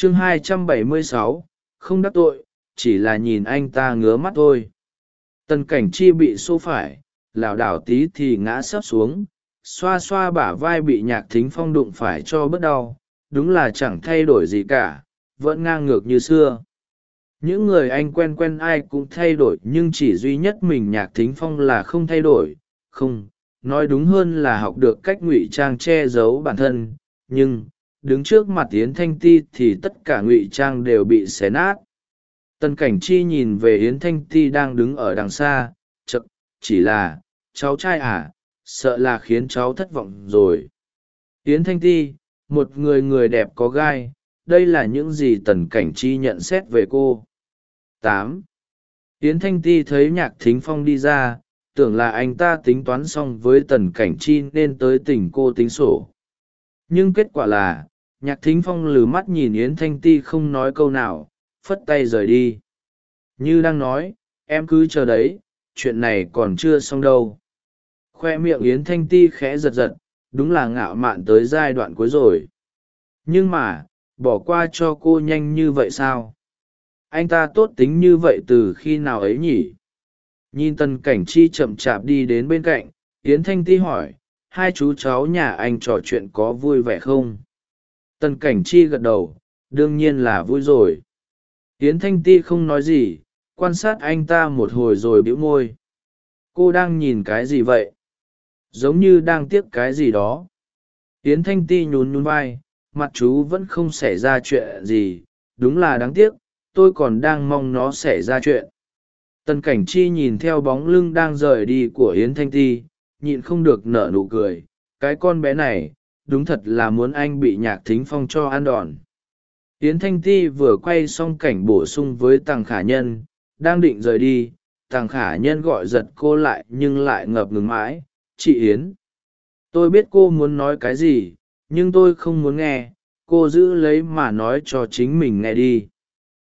chương 276, không đắc tội chỉ là nhìn anh ta ngứa mắt thôi. Tần cảnh chi bị xô phải lảo đảo tí thì ngã sấp xuống xoa xoa bả vai bị nhạc thính phong đụng phải cho bớt đau đúng là chẳng thay đổi gì cả vẫn ngang ngược như xưa. Những người anh quen quen ai cũng thay đổi nhưng chỉ duy nhất mình nhạc thính phong là không thay đổi không nói đúng hơn là học được cách ngụy trang che giấu bản thân nhưng đứng trước mặt yến thanh ti thì tất cả ngụy trang đều bị xé nát. Tần cảnh chi nhìn về yến thanh ti đang đứng ở đằng xa chậm chỉ là, cháu trai à sợ là khiến cháu thất vọng rồi. Yến thanh ti, một người người đẹp có gai, đây là những gì tần cảnh chi nhận xét về cô. Tám. Yến thanh ti thấy nhạc thính phong đi ra, tưởng là anh ta tính toán xong với tần cảnh chi nên tới tỉnh cô tính sổ. Nhưng kết quả là nhạc thính phong lừ mắt nhìn yến thanh ti không nói câu nào, phất tay rời đi. Như đang nói, em cứ chờ đấy, chuyện này còn chưa xong đâu. Khoe miệng yến thanh ti khẽ giật giật, đúng là ngạo mạn tới giai đoạn cuối rồi. Nhưng mà, bỏ qua cho cô nhanh như vậy sao? Anh ta tốt tính như vậy từ khi nào ấy nhỉ? Nhìn tần cảnh chi chậm chạp đi đến bên cạnh, yến thanh ti hỏi, hai chú cháu nhà anh trò chuyện có vui vẻ không? Tần cảnh chi gật đầu, đương nhiên là vui rồi. Yến thanh ti không nói gì, quan sát anh ta một hồi rồi bĩu môi. Cô đang nhìn cái gì vậy? Giống như đang tiếc cái gì đó. Yến thanh ti nhún nhún vai, mặt chú vẫn không xảy ra chuyện gì, đúng là đáng tiếc, tôi còn đang mong nó xảy ra chuyện. Tần cảnh chi nhìn theo bóng lưng đang rời đi của yến thanh ti, nhịn không được nở nụ cười. Cái con bé này đúng thật là muốn anh bị nhạc thính phong cho ăn đòn. Yến thanh ti vừa quay xong cảnh bổ sung với tàng khả nhân, đang định rời đi tàng khả nhân gọi giật cô lại nhưng lại ngập ngừng mãi, chị yến, tôi biết cô muốn nói cái gì, nhưng tôi không muốn nghe, cô giữ lấy mà nói cho chính mình nghe đi.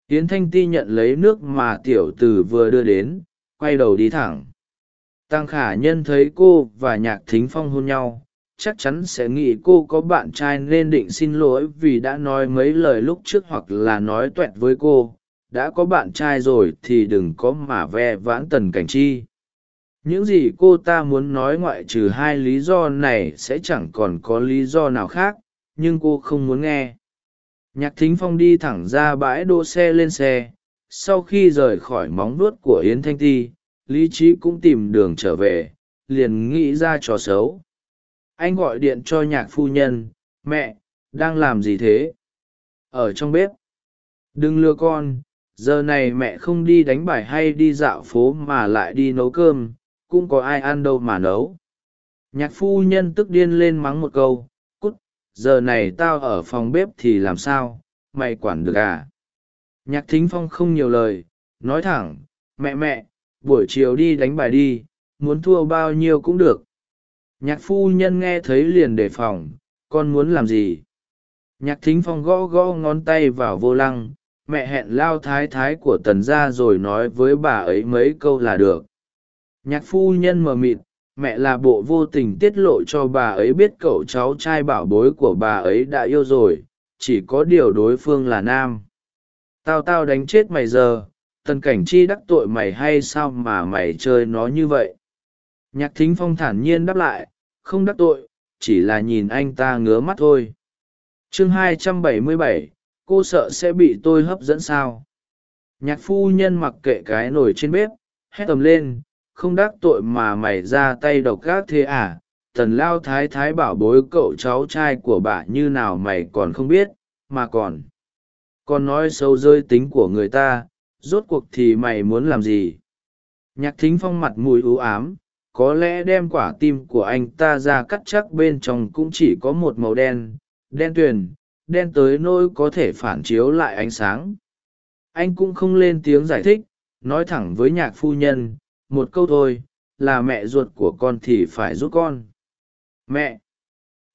Yến thanh ti nhận lấy nước mà tiểu t ử vừa đưa đến, quay đầu đi thẳng. Tăng khả nhân thấy cô và nhạc thính phong hôn nhau chắc chắn sẽ nghĩ cô có bạn trai nên định xin lỗi vì đã nói mấy lời lúc trước hoặc là nói toẹt với cô. Đã có bạn trai rồi thì đừng có mà ve vãn tần cảnh chi. Những gì cô ta muốn nói ngoại trừ hai lý do này sẽ chẳng còn có lý do nào khác, nhưng cô không muốn nghe. Nhạc thính phong đi thẳng ra bãi đỗ xe lên xe. Sau khi rời khỏi móng vuốt của yến thanh ti, lý trí cũng tìm đường trở về, liền nghĩ ra trò xấu anh gọi điện cho nhạc phu nhân, mẹ, đang làm gì thế? Ở trong bếp. Đừng lừa con, giờ này mẹ không đi đánh bài hay đi dạo phố mà lại đi nấu cơm, cũng có ai ăn đâu mà nấu. Nhạc phu nhân tức điên lên mắng một câu, cút, giờ này tao ở phòng bếp thì làm sao? Mày quản được à? Nhạc thính phong không nhiều lời, nói thẳng, mẹ mẹ, buổi chiều đi đánh bài đi, muốn thua bao nhiêu cũng được nhạc phu nhân nghe thấy liền đề phòng, con muốn làm gì? Nhạc thính phong gõ gõ ngón tay vào vô lăng, mẹ hẹn lao thái thái của tần gia rồi nói với bà ấy mấy câu là được. Nhạc phu nhân mờ mịt, mẹ là bộ vô tình tiết lộ cho bà ấy biết cậu cháu trai bảo bối của bà ấy đã yêu rồi, chỉ có điều đối phương là nam. Tao tao đánh chết mày giờ, tần cảnh chi đắc tội mày hay sao mà mày chơi nó như vậy? Nhạc thính phong thản nhiên đáp lại không đắc tội chỉ là nhìn anh ta ngứa mắt thôi. Chương 277, cô sợ sẽ bị tôi hấp dẫn sao? Nhạc phu nhân mặc kệ cái nồi trên bếp hét tầm lên không đắc tội mà mày ra tay độc gác thế à? Tần lao thái thái bảo bối cậu cháu trai của bà như nào mày còn không biết mà còn. Còn nói sâu rơi tính của người ta rốt cuộc thì mày muốn làm gì? Nhạc thính phong mặt mùi ưu ám có lẽ đem quả tim của anh ta ra cắt chắc bên trong cũng chỉ có một màu đen đen tuyền, đen tới nỗi có thể phản chiếu lại ánh sáng. Anh cũng không lên tiếng giải thích, nói thẳng với nhạc phu nhân, một câu thôi, là mẹ ruột của con thì phải giúp con. Mẹ!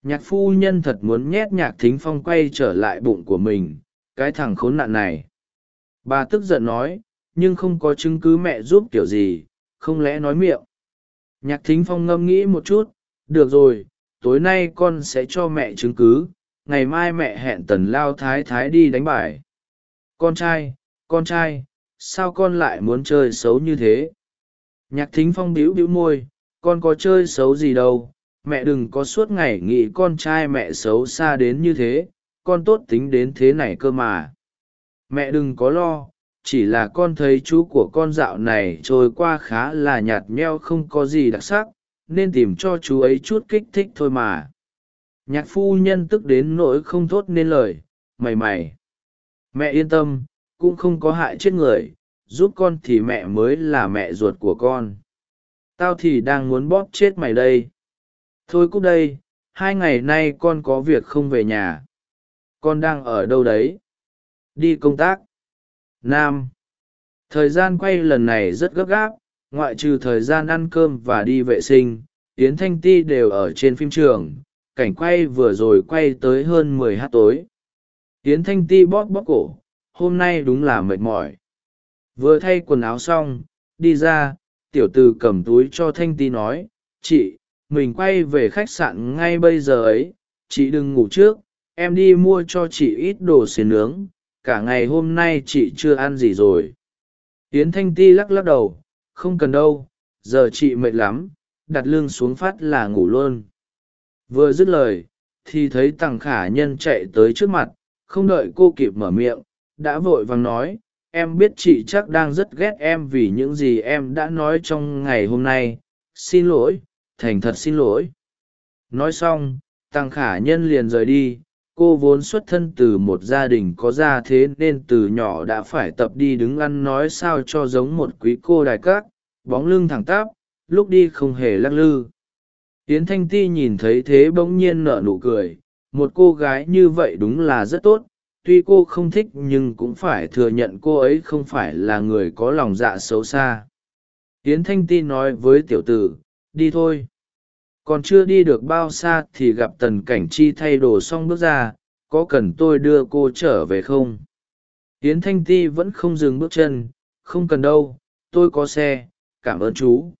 Nhạc phu nhân thật muốn nhét nhạc thính phong quay trở lại bụng của mình, cái thằng khốn nạn này. Bà tức giận nói, nhưng không có chứng cứ mẹ giúp kiểu gì, không lẽ nói miệng nhạc thính phong ngâm nghĩ một chút, được rồi, tối nay con sẽ cho mẹ chứng cứ, ngày mai mẹ hẹn tần lao thái thái đi đánh bài. Con trai con trai, sao con lại muốn chơi xấu như thế? Nhạc thính phong bĩu bĩu môi, con có chơi xấu gì đâu, mẹ đừng có suốt ngày nghĩ con trai mẹ xấu xa đến như thế, con tốt tính đến thế này cơ mà. Mẹ đừng có lo chỉ là con thấy chú của con dạo này trôi qua khá là nhạt nheo không có gì đặc sắc, nên tìm cho chú ấy chút kích thích thôi mà. Nhạc phu nhân tức đến nỗi không thốt nên lời, mày mày. Mẹ yên tâm, cũng không có hại chết người, giúp con thì mẹ mới là mẹ ruột của con. Tao thì đang muốn bóp chết mày đây. Thôi cúc đây, hai ngày nay con có việc không về nhà. Con đang ở đâu đấy? Đi công tác nam. Thời gian quay lần này rất gấp gáp, ngoại trừ thời gian ăn cơm và đi vệ sinh, yến thanh ti đều ở trên phim trường, cảnh quay vừa rồi quay tới hơn mười h tối. Yến thanh ti bóp bóp cổ, hôm nay đúng là mệt mỏi. Vừa thay quần áo xong, đi ra, tiểu t ử cầm túi cho thanh ti nói, chị, mình quay về khách sạn ngay bây giờ ấy, chị đừng ngủ trước, em đi mua cho chị ít đồ xiên nướng cả ngày hôm nay chị chưa ăn gì rồi. Yến thanh ti lắc lắc đầu, không cần đâu, giờ chị mệt lắm, đặt lưng xuống phát là ngủ luôn. Vừa dứt lời, thì thấy tằng khả nhân chạy tới trước mặt, không đợi cô kịp mở miệng, đã vội vàng nói, em biết chị chắc đang rất ghét em vì những gì em đã nói trong ngày hôm nay. Xin lỗi, thành thật xin lỗi. Nói xong tăng khả nhân liền rời đi cô vốn xuất thân từ một gia đình có gia thế nên từ nhỏ đã phải tập đi đứng ăn nói sao cho giống một quý cô đài cát bóng lưng thẳng tắp, lúc đi không hề lắc lư. Yến thanh ti nhìn thấy thế bỗng nhiên nở nụ cười, một cô gái như vậy đúng là rất tốt, tuy cô không thích nhưng cũng phải thừa nhận cô ấy không phải là người có lòng dạ xấu xa. Yến thanh ti nói với tiểu tử, đi thôi còn chưa đi được bao xa thì gặp tần cảnh chi thay đồ xong bước ra, có cần tôi đưa cô trở về không? Yến thanh ti vẫn không dừng bước chân, không cần đâu, tôi có xe, cảm ơn chú.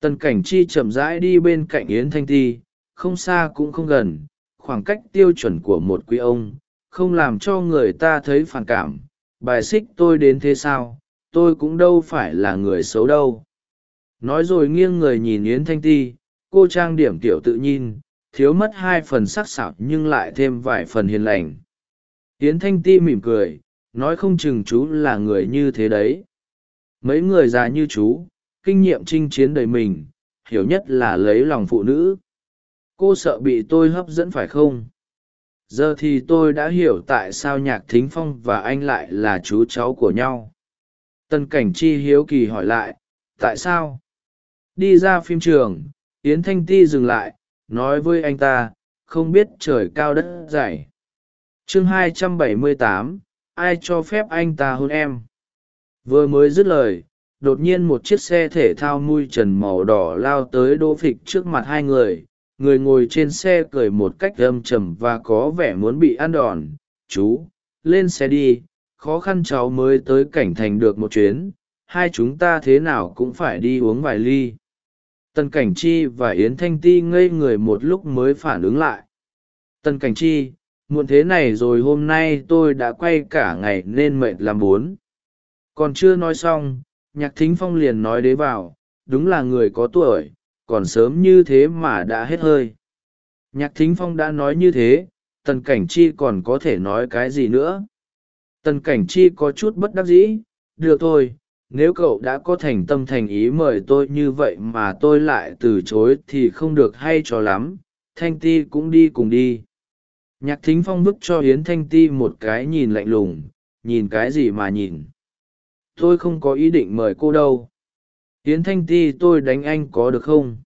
Tần cảnh chi chậm rãi đi bên cạnh yến thanh ti, không xa cũng không gần, khoảng cách tiêu chuẩn của một quý ông, không làm cho người ta thấy phản cảm. Bài xích tôi đến thế sao? Tôi cũng đâu phải là người xấu đâu. Nói rồi nghiêng người nhìn yến thanh ti cô trang điểm tiểu tự nhiên, thiếu mất hai phần sắc sảo nhưng lại thêm vài phần hiền lành. Tiến thanh ti mỉm cười, nói không chừng chú là người như thế đấy. Mấy người già như chú, kinh nghiệm chinh chiến đầy mình, hiểu nhất là lấy lòng phụ nữ. Cô sợ bị tôi hấp dẫn phải không? Giờ thì tôi đã hiểu tại sao nhạc thính phong và anh lại là chú cháu của nhau. Tần cảnh chi hiếu kỳ hỏi lại, tại sao? Đi ra phim trường yến thanh ti dừng lại nói với anh ta không biết trời cao đất dày. Chương 278, ai cho phép anh ta hôn em? Vừa mới dứt lời đột nhiên một chiếc xe thể thao mui trần màu đỏ lao tới đỗ phịch trước mặt hai người. Người ngồi trên xe cười một cách âm trầm và có vẻ muốn bị ăn đòn. Chú lên xe đi khó khăn cháu mới tới cảnh thành được một chuyến. Hai chúng ta thế nào cũng phải đi uống vài ly tần cảnh chi và yến thanh ti ngây người một lúc mới phản ứng lại. Tần cảnh chi, muộn thế này rồi hôm nay tôi đã quay cả ngày nên mệt làm bốn còn chưa nói xong, nhạc thính phong liền nói đế vào, đúng là người có tuổi, còn sớm như thế mà đã hết hơi. Nhạc thính phong đã nói như thế, tần cảnh chi còn có thể nói cái gì nữa? Tần cảnh chi có chút bất đắc dĩ, được thôi nếu cậu đã có thành tâm thành ý mời tôi như vậy mà tôi lại từ chối thì không được hay cho lắm, thanh ti cũng đi cùng đi. Nhạc thính phong bức cho hiến thanh ti một cái nhìn lạnh lùng, nhìn cái gì mà nhìn. Tôi không có ý định mời cô đâu. Hiến thanh ti, tôi đánh anh có được không?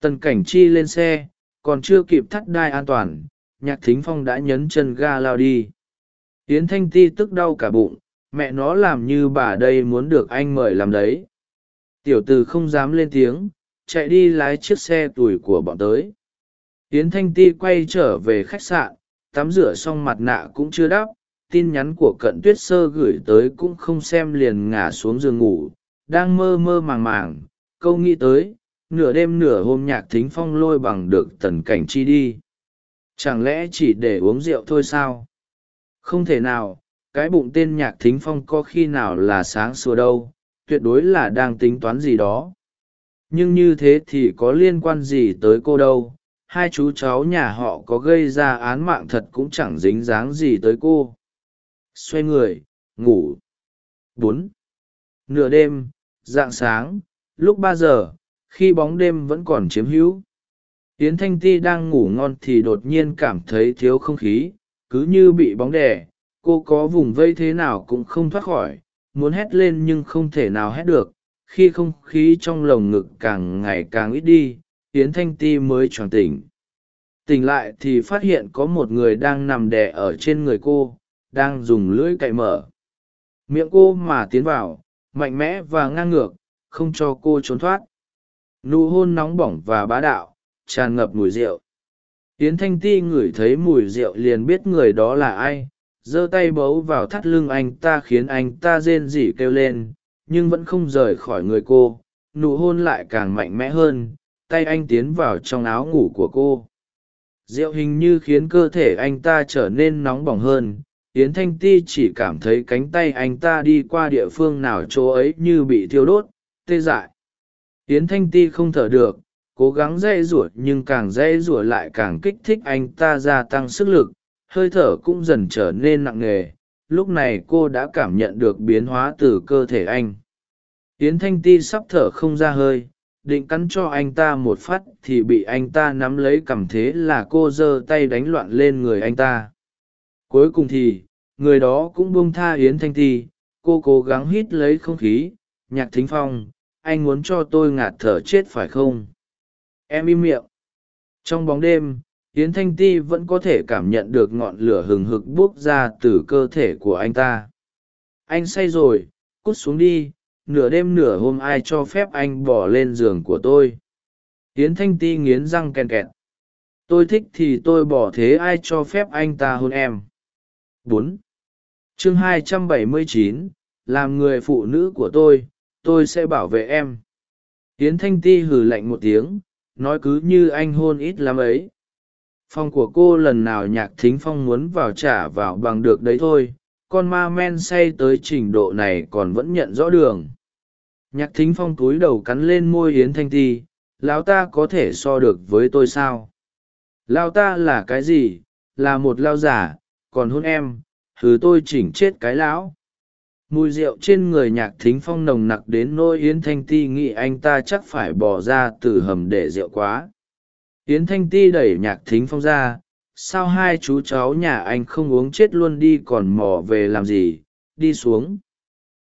Tần cảnh chi lên xe, còn chưa kịp thắt đai an toàn, nhạc thính phong đã nhấn chân ga lao đi. Hiến thanh ti tức đau cả bụng mẹ nó làm như bà đây muốn được anh mời làm đấy. Tiểu từ không dám lên tiếng, chạy đi lái chiếc xe tủi của bọn tới. Tiến thanh ti quay trở về khách sạn, tắm rửa xong mặt nạ cũng chưa đắp, tin nhắn của cận tuyết sơ gửi tới cũng không xem liền ngả xuống giường ngủ, đang mơ mơ màng màng, câu nghĩ tới, nửa đêm nửa hôm nhạc thính phong lôi bằng được tần cảnh chi đi. Chẳng lẽ chỉ để uống rượu thôi sao? Không thể nào cái bụng tên nhạc thính phong có khi nào là sáng sủa đâu, tuyệt đối là đang tính toán gì đó. Nhưng như thế thì có liên quan gì tới cô đâu, hai chú cháu nhà họ có gây ra án mạng thật cũng chẳng dính dáng gì tới cô. Xoay người, ngủ. Bốn. Nửa đêm, dạng sáng, lúc ba giờ, khi bóng đêm vẫn còn chiếm hữu, yến thanh ti đang ngủ ngon thì đột nhiên cảm thấy thiếu không khí, cứ như bị bóng đè cô có vùng vây thế nào cũng không thoát khỏi, muốn hét lên nhưng không thể nào hét được, khi không khí trong lồng ngực càng ngày càng ít đi, yến thanh ti mới tròn tỉnh. Tỉnh lại thì phát hiện có một người đang nằm đè ở trên người cô, đang dùng lưỡi cậy mở. Miệng cô mà tiến vào, mạnh mẽ và ngang ngược, không cho cô trốn thoát. Nụ hôn nóng bỏng và bá đạo, tràn ngập mùi rượu. Yến thanh ti ngửi thấy mùi rượu liền biết người đó là ai giơ tay bấu vào thắt lưng anh ta khiến anh ta rên rỉ kêu lên, nhưng vẫn không rời khỏi người cô, nụ hôn lại càng mạnh mẽ hơn, tay anh tiến vào trong áo ngủ của cô. Rượu hình như khiến cơ thể anh ta trở nên nóng bỏng hơn, yến thanh ti chỉ cảm thấy cánh tay anh ta đi qua địa phương nào chỗ ấy như bị thiêu đốt, tê dại. Yến thanh ti không thở được, cố gắng dây rủa nhưng càng dây rủa lại càng kích thích anh ta gia tăng sức lực hơi thở cũng dần trở nên nặng nề, lúc này cô đã cảm nhận được biến hóa từ cơ thể anh. Yến thanh ti sắp thở không ra hơi, định cắn cho anh ta một phát thì bị anh ta nắm lấy cảm thế là cô giơ tay đánh loạn lên người anh ta. Cuối cùng thì, người đó cũng buông tha yến thanh ti, cô cố gắng hít lấy không khí. Nhạc thính phong, anh muốn cho tôi ngạt thở chết phải không? Em im miệng. Trong bóng đêm yến thanh ti vẫn có thể cảm nhận được ngọn lửa hừng hực buốc ra từ cơ thể của anh ta. Anh say rồi, cút xuống đi, nửa đêm nửa hôm ai cho phép anh bỏ lên giường của tôi. Yến thanh ti nghiến răng kèn kẹt. Tôi thích thì tôi bỏ thế ai cho phép anh ta hôn em. Bốn. Chương hai trăm bảy mươi chín, làm người phụ nữ của tôi tôi sẽ bảo vệ em. Yến thanh ti hừ lạnh một tiếng, nói cứ như anh hôn ít lắm ấy phòng của cô lần nào nhạc thính phong muốn vào trả vào bằng được đấy thôi, con ma men say tới trình độ này còn vẫn nhận rõ đường. Nhạc thính phong túi đầu cắn lên môi yến thanh ti, lão ta có thể so được với tôi sao? Lao ta là cái gì? Là một lao giả còn hôn em thứ tôi chỉnh chết cái lão. Mùi rượu trên người nhạc thính phong nồng nặc đến nôi yến thanh ti nghĩ anh ta chắc phải bỏ ra từ hầm để rượu quá yến thanh ti đẩy nhạc thính phong ra, sao hai chú cháu nhà anh không uống chết luôn đi, còn mò về làm gì? Đi xuống.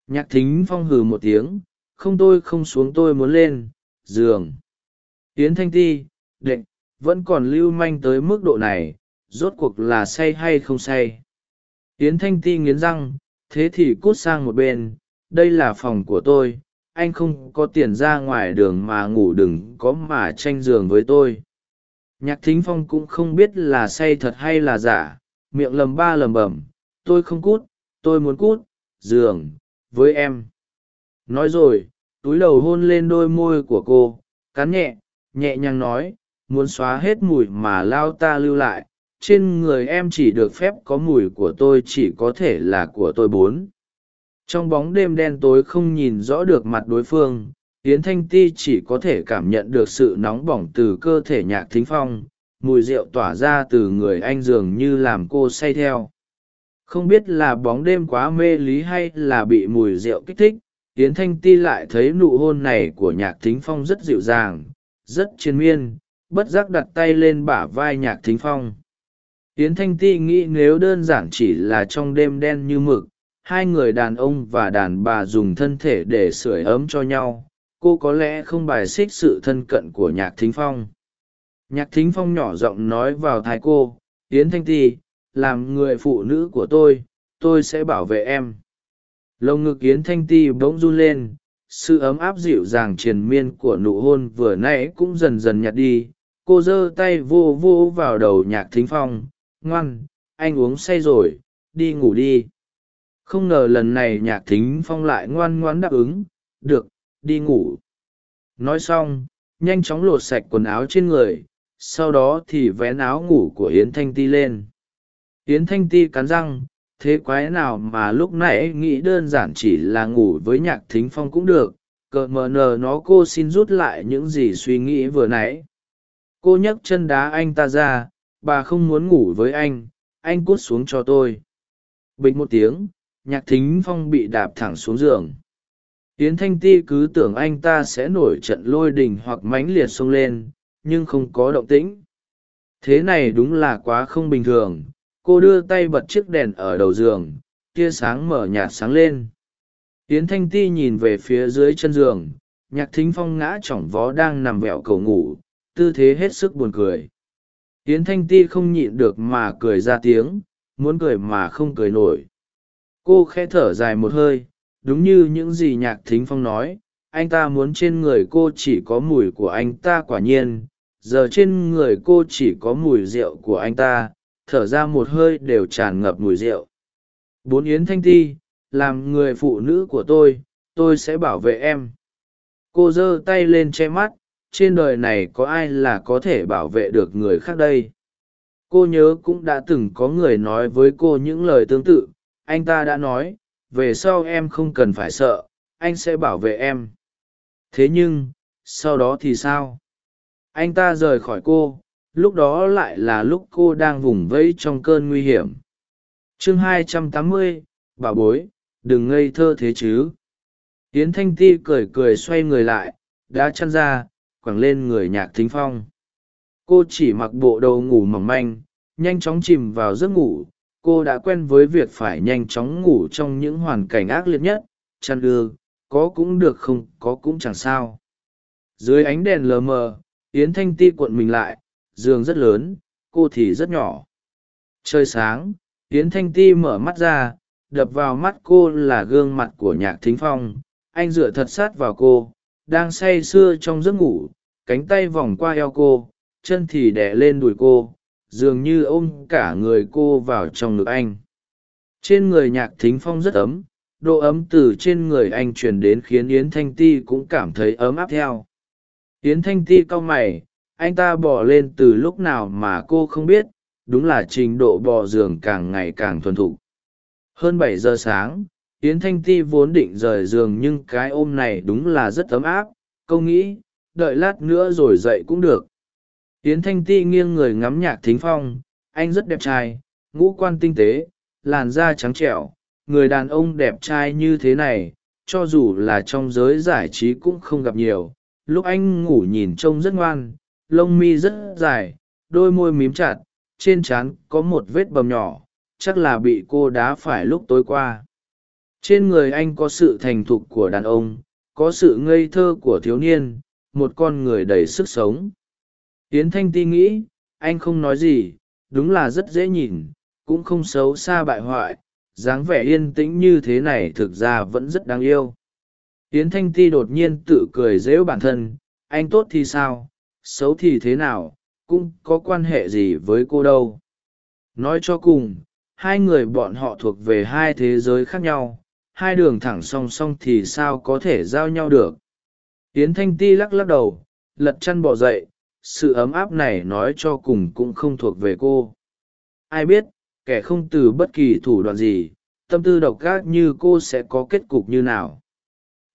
Nhạc thính phong hừ một tiếng, không tôi, không xuống tôi muốn lên, giường. Yến thanh ti, định, vẫn còn lưu manh tới mức độ này, rốt cuộc là say hay không say? Yến thanh ti nghiến răng, thế thì cút sang một bên, đây là phòng của tôi, anh không có tiền ra ngoài đường mà ngủ đừng có mà tranh giường với tôi nhạc thính phong cũng không biết là say thật hay là giả, miệng lầm ba lầm bẩm, tôi không cút, tôi muốn cút, giường, với em. Nói rồi, túi đầu hôn lên đôi môi của cô, cắn nhẹ nhẹ nhàng nói, muốn xóa hết mùi mà lao ta lưu lại, trên người em chỉ được phép có mùi của tôi chỉ có thể là của tôi bốn. Trong bóng đêm đen tối không nhìn rõ được mặt đối phương yến thanh ti chỉ có thể cảm nhận được sự nóng bỏng từ cơ thể nhạc thính phong, mùi rượu tỏa ra từ người anh dường như làm cô say theo. Không biết là bóng đêm quá mê lý hay là bị mùi rượu kích thích, yến thanh ti lại thấy nụ hôn này của nhạc thính phong rất dịu dàng, rất triền miên, bất giác đặt tay lên bả vai nhạc thính phong. Yến thanh ti nghĩ nếu đơn giản chỉ là trong đêm đen như mực, hai người đàn ông và đàn bà dùng thân thể để sưởi ấm cho nhau cô có lẽ không bài xích sự thân cận của nhạc thính phong. Nhạc thính phong nhỏ giọng nói vào thái cô, yến thanh ti, làm người phụ nữ của tôi tôi sẽ bảo vệ em. Lồng ngực yến thanh ti bỗng run lên, sự ấm áp dịu dàng triền miên của nụ hôn vừa nãy cũng dần dần nhạt đi. Cô giơ tay vô vô vào đầu nhạc thính phong, ngoan, anh uống say rồi, đi ngủ đi. Không ngờ lần này nhạc thính phong lại ngoan ngoãn đáp ứng, được đi ngủ. Nói xong, nhanh chóng lột sạch quần áo trên người, sau đó thì vén áo ngủ của yến thanh ti lên. Yến thanh ti cắn răng, thế quái nào mà lúc nãy nghĩ đơn giản chỉ là ngủ với nhạc thính phong cũng được cợt mờ nờ nó cô xin rút lại những gì suy nghĩ vừa nãy. Cô nhấc chân đá anh ta ra, bà không muốn ngủ với anh anh cút xuống cho tôi. Bình một tiếng, nhạc thính phong bị đạp thẳng xuống giường yến thanh ti cứ tưởng anh ta sẽ nổi trận lôi đình hoặc mãnh liệt xông lên, nhưng không có động tĩnh. Thế này đúng là quá không bình thường. Cô đưa tay bật chiếc đèn ở đầu giường, tia sáng mở nhạt sáng lên. Yến thanh ti nhìn về phía dưới chân giường, nhạc thính phong ngã chỏng vó đang nằm vẹo cầu ngủ, tư thế hết sức buồn cười. Yến thanh ti không nhịn được mà cười ra tiếng, muốn cười mà không cười nổi. Cô khẽ thở dài một hơi đúng như những gì nhạc thính phong nói, anh ta muốn trên người cô chỉ có mùi của anh ta quả nhiên, giờ trên người cô chỉ có mùi rượu của anh ta, thở ra một hơi đều tràn ngập mùi rượu. Bốn yến thanh ti, làm người phụ nữ của tôi tôi sẽ bảo vệ em. Cô giơ tay lên che mắt, trên đời này có ai là có thể bảo vệ được người khác đây? Cô nhớ cũng đã từng có người nói với cô những lời tương tự, anh ta đã nói về sau em không cần phải sợ anh sẽ bảo vệ em. Thế nhưng sau đó thì sao? Anh ta rời khỏi cô lúc đó lại là lúc cô đang vùng vẫy trong cơn nguy hiểm. Chương 280, bà bối đừng ngây thơ thế chứ. Yến thanh ti cười cười xoay người lại đã chăn ra quẳng lên người nhạc thính phong. Cô chỉ mặc bộ đầu ngủ mỏng manh nhanh chóng chìm vào giấc ngủ cô đã quen với việc phải nhanh chóng ngủ trong những hoàn cảnh ác liệt nhất, chăn đưa có cũng được không, có cũng chẳng sao. Dưới ánh đèn lờ mờ, yến thanh ti cuộn mình lại, giường rất lớn, cô thì rất nhỏ. Trời sáng, yến thanh ti mở mắt ra, đập vào mắt cô là gương mặt của nhạc thính phong. Anh dựa thật sát vào cô, đang say sưa trong giấc ngủ, cánh tay vòng qua eo cô, chân thì đẻ lên đùi cô dường như ôm cả người cô vào trong ngực anh. Trên người nhạc thính phong rất ấm, độ ấm từ trên người anh truyền đến khiến yến thanh ti cũng cảm thấy ấm áp theo. Yến thanh ti cau mày, anh ta bỏ lên từ lúc nào mà cô không biết, đúng là trình độ bò giường càng ngày càng thuần thục. Hơn bảy giờ sáng, yến thanh ti vốn định rời giường nhưng cái ôm này đúng là rất ấm áp câu nghĩ, đợi lát nữa rồi dậy cũng được yến thanh ti nghiêng người ngắm nhạc thính phong, anh rất đẹp trai, ngũ quan tinh tế, làn da trắng trẻo, người đàn ông đẹp trai như thế này, cho dù là trong giới giải trí cũng không gặp nhiều. Lúc anh ngủ nhìn trông rất ngoan, lông mi rất dài, đôi môi mím chặt, trên trán có một vết bầm nhỏ, chắc là bị cô đá phải lúc tối qua. Trên người anh có sự thành thục của đàn ông, có sự ngây thơ của thiếu niên, một con người đầy sức sống yến thanh ti nghĩ, anh không nói gì, đúng là rất dễ nhìn, cũng không xấu xa bại hoại, dáng vẻ yên tĩnh như thế này thực ra vẫn rất đáng yêu. Yến thanh ti đột nhiên tự cười dễu bản thân, anh tốt thì sao, xấu thì thế nào, cũng có quan hệ gì với cô đâu. Nói cho cùng, hai người bọn họ thuộc về hai thế giới khác nhau, hai đường thẳng song song thì sao có thể giao nhau được. Yến thanh ti lắc lắc đầu, lật chăn bỏ dậy sự ấm áp này nói cho cùng cũng không thuộc về cô. Ai biết, kẻ không từ bất kỳ thủ đoạn gì, tâm tư độc ác như cô sẽ có kết cục như nào.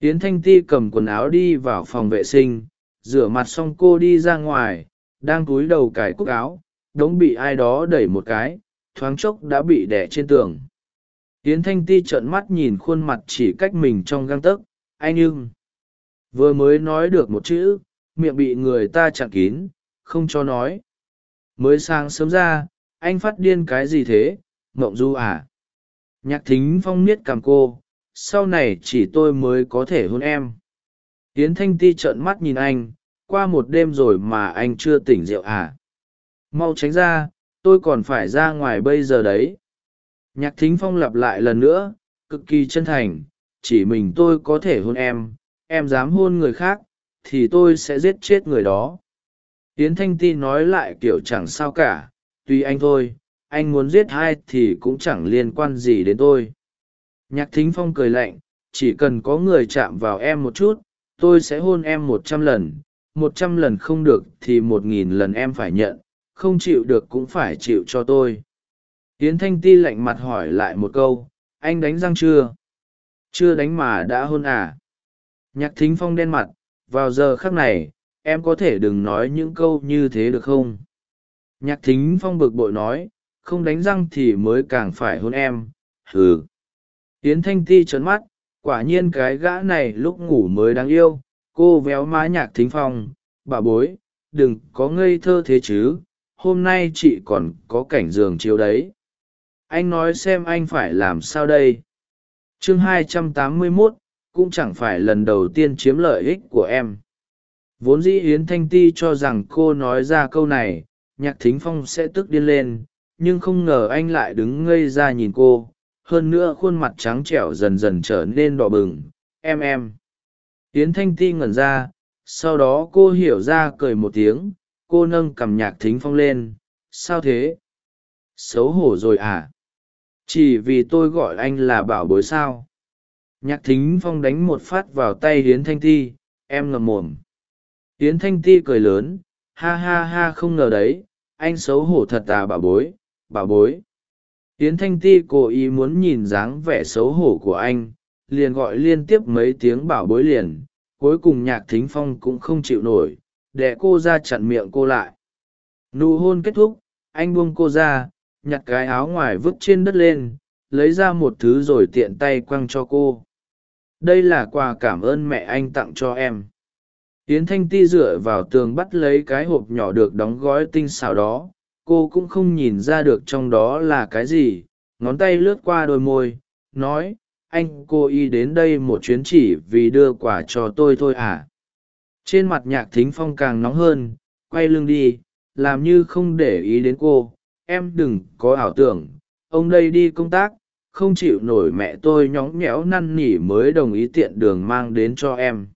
Yến thanh ti cầm quần áo đi vào phòng vệ sinh, rửa mặt xong cô đi ra ngoài, đang cúi đầu cài cúc áo, đống bị ai đó đẩy một cái, thoáng chốc đã bị đẻ trên tường. Yến thanh ti trợn mắt nhìn khuôn mặt chỉ cách mình trong găng tấc, anh ưng. Vừa mới nói được một chữ miệng bị người ta chặn kín, không cho nói. Mới sáng sớm ra, anh phát điên cái gì thế, mộng du à? Nhạc thính phong niết cảm cô, sau này chỉ tôi mới có thể hôn em. Yến thanh ti trợn mắt nhìn anh, qua một đêm rồi mà anh chưa tỉnh rượu à? Mau tránh ra, tôi còn phải ra ngoài bây giờ đấy. Nhạc thính phong lặp lại lần nữa, cực kỳ chân thành, chỉ mình tôi có thể hôn em em dám hôn người khác thì tôi sẽ giết chết người đó. Yến thanh ti nói lại kiểu chẳng sao cả tùy anh thôi, anh muốn giết ai thì cũng chẳng liên quan gì đến tôi. Nhạc thính phong cười lạnh, chỉ cần có người chạm vào em một chút, tôi sẽ hôn em một trăm lần, một trăm lần không được thì một nghìn lần em phải nhận, không chịu được cũng phải chịu cho tôi. Yến thanh ti lạnh mặt hỏi lại một câu, anh đánh răng chưa? Chưa đánh mà đã hôn à? Nhạc thính phong đen mặt vào giờ khác này em có thể đừng nói những câu như thế được không? Nhạc thính phong bực bội nói không đánh răng thì mới càng phải hôn em. Hừ. Tiến thanh ti trấn mắt quả nhiên cái gã này lúc ngủ mới đáng yêu. Cô véo má nhạc thính phong bà bối đừng có ngây thơ thế chứ hôm nay chị còn có cảnh giường chiếu đấy. Anh nói xem anh phải làm sao đây? Chương 281, cũng chẳng phải lần đầu tiên chiếm lợi ích của em. Vốn dĩ yến thanh ti cho rằng cô nói ra câu này, nhạc thính phong sẽ tức điên lên, nhưng không ngờ anh lại đứng ngây ra nhìn cô, hơn nữa khuôn mặt trắng trẻo dần dần trở nên đỏ bừng. Em em. Yến thanh ti ngẩn ra, sau đó cô hiểu ra cười một tiếng, cô nâng cằm nhạc thính phong lên. Sao thế? Xấu hổ rồi à? Chỉ vì tôi gọi anh là bảo bối sao? Nhạc thính phong đánh một phát vào tay hiến thanh ti, em ngầm mồm. Hiến thanh ti cười lớn, ha ha ha không ngờ đấy, anh xấu hổ thật à bà bối bà bối. Hiến thanh ti cố ý muốn nhìn dáng vẻ xấu hổ của anh, liền gọi liên tiếp mấy tiếng bảo bối liền, cuối cùng nhạc thính phong cũng không chịu nổi đẻ cô ra chặn miệng cô lại. Nụ hôn kết thúc, anh buông cô ra, nhặt cái áo ngoài vứt trên đất lên, lấy ra một thứ rồi tiện tay quăng cho cô đây là quà cảm ơn mẹ anh tặng cho em. Yến thanh ti dựa vào tường bắt lấy cái hộp nhỏ được đóng gói tinh xảo đó. Cô cũng không nhìn ra được trong đó là cái gì. Ngón tay lướt qua đôi môi, nói, anh, cô y đến đây một chuyến chỉ vì đưa quà cho tôi thôi à? Trên mặt nhạc thính phong càng nóng hơn, quay lưng đi, làm như không để ý đến cô. Em đừng có ảo tưởng, ông đây đi công tác không chịu nổi mẹ tôi nhóng nhẽo năn nỉ mới đồng ý tiện đường mang đến cho em.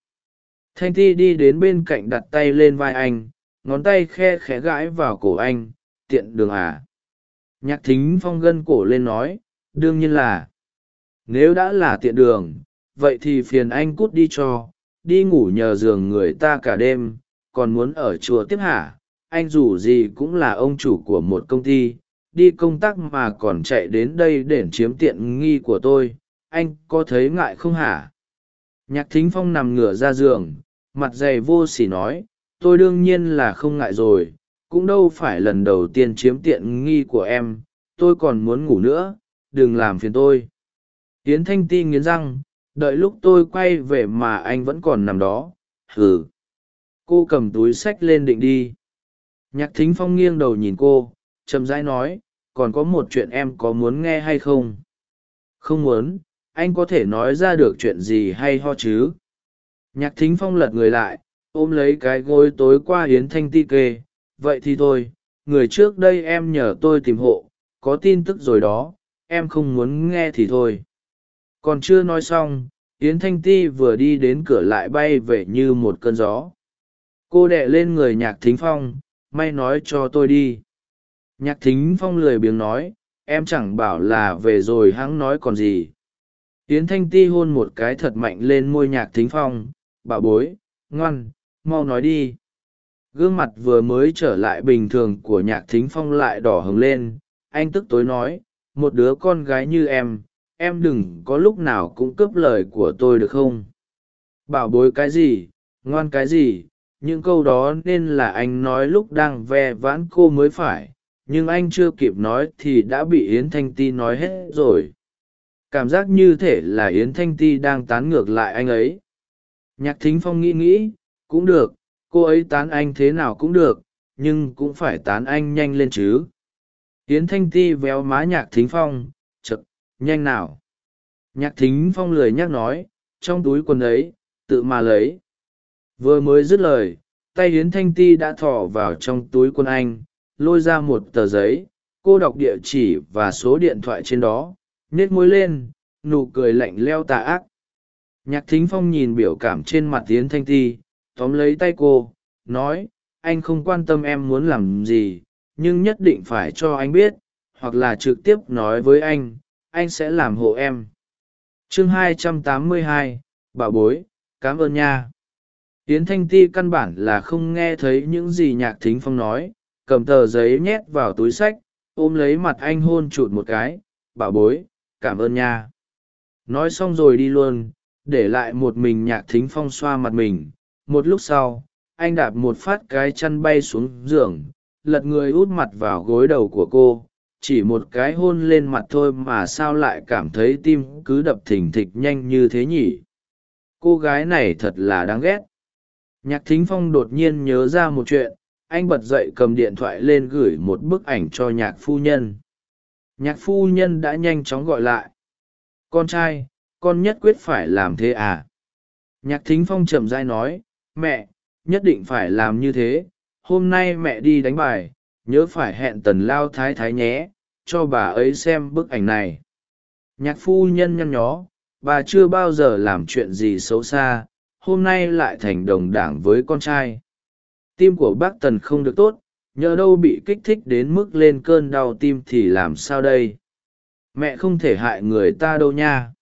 Thanh ti đi đến bên cạnh đặt tay lên vai anh, ngón tay khe khẽ gãi vào cổ anh, tiện đường à? Nhạc thính phong gân cổ lên nói, đương nhiên là. Nếu đã là tiện đường, vậy thì phiền anh cút đi cho, đi ngủ nhờ giường người ta cả đêm, còn muốn ở chùa tiếp hả? Anh dù gì cũng là ông chủ của một công ty đi công tác mà còn chạy đến đây để chiếm tiện nghi của tôi, anh có thấy ngại không hả? Nhạc thính phong nằm ngửa ra giường, mặt dày vô s ỉ nói, tôi đương nhiên là không ngại rồi, cũng đâu phải lần đầu tiên chiếm tiện nghi của em, tôi còn muốn ngủ nữa, đừng làm phiền tôi. Tiến thanh ti nghiến răng, đợi lúc tôi quay về mà anh vẫn còn nằm đó, hừ. Cô cầm túi sách lên định đi. Nhạc thính phong nghiêng đầu nhìn cô chậm rãi nói, còn có một chuyện em có muốn nghe hay không? Không muốn, anh có thể nói ra được chuyện gì hay ho chứ? Nhạc thính phong lật người lại, ôm lấy cái gối tối qua hiến thanh ti kê, vậy thì thôi, người trước đây em nhờ tôi tìm hộ, có tin tức rồi đó, em không muốn nghe thì thôi. Còn chưa nói xong, yến thanh ti vừa đi đến cửa lại bay về như một cơn gió. Cô đệ lên người nhạc thính phong, may nói cho tôi đi nhạc thính phong lười biếng nói, em chẳng bảo là về rồi hãng nói còn gì. Yến thanh ti hôn một cái thật mạnh lên môi nhạc thính phong bà bối, ngoan, mau nói đi. Gương mặt vừa mới trở lại bình thường của nhạc thính phong lại đỏ hứng lên, anh tức tối nói, một đứa con gái như em em đừng có lúc nào cũng cướp lời của tôi được không? Bảo bối cái gì, ngoan cái gì, những câu đó nên là anh nói lúc đang ve vãn cô mới phải nhưng anh chưa kịp nói thì đã bị yến thanh ti nói hết rồi. Cảm giác như thể là yến thanh ti đang tán ngược lại anh ấy. Nhạc thính phong nghĩ nghĩ, cũng được, cô ấy tán anh thế nào cũng được, nhưng cũng phải tán anh nhanh lên chứ. Yến thanh ti véo má nhạc thính phong chật nhanh nào. Nhạc thính phong lười nhắc nói, trong túi quần ấy, tự mà lấy. Vừa mới dứt lời, tay Yến thanh ti đã thỏ vào trong túi quần anh lôi ra một tờ giấy cô đọc địa chỉ và số điện thoại trên đó nết môi lên nụ cười lạnh leo tà ác. Nhạc thính phong nhìn biểu cảm trên mặt tiến thanh ti tóm lấy tay cô nói anh không quan tâm em muốn làm gì nhưng nhất định phải cho anh biết hoặc là trực tiếp nói với anh anh sẽ làm hộ em. Chương 282, bà bối cảm ơn nha. Yến thanh ti căn bản là không nghe thấy những gì nhạc thính phong nói cầm tờ giấy nhét vào túi sách, ôm lấy mặt anh hôn chụt một cái, bảo bối, cảm ơn nha. Nói xong rồi đi luôn, để lại một mình nhạc thính phong xoa mặt mình. Một lúc sau, anh đạp một phát cái chăn bay xuống giường, lật người út mặt vào gối đầu của cô, chỉ một cái hôn lên mặt thôi mà sao lại cảm thấy tim cứ đập thình thịch nhanh như thế nhỉ? Cô gái này thật là đáng ghét. Nhạc thính phong đột nhiên nhớ ra một chuyện anh bật dậy cầm điện thoại lên gửi một bức ảnh cho nhạc phu nhân. Nhạc phu nhân đã nhanh chóng gọi lại. Con trai, con nhất quyết phải làm thế à? Nhạc thính phong chậm dai nói, mẹ, nhất định phải làm như thế. Hôm nay mẹ đi đánh bài, nhớ phải hẹn tần lao thái thái nhé, cho bà ấy xem bức ảnh này. Nhạc phu nhân nhăn nhó, bà chưa bao giờ làm chuyện gì xấu xa, hôm nay lại thành đồng đảng với con trai tim của bác tần không được tốt, nhờ đâu bị kích thích đến mức lên cơn đau tim thì làm sao đây? Mẹ không thể hại người ta đâu nha.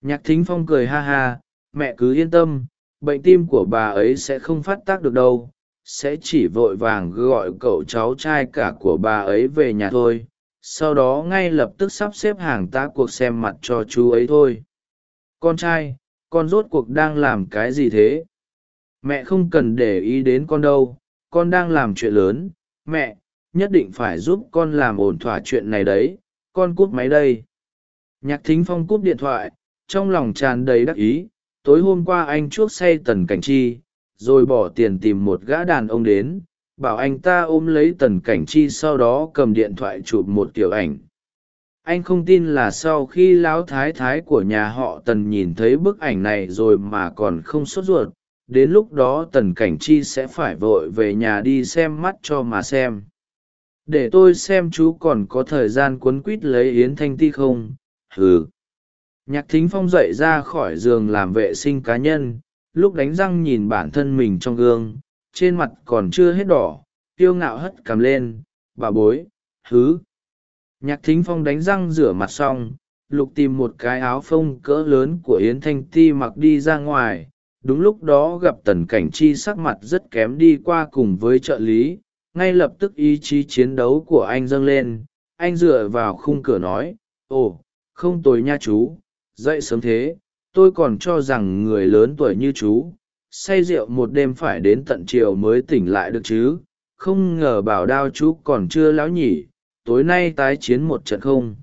Nhạc thính phong cười ha ha, mẹ cứ yên tâm, bệnh tim của bà ấy sẽ không phát tác được đâu, sẽ chỉ vội vàng gọi cậu cháu trai cả của bà ấy về nhà thôi, sau đó ngay lập tức sắp xếp hàng ta cuộc xem mặt cho chú ấy thôi. Con trai, con rốt cuộc đang làm cái gì thế? Mẹ không cần để ý đến con đâu, con đang làm chuyện lớn, mẹ, nhất định phải giúp con làm ổn thỏa chuyện này đấy, con cúp máy đây. Nhạc thính phong cúp điện thoại, trong lòng tràn đầy đắc ý, tối hôm qua anh chuốc say tần cảnh chi, rồi bỏ tiền tìm một gã đàn ông đến, bảo anh ta ôm lấy tần cảnh chi sau đó cầm điện thoại chụp một kiểu ảnh. Anh không tin là sau khi lão thái thái của nhà họ tần nhìn thấy bức ảnh này rồi mà còn không sốt ruột đến lúc đó tần cảnh chi sẽ phải vội về nhà đi xem mắt cho mà xem. Để tôi xem chú còn có thời gian quấn quít lấy yến thanh ti không? Hừ. Nhạc thính phong dậy ra khỏi giường làm vệ sinh cá nhân, lúc đánh răng nhìn bản thân mình trong gương, trên mặt còn chưa hết đỏ, kiêu ngạo hất cằm lên, bà bối, hứ? Nhạc thính phong đánh răng rửa mặt xong, lục tìm một cái áo phông cỡ lớn của yến thanh ti mặc đi ra ngoài đúng lúc đó gặp tần cảnh chi sắc mặt rất kém đi qua cùng với trợ lý, ngay lập tức ý chí chiến đấu của anh dâng lên. Anh dựa vào khung cửa nói, ồ, không tồi nha chú, dậy sớm thế, tôi còn cho rằng người lớn tuổi như chú, say rượu một đêm phải đến tận chiều mới tỉnh lại được chứ. Không ngờ bảo đao chú còn chưa lão nhỉ, tối nay tái chiến một trận không?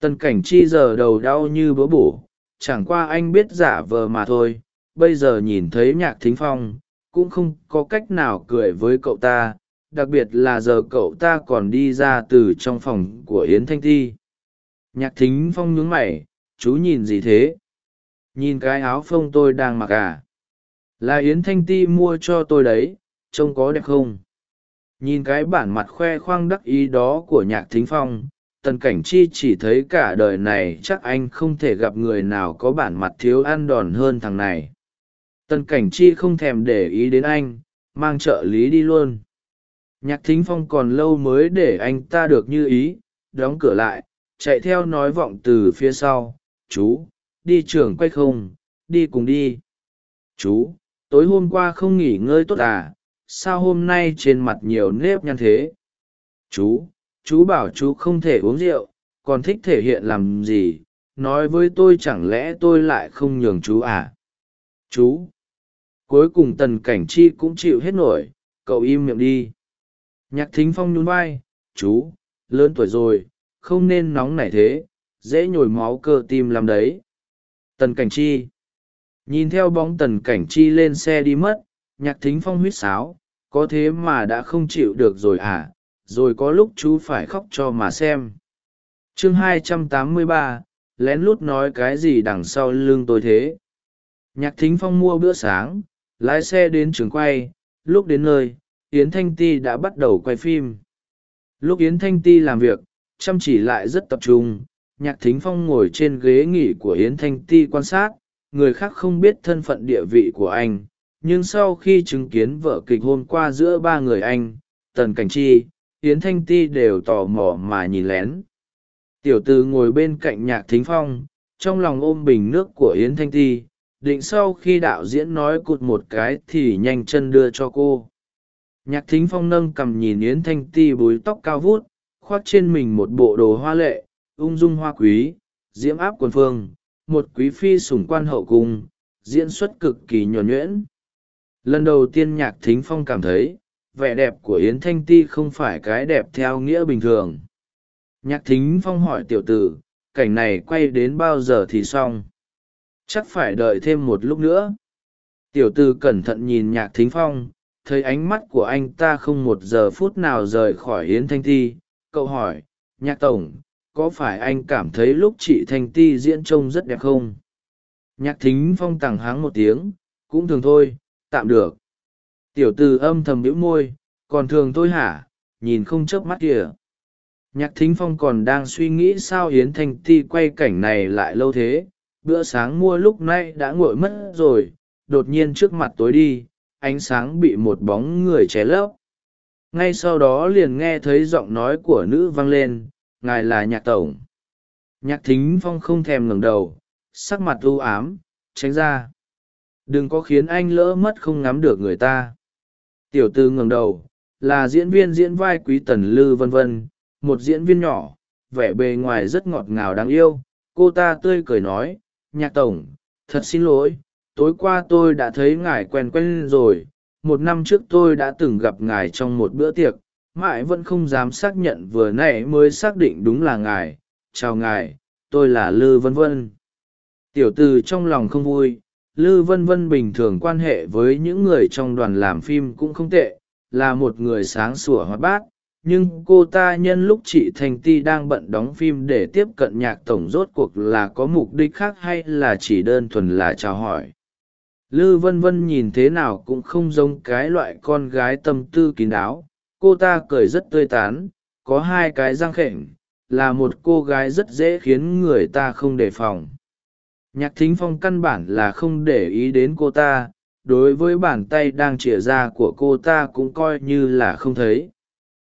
Tần cảnh chi giờ đầu đau như bỡ bổ, chẳng qua anh biết giả vờ mà thôi bây giờ nhìn thấy nhạc thính phong, cũng không có cách nào cười với cậu ta, đặc biệt là giờ cậu ta còn đi ra từ trong phòng của yến thanh ti nhạc thính phong nhướng mày, chú nhìn gì thế? Nhìn cái áo phông tôi đang mặc à? Là yến thanh ti mua cho tôi đấy, trông có đẹp không? Nhìn cái bản mặt khoe khoang đắc ý đó của nhạc thính phong, tần cảnh chi chỉ thấy cả đời này chắc anh không thể gặp người nào có bản mặt thiếu ăn đòn hơn thằng này tần cảnh chi không thèm để ý đến anh, mang trợ lý đi luôn. Nhạc thính phong còn lâu mới để anh ta được như ý, đóng cửa lại, chạy theo nói vọng từ phía sau, chú, đi trường quay không? Đi cùng đi. Chú, tối hôm qua không nghỉ ngơi tốt à? Sao hôm nay trên mặt nhiều nếp nhăn thế? Chú chú bảo chú không thể uống rượu, còn thích thể hiện làm gì? Nói với tôi chẳng lẽ tôi lại không nhường chú à? Chú cuối cùng tần cảnh chi cũng chịu hết nổi cậu im miệng đi. Nhạc thính phong nhún vai chú lớn tuổi rồi không nên nóng nảy thế dễ nhồi máu cơ tim làm đấy. Tần cảnh chi nhìn theo bóng tần cảnh chi lên xe đi mất nhạc thính phong huýt sáo có thế mà đã không chịu được rồi à rồi có lúc chú phải khóc cho mà xem. Chương 283, lén lút nói cái gì đằng sau lưng tôi thế? Nhạc thính phong mua bữa sáng lái xe đến trường quay, lúc đến nơi, yến thanh ti đã bắt đầu quay phim. Lúc yến thanh ti làm việc, chăm chỉ lại rất tập trung, nhạc thính phong ngồi trên ghế nghỉ của yến thanh ti quan sát, người khác không biết thân phận địa vị của anh, nhưng sau khi chứng kiến vở kịch hôm qua giữa ba người anh, tần cảnh chi, yến thanh ti đều tò mò mà nhìn lén. Tiểu từ ngồi bên cạnh nhạc thính phong, trong lòng ôm bình nước của yến thanh ti định sau khi đạo diễn nói cụt một cái thì nhanh chân đưa cho cô. Nhạc thính phong nâng cầm nhìn yến thanh ti búi tóc cao vút, khoác trên mình một bộ đồ hoa lệ, ung dung hoa quý, diễm áp quần phương, một quý phi sủng quan hậu cung, diễn xuất cực kỳ nhuẩn nhuyễn. Lần đầu tiên nhạc thính phong cảm thấy, vẻ đẹp của yến thanh ti không phải cái đẹp theo nghĩa bình thường. Nhạc thính phong hỏi tiểu tử, cảnh này quay đến bao giờ thì xong? Chắc phải đợi thêm một lúc nữa. Tiểu tư cẩn thận nhìn nhạc thính phong, thấy ánh mắt của anh ta không một giờ phút nào rời khỏi yến thanh ti, cậu hỏi, nhạc tổng, có phải anh cảm thấy lúc chị thanh ti diễn trông rất đẹp không? Nhạc thính phong tằng háng một tiếng, cũng thường thôi, tạm được. Tiểu từ âm thầm bĩu môi, còn thường thôi hả? Nhìn không chớp mắt kìa. Nhạc thính phong còn đang suy nghĩ sao yến thanh ti quay cảnh này lại lâu thế bữa sáng mua lúc nay đã nguội mất rồi, đột nhiên trước mặt tối đi, ánh sáng bị một bóng người ché lấp. Ngay sau đó liền nghe thấy giọng nói của nữ vang lên, ngài là nhạc tổng. Nhạc thính phong không thèm ngẩng đầu, sắc mặt u ám, tránh ra. Đừng có khiến anh lỡ mất không ngắm được người ta. Tiểu tư ngẩng đầu, là diễn viên diễn vai quý tần lư vân vân, một diễn viên nhỏ, vẻ bề ngoài rất ngọt ngào đáng yêu, cô ta tươi cười nói nhạc tổng, thật xin lỗi, tối qua tôi đã thấy ngài quen quen rồi, một năm trước tôi đã từng gặp ngài trong một bữa tiệc, mãi vẫn không dám xác nhận vừa n ã y mới xác định đúng là ngài, chào ngài, tôi là lư vân vân. Tiểu t ử trong lòng không vui, lư vân vân bình thường quan hệ với những người trong đoàn làm phim cũng không tệ, là một người sáng sủa hoạt bát nhưng cô ta nhân lúc chị thành ti đang bận đóng phim để tiếp cận nhạc tổng rốt cuộc là có mục đích khác hay là chỉ đơn thuần là chào hỏi? Lư vân vân nhìn thế nào cũng không giống cái loại con gái tâm tư kín đáo. Cô ta cười rất tươi tán, có hai cái răng khểnh, là một cô gái rất dễ khiến người ta không đề phòng. Nhạc thính phong căn bản là không để ý đến cô ta, đối với bàn tay đang chìa ra của cô ta cũng coi như là không thấy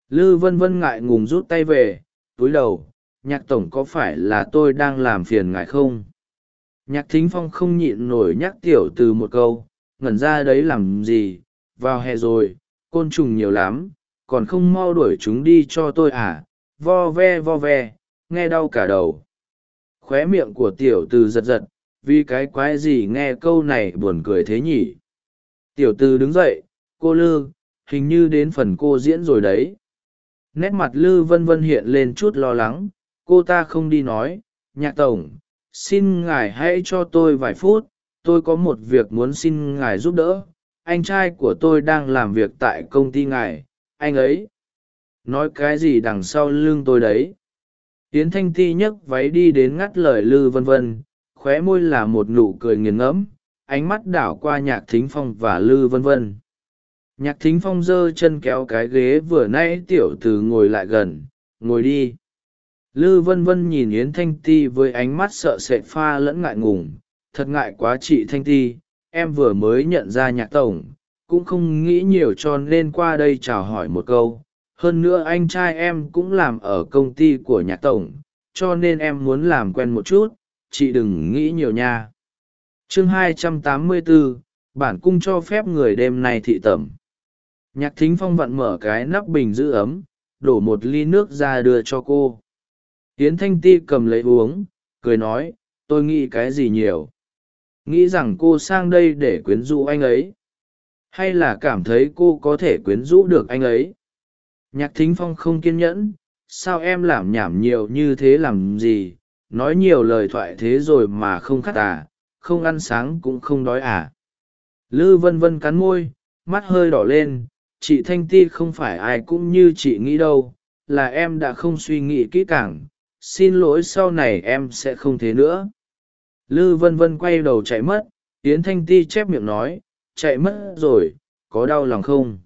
lư vân vân ngại ngùng rút tay về, túi đầu, nhạc tổng có phải là tôi đang làm phiền ngài không? Nhạc thính phong không nhịn nổi nhắc tiểu từ một câu, ngẩn ra đấy làm gì? Vào hè rồi, côn trùng nhiều lắm, còn không mau đuổi chúng đi cho tôi à? Vo ve vo ve, nghe đau cả đầu. Khóe miệng của tiểu từ giật giật, vì cái quái gì nghe câu này buồn cười thế nhỉ? Tiểu từ đứng dậy, cô lư, hình như đến phần cô diễn rồi đấy nét mặt lư vân vân hiện lên chút lo lắng. Cô ta không đi nói, nhạc tổng, xin ngài hãy cho tôi vài phút, tôi có một việc muốn xin ngài giúp đỡ. Anh trai của tôi đang làm việc tại công ty ngài, anh ấy nói cái gì đằng sau lưng tôi đấy. Tiến thanh ti nhấc váy đi đến ngắt lời lư vân vân, khóe môi là một nụ cười nghiền ngẫm, ánh mắt đảo qua nhạc thính phong và lư vân vân nhạc thính phong giơ chân kéo cái ghế vừa nãy tiểu từ ngồi lại gần ngồi đi. Lư vân vân nhìn yến thanh ti với ánh mắt sợ sệt pha lẫn ngại ngùng. Thật ngại quá chị thanh ti em vừa mới nhận ra nhạc tổng cũng không nghĩ nhiều cho nên qua đây chào hỏi một câu. Hơn nữa anh trai em cũng làm ở công ty của nhạc tổng cho nên em muốn làm quen một chút. Chị đừng nghĩ nhiều nha. Chương 284, bản cung cho phép người đêm nay thị tẩm nhạc thính phong vặn mở cái nắp bình giữ ấm, đổ một ly nước ra đưa cho cô. Tiến thanh ti cầm lấy uống, cười nói, tôi nghĩ cái gì nhiều? Nghĩ rằng cô sang đây để quyến rũ anh ấy. Hay là cảm thấy cô có thể quyến rũ được anh ấy? Nhạc thính phong không kiên nhẫn, sao em làm nhảm nhiều như thế làm gì? Nói nhiều lời thoại thế rồi mà không khát à không ăn sáng cũng không đói à. Lư vân vân cắn môi, mắt hơi đỏ lên chị thanh ti không phải ai cũng như chị nghĩ đâu, là em đã không suy nghĩ kỹ càng. Xin lỗi sau này em sẽ không thế nữa. Lư vân vân quay đầu chạy mất, yến thanh ti chép miệng nói, chạy mất rồi, có đau lòng không?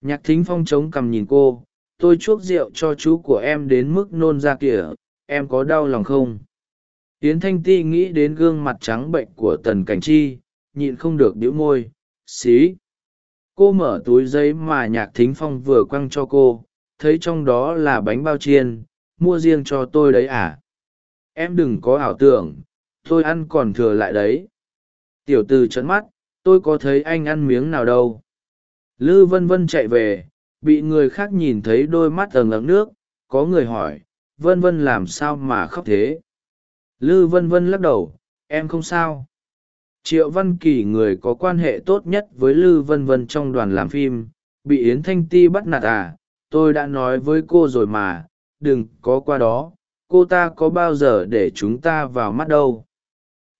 Nhạc thính phong chống cằm nhìn cô, tôi chuốc rượu cho chú của em đến mức nôn ra kìa, em có đau lòng không? Yến thanh ti nghĩ đến gương mặt trắng bệnh của tần cảnh chi, nhịn không được đĩu môi, xí cô mở túi giấy mà nhạc thính phong vừa quăng cho cô, thấy trong đó là bánh bao chiên, mua riêng cho tôi đấy à? Em đừng có ảo tưởng, tôi ăn còn thừa lại đấy. Tiểu từ trấn mắt, tôi có thấy anh ăn miếng nào đâu? Lư vân vân chạy về, bị người khác nhìn thấy đôi mắt tầng ấm nước, có người hỏi, vân vân làm sao mà khóc thế? Lư vân vân lắc đầu, em không sao triệu văn kỳ người có quan hệ tốt nhất với lư vân vân trong đoàn làm phim, bị yến thanh ti bắt nạt à? Tôi đã nói với cô rồi mà, đừng có qua đó, cô ta có bao giờ để chúng ta vào mắt đâu?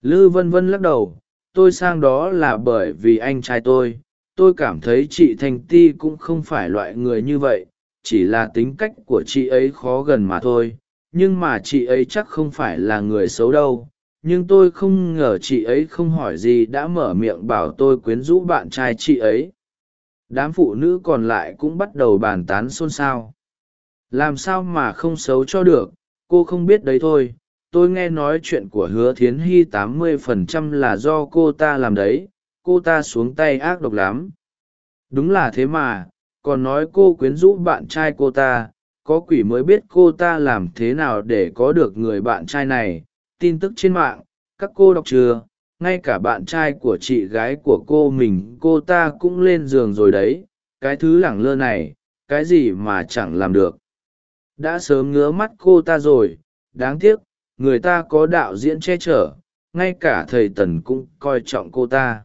Lư vân vân lắc đầu, tôi sang đó là bởi vì anh trai tôi tôi cảm thấy chị thanh ti cũng không phải loại người như vậy, chỉ là tính cách của chị ấy khó gần mà thôi, nhưng mà chị ấy chắc không phải là người xấu đâu nhưng tôi không ngờ chị ấy không hỏi gì đã mở miệng bảo tôi quyến rũ bạn trai chị ấy. Đám phụ nữ còn lại cũng bắt đầu bàn tán xôn xao. Làm sao mà không xấu cho được, cô không biết đấy thôi. Tôi nghe nói chuyện của hứa thiến hy tám mươi phần trăm là do cô ta làm đấy. Cô ta xuống tay ác độc lắm. Đúng là thế mà, còn nói cô quyến rũ bạn trai cô ta. Có quỷ mới biết cô ta làm thế nào để có được người bạn trai này tin tức trên mạng, các cô đọc chưa? Ngay cả bạn trai của chị gái của cô mình, cô ta cũng lên giường rồi đấy. Cái thứ lẳng lơ này, cái gì mà chẳng làm được? Đã sớm ngứa mắt cô ta rồi. Đáng tiếc, người ta có đạo diễn che chở. Ngay cả thầy tần cũng coi trọng cô ta.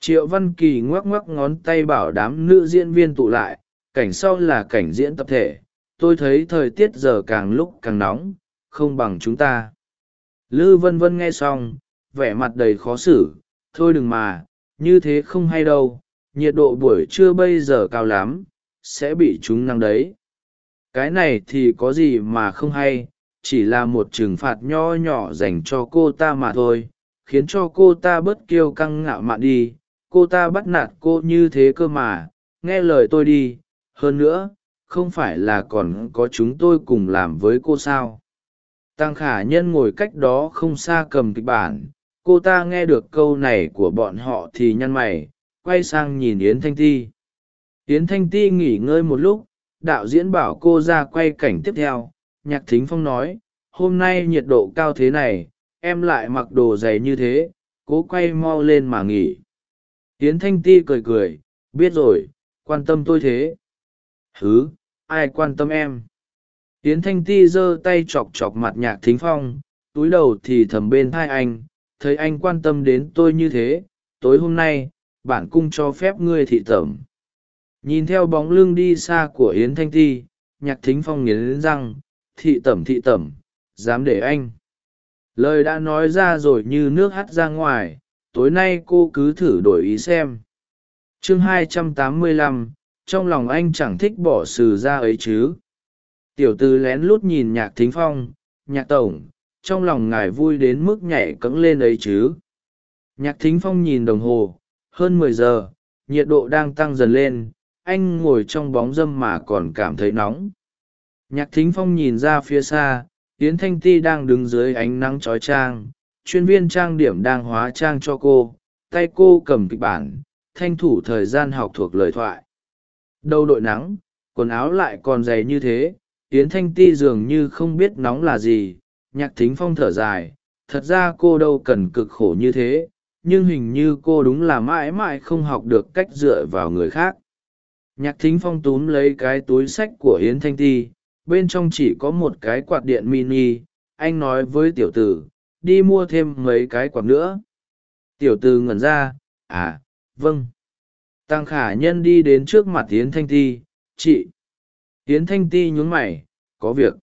Triệu văn kỳ ngoắc ngoắc ngón tay bảo đám nữ diễn viên tụ lại. Cảnh sau là cảnh diễn tập thể. Tôi thấy thời tiết giờ càng lúc càng nóng, không bằng chúng ta lư vân vân nghe xong, vẻ mặt đầy khó xử, thôi đừng mà, như thế không hay đâu, nhiệt độ buổi trưa bây giờ cao lắm, sẽ bị chúng năng đấy. Cái này thì có gì mà không hay, chỉ là một trừng phạt nho nhỏ dành cho cô ta mà thôi, khiến cho cô ta bớt kiêu căng ngạo mạn đi, cô ta bắt nạt cô như thế cơ mà, nghe lời tôi đi, hơn nữa, không phải là còn có chúng tôi cùng làm với cô sao? Tăng khả nhân ngồi cách đó không xa cầm kịch bản, cô ta nghe được câu này của bọn họ thì nhăn mày, quay sang nhìn yến thanh ti. Yến thanh ti nghỉ ngơi một lúc, đạo diễn bảo cô ra quay cảnh tiếp theo. Nhạc thính phong nói, hôm nay nhiệt độ cao thế này, em lại mặc đồ dày như thế, cố quay mau lên mà nghỉ. Yến thanh ti cười cười, biết rồi, quan tâm tôi thế. Hứ, ai quan tâm em? Yến thanh ti giơ tay chọc chọc mặt nhạc thính phong túi đầu thì thầm bên thai anh thấy anh quan tâm đến tôi như thế tối hôm nay bản cung cho phép ngươi thị tẩm. Nhìn theo bóng lưng đi xa của yến thanh ti nhạc thính phong nghiến răng thị tẩm thị tẩm dám để anh. Lời đã nói ra rồi như nước hắt ra ngoài tối nay cô cứ thử đổi ý xem. Chương 285, trong lòng anh chẳng thích bỏ sừ ra ấy chứ tiểu tư lén lút nhìn nhạc thính phong, nhạc tổng, trong lòng ngài vui đến mức nhảy cẫng lên ấy chứ? Nhạc thính phong nhìn đồng hồ, hơn mười giờ, nhiệt độ đang tăng dần lên, anh ngồi trong bóng dâm mà còn cảm thấy nóng. Nhạc thính phong nhìn ra phía xa, yến thanh ti đang đứng dưới ánh nắng trói trang chuyên viên trang điểm đang hóa trang cho cô, tay cô cầm kịch bản, thanh thủ thời gian học thuộc lời thoại. Đâu đội nắng, quần áo lại còn dày như thế yến thanh ti dường như không biết nóng là gì, nhạc thính phong thở dài, thật ra cô đâu cần cực khổ như thế, nhưng hình như cô đúng là mãi mãi không học được cách dựa vào người khác. Nhạc thính phong túm lấy cái túi sách của yến thanh ti, bên trong chỉ có một cái quạt điện mini, anh nói với tiểu tử, đi mua thêm mấy cái quạt nữa. Tiểu tử ngẩn ra à vâng. Tăng khả nhân đi đến trước mặt yến thanh ti, chị yến thanh ti nhún mày, có việc.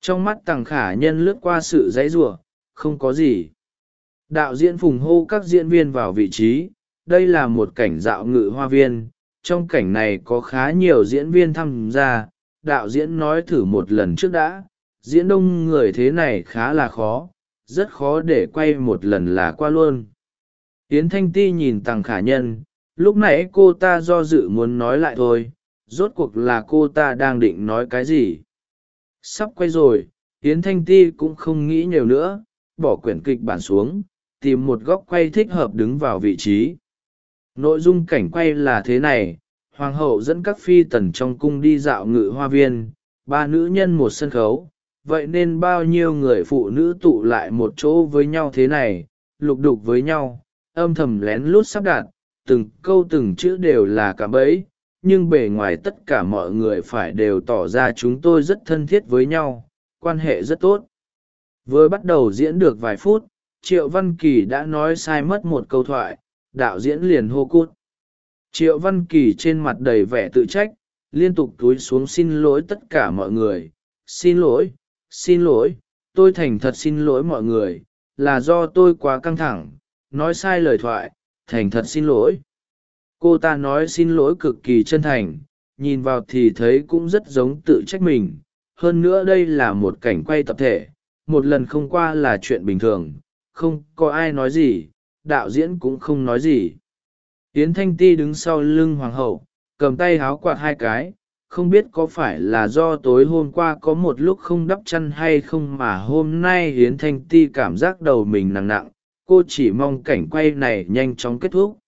Trong mắt tằng khả nhân lướt qua sự dãy giụa không có gì. Đạo diễn phùng hô các diễn viên vào vị trí, đây là một cảnh dạo ngự hoa viên, trong cảnh này có khá nhiều diễn viên tham gia. Đạo diễn nói thử một lần trước đã, diễn đông người thế này khá là khó, rất khó để quay một lần là qua luôn. Yến thanh ti nhìn tằng khả nhân, lúc nãy cô ta do dự muốn nói lại thôi rốt cuộc là cô ta đang định nói cái gì? Sắp quay rồi, yến thanh ti cũng không nghĩ nhiều nữa, bỏ quyển kịch bản xuống, tìm một góc quay thích hợp đứng vào vị trí. Nội dung cảnh quay là thế này, hoàng hậu dẫn các phi tần trong cung đi dạo ngự hoa viên, ba nữ nhân một sân khấu, vậy nên bao nhiêu người phụ nữ tụ lại một chỗ với nhau thế này, lục đục với nhau, âm thầm lén lút sắp đặt, từng câu từng chữ đều là cả bẫy nhưng bề ngoài tất cả mọi người phải đều tỏ ra chúng tôi rất thân thiết với nhau, quan hệ rất tốt. Vừa bắt đầu diễn được vài phút, triệu văn kỳ đã nói sai mất một câu thoại, đạo diễn liền hô cút. Triệu văn kỳ trên mặt đầy vẻ tự trách, liên tục túi xuống xin lỗi tất cả mọi người. Xin lỗi xin lỗi, tôi thành thật xin lỗi mọi người, là do tôi quá căng thẳng, nói sai lời thoại, thành thật xin lỗi cô ta nói xin lỗi cực kỳ chân thành, nhìn vào thì thấy cũng rất giống tự trách mình. Hơn nữa đây là một cảnh quay tập thể, một lần không qua là chuyện bình thường, không có ai nói gì, đạo diễn cũng không nói gì. Yến thanh ti đứng sau lưng hoàng hậu, cầm tay háo quạt hai cái, không biết có phải là do tối hôm qua có một lúc không đắp chăn hay không mà hôm nay yến thanh ti cảm giác đầu mình nặng nặng, cô chỉ mong cảnh quay này nhanh chóng kết thúc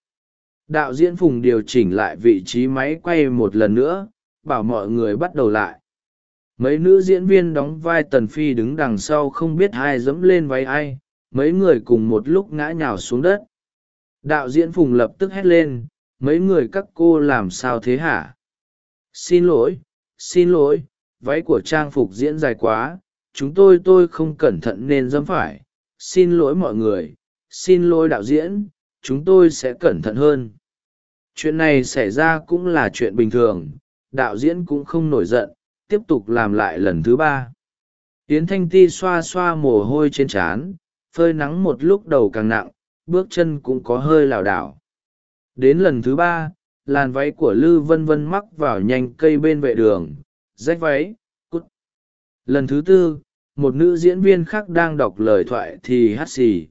đạo diễn phùng điều chỉnh lại vị trí máy quay một lần nữa, bảo mọi người bắt đầu lại. Mấy nữ diễn viên đóng vai tần phi đứng đằng sau không biết ai dẫm lên váy ai, mấy người cùng một lúc ngã nhào xuống đất. Đạo diễn phùng lập tức hét lên, mấy người các cô làm sao thế hả? Xin lỗi xin lỗi, váy của trang phục diễn dài quá, chúng tôi tôi không cẩn thận nên dẫm phải. Xin lỗi mọi người, xin lỗi đạo diễn, chúng tôi sẽ cẩn thận hơn chuyện này xảy ra cũng là chuyện bình thường, đạo diễn cũng không nổi giận, tiếp tục làm lại lần thứ ba. Yến thanh ti xoa xoa mồ hôi trên trán, phơi nắng một lúc đầu càng nặng, bước chân cũng có hơi lảo đảo. Đến lần thứ ba, làn váy của lư vân vân mắc vào nhanh cây bên vệ đường, rách váy, cút. Lần thứ tư, một nữ diễn viên khác đang đọc lời thoại thì hắt xì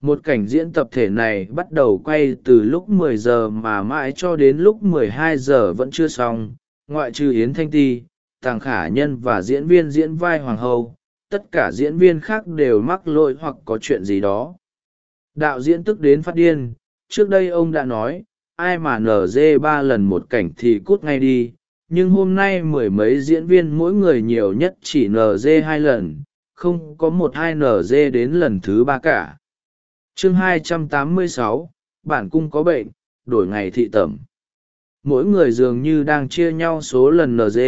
một cảnh diễn tập thể này bắt đầu quay từ lúc 10 giờ mà mãi cho đến lúc 12 giờ vẫn chưa xong. Ngoại trừ yến thanh ti, tàng khả nhân và diễn viên diễn vai hoàng hậu, tất cả diễn viên khác đều mắc lỗi hoặc có chuyện gì đó. Đạo diễn tức đến phát điên, trước đây ông đã nói, ai mà nở dê ba lần một cảnh thì cút ngay đi, nhưng hôm nay mười mấy diễn viên mỗi người nhiều nhất chỉ nở dê hai lần, không có một hai nở dê đến lần thứ ba cả chương 286, bản cung có bệnh đổi ngày thị tẩm. Mỗi người dường như đang chia nhau số lần nd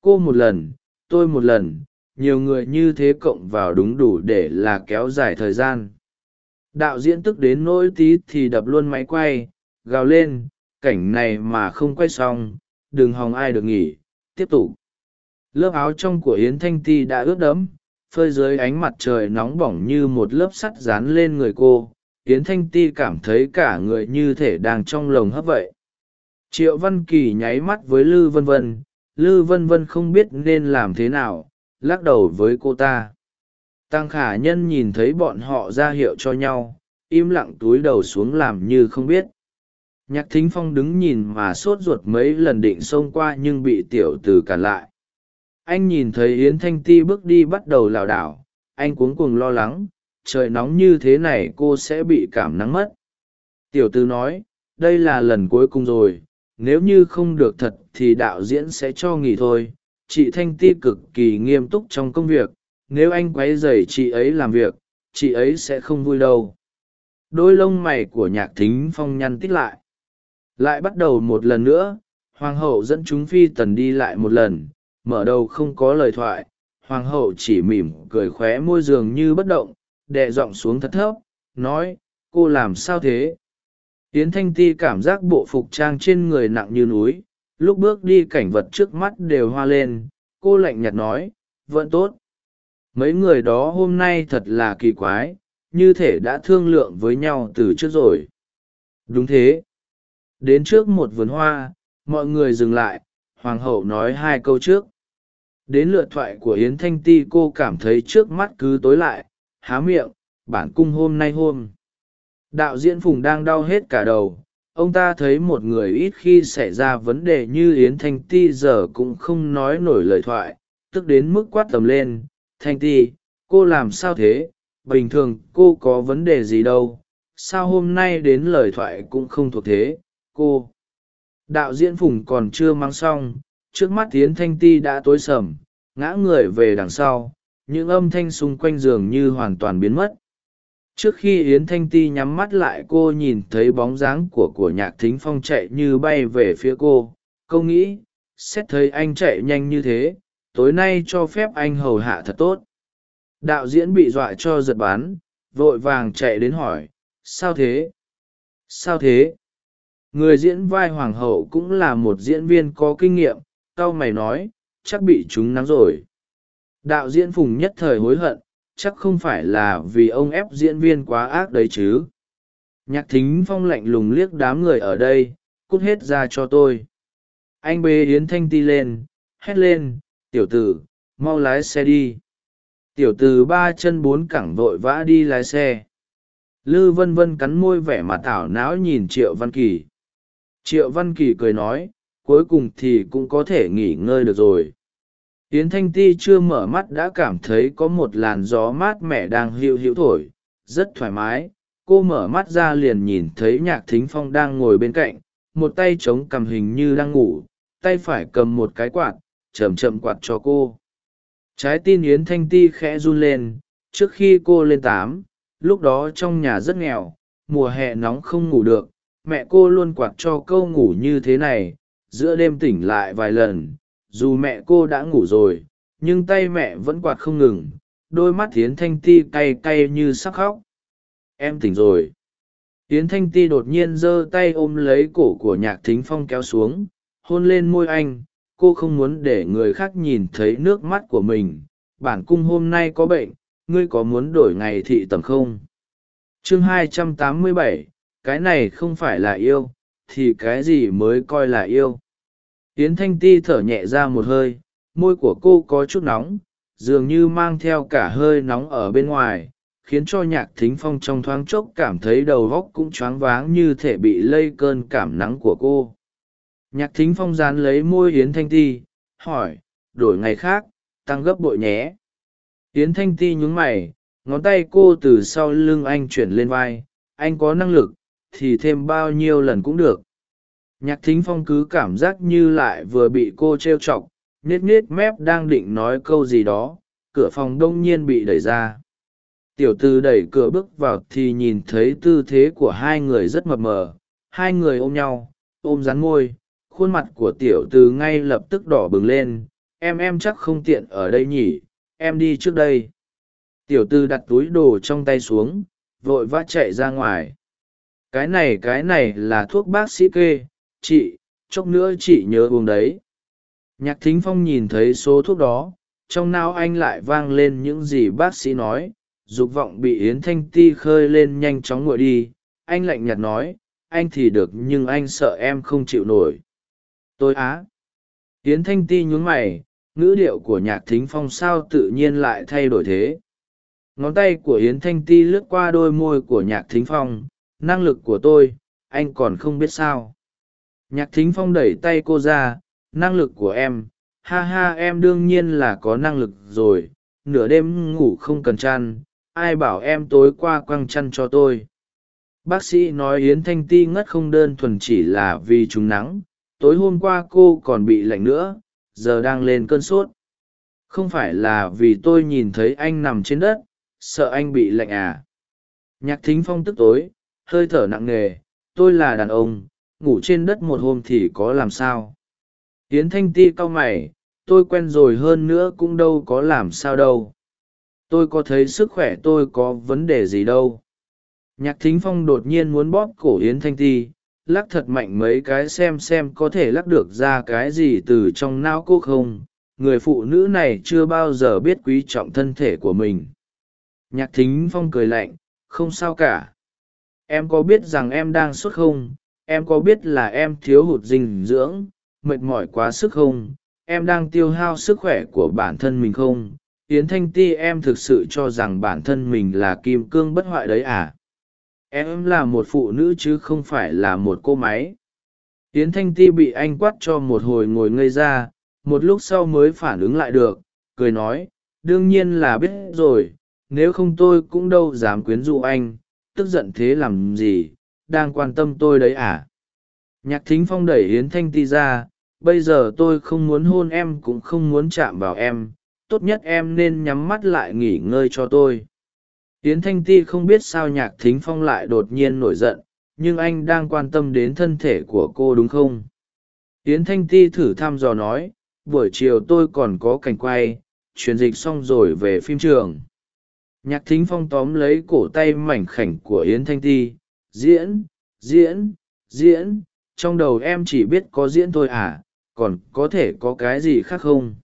cô một lần tôi một lần nhiều người như thế cộng vào đúng đủ để là kéo dài thời gian. Đạo diễn tức đến nỗi tí thì đập luôn máy quay gào lên cảnh này mà không quay xong đừng hòng ai được nghỉ tiếp tục. Lớp áo trong của yến thanh ti đã ướt đẫm phơi dưới ánh mặt trời nóng bỏng như một lớp sắt dán lên người cô, yến thanh ti cảm thấy cả người như thể đang trong lồng hấp vậy. Triệu văn kỳ nháy mắt với lư vân vân, lư vân vân không biết nên làm thế nào, lắc đầu với cô ta. Tăng khả nhân nhìn thấy bọn họ ra hiệu cho nhau, im lặng túi đầu xuống làm như không biết. Nhạc thính phong đứng nhìn mà sốt ruột mấy lần định xông qua nhưng bị tiểu t ử cản lại anh nhìn thấy yến thanh ti bước đi bắt đầu lảo đảo. Anh cuống cuồng lo lắng, trời nóng như thế này cô sẽ bị cảm nắng mất. Tiểu tư nói, đây là lần cuối cùng rồi, nếu như không được thật thì đạo diễn sẽ cho nghỉ thôi. Chị thanh ti cực kỳ nghiêm túc trong công việc, nếu anh quấy dày chị ấy làm việc, chị ấy sẽ không vui đâu. Đôi lông mày của nhạc thính phong nhăn tít lại. Lại bắt đầu một lần nữa, hoàng hậu dẫn chúng phi tần đi lại một lần mở đầu không có lời thoại, hoàng hậu chỉ mỉm cười khóe môi giường như bất động, đè giọng xuống thật thấp, nói, cô làm sao thế? Yến thanh ti cảm giác bộ phục trang trên người nặng như núi, lúc bước đi cảnh vật trước mắt đều hoa lên, cô lạnh nhạt nói, vẫn tốt. Mấy người đó hôm nay thật là kỳ quái, như thể đã thương lượng với nhau từ trước rồi. Đúng thế. Đến trước một vườn hoa, mọi người dừng lại, hoàng hậu nói hai câu trước đến lượt thoại của yến thanh ti cô cảm thấy trước mắt cứ tối lại, há miệng, bản cung hôm nay hôm. Đạo diễn phùng đang đau hết cả đầu, ông ta thấy một người ít khi xảy ra vấn đề như yến thanh ti giờ cũng không nói nổi lời thoại, tức đến mức quát tầm lên, thanh ti, cô làm sao thế? Bình thường cô có vấn đề gì đâu, sao hôm nay đến lời thoại cũng không thuộc thế, cô? Đạo diễn phùng còn chưa mang xong trước mắt yến thanh ti đã tối sầm, ngã người về đằng sau, những âm thanh xung quanh giường như hoàn toàn biến mất. Trước khi yến thanh ti nhắm mắt lại cô nhìn thấy bóng dáng của của nhạc thính phong chạy như bay về phía cô. Câu nghĩ, xét thấy anh chạy nhanh như thế, tối nay cho phép anh hầu hạ thật tốt. Đạo diễn bị dọa cho giật bắn, vội vàng chạy đến hỏi, sao thế? Sao thế? Người diễn vai hoàng hậu cũng là một diễn viên có kinh nghiệm cau mày nói, chắc bị chúng nắng rồi. Đạo diễn phùng nhất thời hối hận, chắc không phải là vì ông ép diễn viên quá ác đấy chứ. Nhạc thính phong lạnh lùng liếc đám người ở đây, cút hết ra cho tôi. Anh bê yến thanh ti lên, hét lên, tiểu tử, mau lái xe đi. Tiểu tử ba chân bốn cẳng vội vã đi lái xe. Lư vân vân cắn môi vẻ mặt thảo não nhìn triệu văn kỳ. Triệu văn kỳ cười nói cuối cùng thì cũng có thể nghỉ ngơi được rồi. Yến thanh ti chưa mở mắt đã cảm thấy có một làn gió mát mẻ đang hiu hiu thổi, rất thoải mái. Cô mở mắt ra liền nhìn thấy nhạc thính phong đang ngồi bên cạnh, một tay chống cằm hình như đang ngủ, tay phải cầm một cái quạt chầm chậm quạt cho cô. Trái tim yến thanh ti khẽ run lên, trước khi cô lên tám, lúc đó trong nhà rất nghèo, mùa hè nóng không ngủ được, mẹ cô luôn quạt cho câu ngủ như thế này giữa đêm tỉnh lại vài lần dù mẹ cô đã ngủ rồi nhưng tay mẹ vẫn quạt không ngừng đôi mắt tiến thanh ti cay cay như sắc khóc. Em tỉnh rồi. Tiến thanh ti đột nhiên giơ tay ôm lấy cổ của nhạc thính phong kéo xuống hôn lên môi anh cô không muốn để người khác nhìn thấy nước mắt của mình. Bản cung hôm nay có bệnh ngươi có muốn đổi ngày thị tầm không? Chương 287, cái này không phải là yêu thì cái gì mới coi là yêu? Yến thanh ti thở nhẹ ra một hơi, môi của cô có chút nóng, dường như mang theo cả hơi nóng ở bên ngoài, khiến cho nhạc thính phong trong thoáng chốc cảm thấy đầu góc cũng choáng váng như thể bị lây cơn cảm nắng của cô. Nhạc thính phong dán lấy môi yến thanh ti, hỏi, đổi ngày khác, tăng gấp bội nhé. Yến thanh ti nhún mày, ngón tay cô từ sau lưng anh chuyển lên vai, anh có năng lực thì thêm bao nhiêu lần cũng được. Nhạc thính phong cứ cảm giác như lại vừa bị cô t r e o chọc nết nết mép đang định nói câu gì đó, cửa phòng đông nhiên bị đẩy ra. Tiểu tư đẩy cửa bước vào thì nhìn thấy tư thế của hai người rất mập mờ, hai người ôm nhau, ôm rắn môi, khuôn mặt của tiểu tư ngay lập tức đỏ bừng lên, em em chắc không tiện ở đây nhỉ, em đi trước đây. Tiểu tư đặt túi đồ trong tay xuống, vội vã chạy ra ngoài cái này cái này là thuốc bác sĩ kê, chị, chốc nữa chị nhớ uống đấy. Nhạc thính phong nhìn thấy số thuốc đó, trong nao anh lại vang lên những gì bác sĩ nói. Dục vọng bị yến thanh ti khơi lên nhanh chóng nguội đi. Anh lạnh nhạt nói, anh thì được, nhưng anh sợ em không chịu nổi. Tôi á. Yến thanh ti nhún mày, ngữ điệu của nhạc thính phong sao tự nhiên lại thay đổi thế? Ngón tay của yến thanh ti lướt qua đôi môi của nhạc thính phong năng lực của tôi, anh còn không biết sao. Nhạc thính phong đẩy tay cô ra, năng lực của em, ha ha, em đương nhiên là có năng lực rồi, nửa đêm ngủ không cần chăn, ai bảo em tối qua quăng chăn cho tôi. Bác sĩ nói yến thanh ti ngất không đơn thuần chỉ là vì trúng nắng, tối hôm qua cô còn bị lạnh nữa, giờ đang lên cơn sốt. Không phải là vì tôi nhìn thấy anh nằm trên đất, sợ anh bị lạnh à. Nhạc thính phong tức tối hơi thở nặng nề, tôi là đàn ông, ngủ trên đất một hôm thì có làm sao? Tiến thanh ti cau mày, tôi quen rồi hơn nữa cũng đâu có làm sao đâu. Tôi có thấy sức khỏe tôi có vấn đề gì đâu. Nhạc thính phong đột nhiên muốn bóp cổ yến thanh ti, lắc thật mạnh mấy cái xem xem có thể lắc được ra cái gì từ trong não cô không? Người phụ nữ này chưa bao giờ biết quý trọng thân thể của mình. Nhạc thính phong cười lạnh, không sao cả em có biết rằng em đang sốt không? Em có biết là em thiếu hụt dinh dưỡng, mệt mỏi quá sức không? Em đang tiêu hao sức khỏe của bản thân mình không? Yến thanh ti, em thực sự cho rằng bản thân mình là kim cương bất hoại đấy à? Em là một phụ nữ chứ không phải là một cô máy. Yến thanh ti bị anh quắt cho một hồi ngồi ngây ra, một lúc sau mới phản ứng lại được, cười nói, đương nhiên là biết rồi, nếu không tôi cũng đâu dám quyến rũ anh tức giận thế làm gì, đang quan tâm tôi đấy à? Nhạc thính phong đẩy yến thanh ti ra, bây giờ tôi không muốn hôn em cũng không muốn chạm vào em, tốt nhất em nên nhắm mắt lại nghỉ ngơi cho tôi. Yến thanh ti không biết sao nhạc thính phong lại đột nhiên nổi giận, nhưng anh đang quan tâm đến thân thể của cô đúng không? Yến thanh ti thử thăm dò nói, buổi chiều tôi còn có cảnh quay, truyền dịch xong rồi về phim trường nhạc thính phong tóm lấy cổ tay mảnh khảnh của yến thanh ti, diễn diễn diễn, trong đầu em chỉ biết có diễn thôi à còn có thể có cái gì khác không?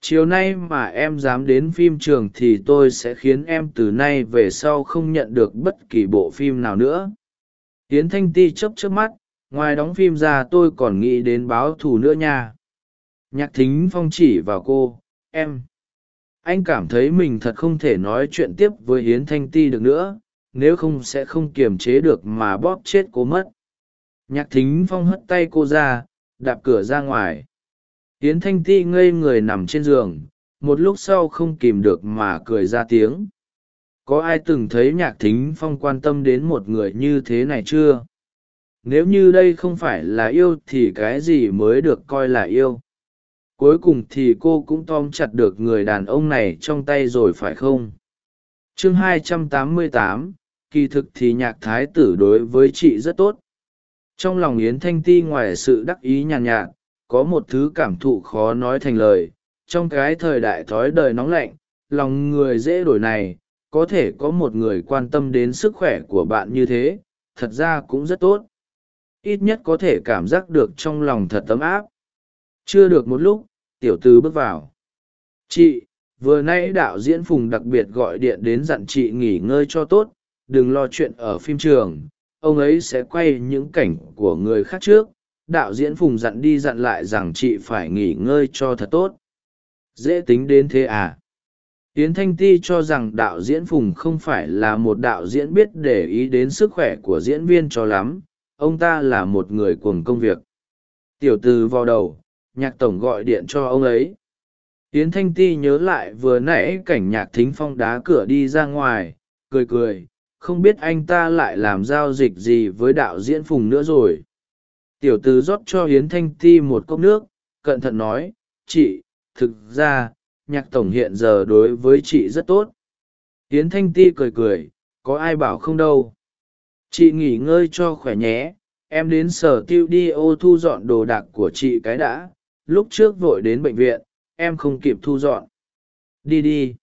Chiều nay mà em dám đến phim trường thì tôi sẽ khiến em từ nay về sau không nhận được bất kỳ bộ phim nào nữa. Yến thanh ti chấp chấp mắt, ngoài đóng phim ra tôi còn nghĩ đến báo thù nữa nha. Nhạc thính phong chỉ vào cô, em anh cảm thấy mình thật không thể nói chuyện tiếp với hiến thanh ti được nữa, nếu không sẽ không kiềm chế được mà bóp chết cô mất. Nhạc thính phong hất tay cô ra, đạp cửa ra ngoài. Hiến thanh ti ngây người nằm trên giường, một lúc sau không kìm được mà cười ra tiếng. Có ai từng thấy nhạc thính phong quan tâm đến một người như thế này chưa? Nếu như đây không phải là yêu thì cái gì mới được coi là yêu? Cuối cùng thì cô cũng tom chặt được người đàn ông này trong tay rồi phải không? Chương 288, kỳ thực thì nhạc thái tử đối với chị rất tốt. Trong lòng yến thanh ti ngoài sự đắc ý nhàn nhạt, nhạt có một thứ cảm thụ khó nói thành lời. Trong cái thời đại thói đời nóng lạnh lòng người dễ đổi này có thể có một người quan tâm đến sức khỏe của bạn như thế thật ra cũng rất tốt. Ít nhất có thể cảm giác được trong lòng thật ấm áp. Chưa được một lúc tiểu tư bước vào. Chị, vừa nay đạo diễn phùng đặc biệt gọi điện đến dặn chị nghỉ ngơi cho tốt, đừng lo chuyện ở phim trường, ông ấy sẽ quay những cảnh của người khác trước. Đạo diễn phùng dặn đi dặn lại rằng chị phải nghỉ ngơi cho thật tốt. Dễ tính đến thế à? Yến thanh ti cho rằng đạo diễn phùng không phải là một đạo diễn biết để ý đến sức khỏe của diễn viên cho lắm. Ông ta là một người cuồng công việc. Tiểu từ vào đầu nhạc tổng gọi điện cho ông ấy. Yến thanh ti nhớ lại vừa nãy cảnh nhạc thính phong đá cửa đi ra ngoài, cười cười, không biết anh ta lại làm giao dịch gì với đạo diễn phùng nữa rồi. Tiểu t ử rót cho yến thanh ti một cốc nước, cẩn thận nói, chị, thực ra, nhạc tổng hiện giờ đối với chị rất tốt. Yến thanh ti cười cười, có ai bảo không đâu. Chị nghỉ ngơi cho khỏe nhé, em đến sở tiêu đi ô thu dọn đồ đạc của chị cái đã lúc trước vội đến bệnh viện, em không kịp thu dọn. Đi đi.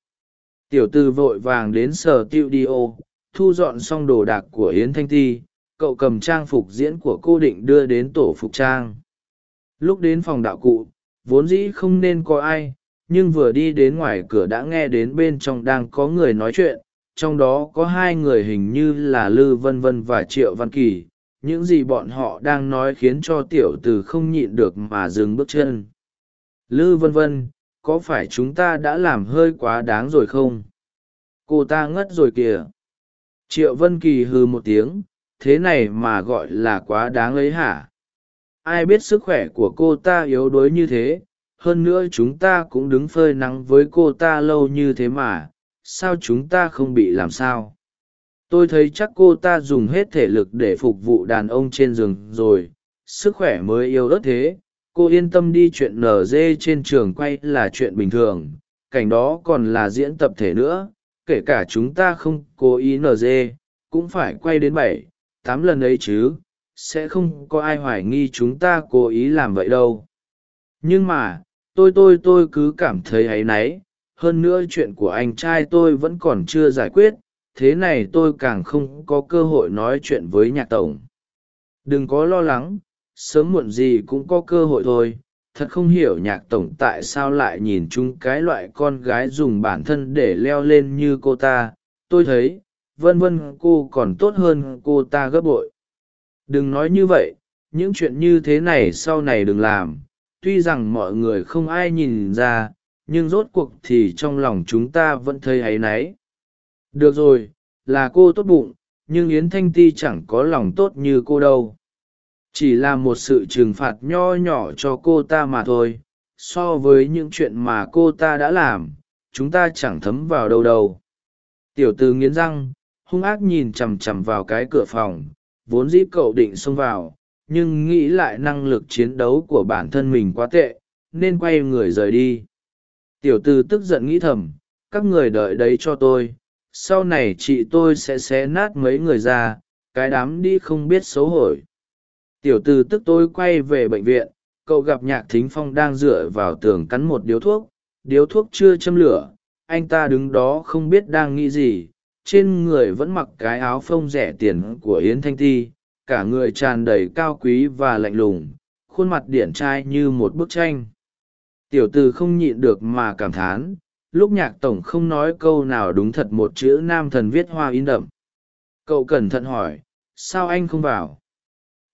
Tiểu tư vội vàng đến sở tiệu đi ô, thu dọn xong đồ đạc của yến thanh ti, cậu cầm trang phục diễn của cô định đưa đến tổ phục trang. Lúc đến phòng đạo cụ, vốn dĩ không nên có ai, nhưng vừa đi đến ngoài cửa đã nghe đến bên trong đang có người nói chuyện, trong đó có hai người hình như là lư vân vân và triệu văn kỳ những gì bọn họ đang nói khiến cho tiểu t ử không nhịn được mà dừng bước chân. Lư vân vân, có phải chúng ta đã làm hơi quá đáng rồi không? Cô ta ngất rồi kìa. Triệu vân kỳ hư một tiếng, thế này mà gọi là quá đáng ấy hả? Ai biết sức khỏe của cô ta yếu đuối như thế, hơn nữa chúng ta cũng đứng phơi nắng với cô ta lâu như thế mà, sao chúng ta không bị làm sao? Tôi thấy chắc cô ta dùng hết thể lực để phục vụ đàn ông trên giường rồi. Sức khỏe mới yêu ớt thế. Cô yên tâm đi, chuyện nở dê trên trường quay là chuyện bình thường. Cảnh đó còn là diễn tập thể nữa. Kể cả chúng ta không cố ý nở dê cũng phải quay đến bảy, tám lần ấy chứ. Sẽ không có ai hoài nghi chúng ta cố ý làm vậy đâu. Nhưng mà, tôi tôi tôi cứ cảm thấy áy náy. Hơn nữa chuyện của anh trai tôi vẫn còn chưa giải quyết thế này tôi càng không có cơ hội nói chuyện với nhạc tổng. Đừng có lo lắng, sớm muộn gì cũng có cơ hội thôi. Thật không hiểu nhạc tổng tại sao lại nhìn chúng cái loại con gái dùng bản thân để leo lên như cô ta. Tôi thấy, vân vân cô còn tốt hơn cô ta gấp bội. Đừng nói như vậy, những chuyện như thế này sau này đừng làm. Tuy rằng mọi người không ai nhìn ra, nhưng rốt cuộc thì trong lòng chúng ta vẫn thấy áy náy được rồi, là cô tốt bụng, nhưng yến thanh ti chẳng có lòng tốt như cô đâu. Chỉ là một sự trừng phạt nho nhỏ cho cô ta mà thôi, so với những chuyện mà cô ta đã làm, chúng ta chẳng thấm vào đâu đâu. Tiểu tử nghiến răng, hung ác nhìn chằm chằm vào cái cửa phòng, vốn dĩ cậu định xông vào, nhưng nghĩ lại năng lực chiến đấu của bản thân mình quá tệ, nên quay người rời đi. Tiểu tử tức giận nghĩ thầm, các người đợi đấy cho tôi sau này chị tôi sẽ xé nát mấy người ra, cái đám đi không biết xấu hổi tiểu từ tức tôi quay về bệnh viện, cậu gặp nhạc thính phong đang dựa vào tường cắn một điếu thuốc. Điếu thuốc chưa châm lửa, anh ta đứng đó không biết đang nghĩ gì. Trên người vẫn mặc cái áo phông rẻ tiền của yến thanh ti cả người tràn đầy cao quý và lạnh lùng, khuôn mặt điển trai như một bức tranh. Tiểu từ không nhịn được mà cảm thán lúc nhạc tổng không nói câu nào đúng thật một chữ nam thần viết hoa in đậm. Cậu cẩn thận hỏi sao anh không vào?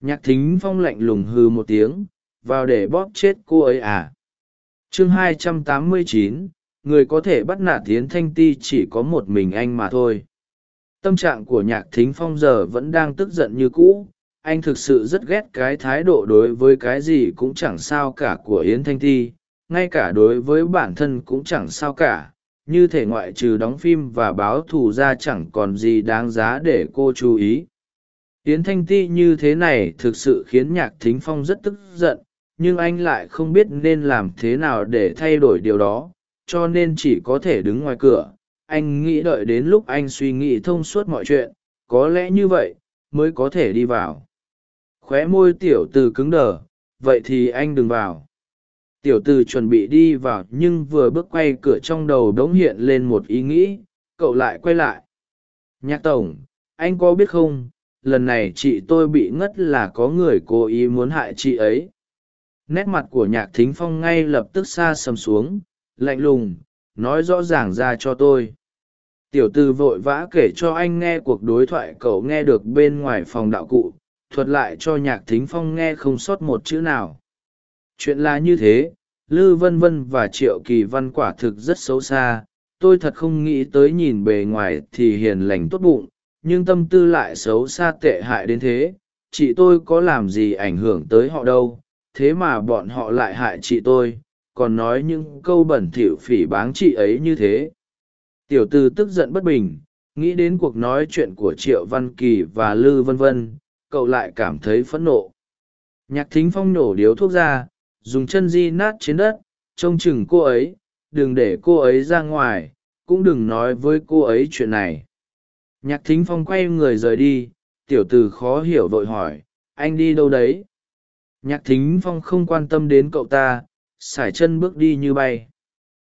Nhạc thính phong lạnh lùng hư một tiếng vào để bóp chết cô ấy à? Chương 289, người có thể bắt nạt tiến thanh ti chỉ có một mình anh mà thôi. Tâm trạng của nhạc thính phong giờ vẫn đang tức giận như cũ anh thực sự rất ghét cái thái độ đối với cái gì cũng chẳng sao cả của yến thanh ti ngay cả đối với bản thân cũng chẳng sao cả, như thể ngoại trừ đóng phim và báo thù ra chẳng còn gì đáng giá để cô chú ý. Yến thanh ti như thế này thực sự khiến nhạc thính phong rất tức giận, nhưng anh lại không biết nên làm thế nào để thay đổi điều đó, cho nên chỉ có thể đứng ngoài cửa. Anh nghĩ đợi đến lúc anh suy nghĩ thông suốt mọi chuyện, có lẽ như vậy, mới có thể đi vào. Khóe môi tiểu từ cứng đờ, vậy thì anh đừng vào tiểu từ chuẩn bị đi vào nhưng vừa bước quay cửa trong đầu đ ố n g hiện lên một ý nghĩ, cậu lại quay lại. Nhạc tổng, anh có biết không, lần này chị tôi bị ngất là có người cố ý muốn hại chị ấy. Nét mặt của nhạc thính phong ngay lập tức xa sầm xuống, lạnh lùng, nói rõ ràng ra cho tôi. Tiểu tư vội vã kể cho anh nghe cuộc đối thoại cậu nghe được bên ngoài phòng đạo cụ, thuật lại cho nhạc thính phong nghe không sót một chữ nào chuyện là như thế, lư vân vân và triệu kỳ văn quả thực rất xấu xa. Tôi thật không nghĩ tới nhìn bề ngoài thì hiền lành tốt bụng, nhưng tâm tư lại xấu xa tệ hại đến thế. Chị tôi có làm gì ảnh hưởng tới họ đâu, thế mà bọn họ lại hại chị tôi, còn nói những câu bẩn thỉu phỉ báng chị ấy như thế. Tiểu tư tức giận bất bình, nghĩ đến cuộc nói chuyện của triệu văn kỳ và lư vân vân, cậu lại cảm thấy phẫn nộ. Nhạc thính phong nổ điếu thuốc ra dùng chân di nát trên đất, trông chừng cô ấy, đừng để cô ấy ra ngoài, cũng đừng nói với cô ấy chuyện này. Nhạc thính phong quay người rời đi, tiểu từ khó hiểu vội hỏi, anh đi đâu đấy? Nhạc thính phong không quan tâm đến cậu ta, sải chân bước đi như bay.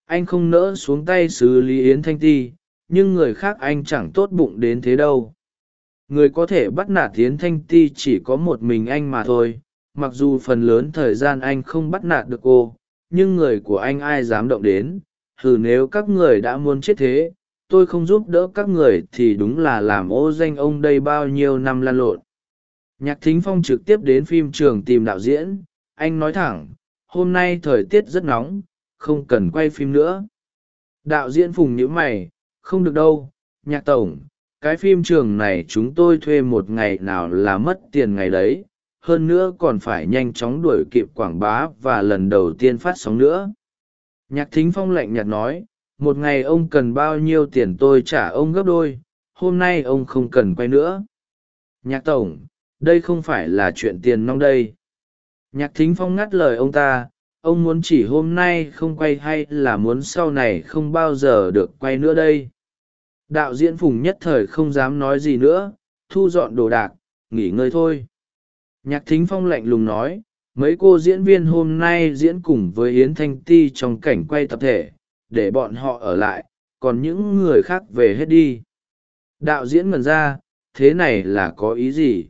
Anh không nỡ xuống tay xử lý yến thanh ti, nhưng người khác anh chẳng tốt bụng đến thế đâu. Người có thể bắt nạt yến thanh ti chỉ có một mình anh mà thôi mặc dù phần lớn thời gian anh không bắt nạt được cô, nhưng người của anh ai dám động đến? Hừ, nếu các người đã muốn chết thế, tôi không giúp đỡ các người thì đúng là làm ô danh ông đây bao nhiêu năm lăn lộn. Nhạc thính phong trực tiếp đến phim trường tìm đạo diễn. Anh nói thẳng, hôm nay thời tiết rất nóng, không cần quay phim nữa. Đạo diễn phùng nhữ mày, không được đâu, nhạc tổng, cái phim trường này chúng tôi thuê một ngày nào là mất tiền ngày đấy hơn nữa còn phải nhanh chóng đuổi kịp quảng bá và lần đầu tiên phát sóng nữa. Nhạc thính phong lạnh nhạt nói, một ngày ông cần bao nhiêu tiền tôi trả ông gấp đôi, hôm nay ông không cần quay nữa. Nhạc tổng, đây không phải là chuyện tiền nong đây. Nhạc thính phong ngắt lời ông ta, ông muốn chỉ hôm nay không quay hay là muốn sau này không bao giờ được quay nữa đây? Đạo diễn phùng nhất thời không dám nói gì nữa, thu dọn đồ đạc, nghỉ ngơi thôi nhạc thính phong lạnh lùng nói, mấy cô diễn viên hôm nay diễn cùng với yến thanh ti trong cảnh quay tập thể, để bọn họ ở lại, còn những người khác về hết đi. Đạo diễn ngần ra, thế này là có ý gì?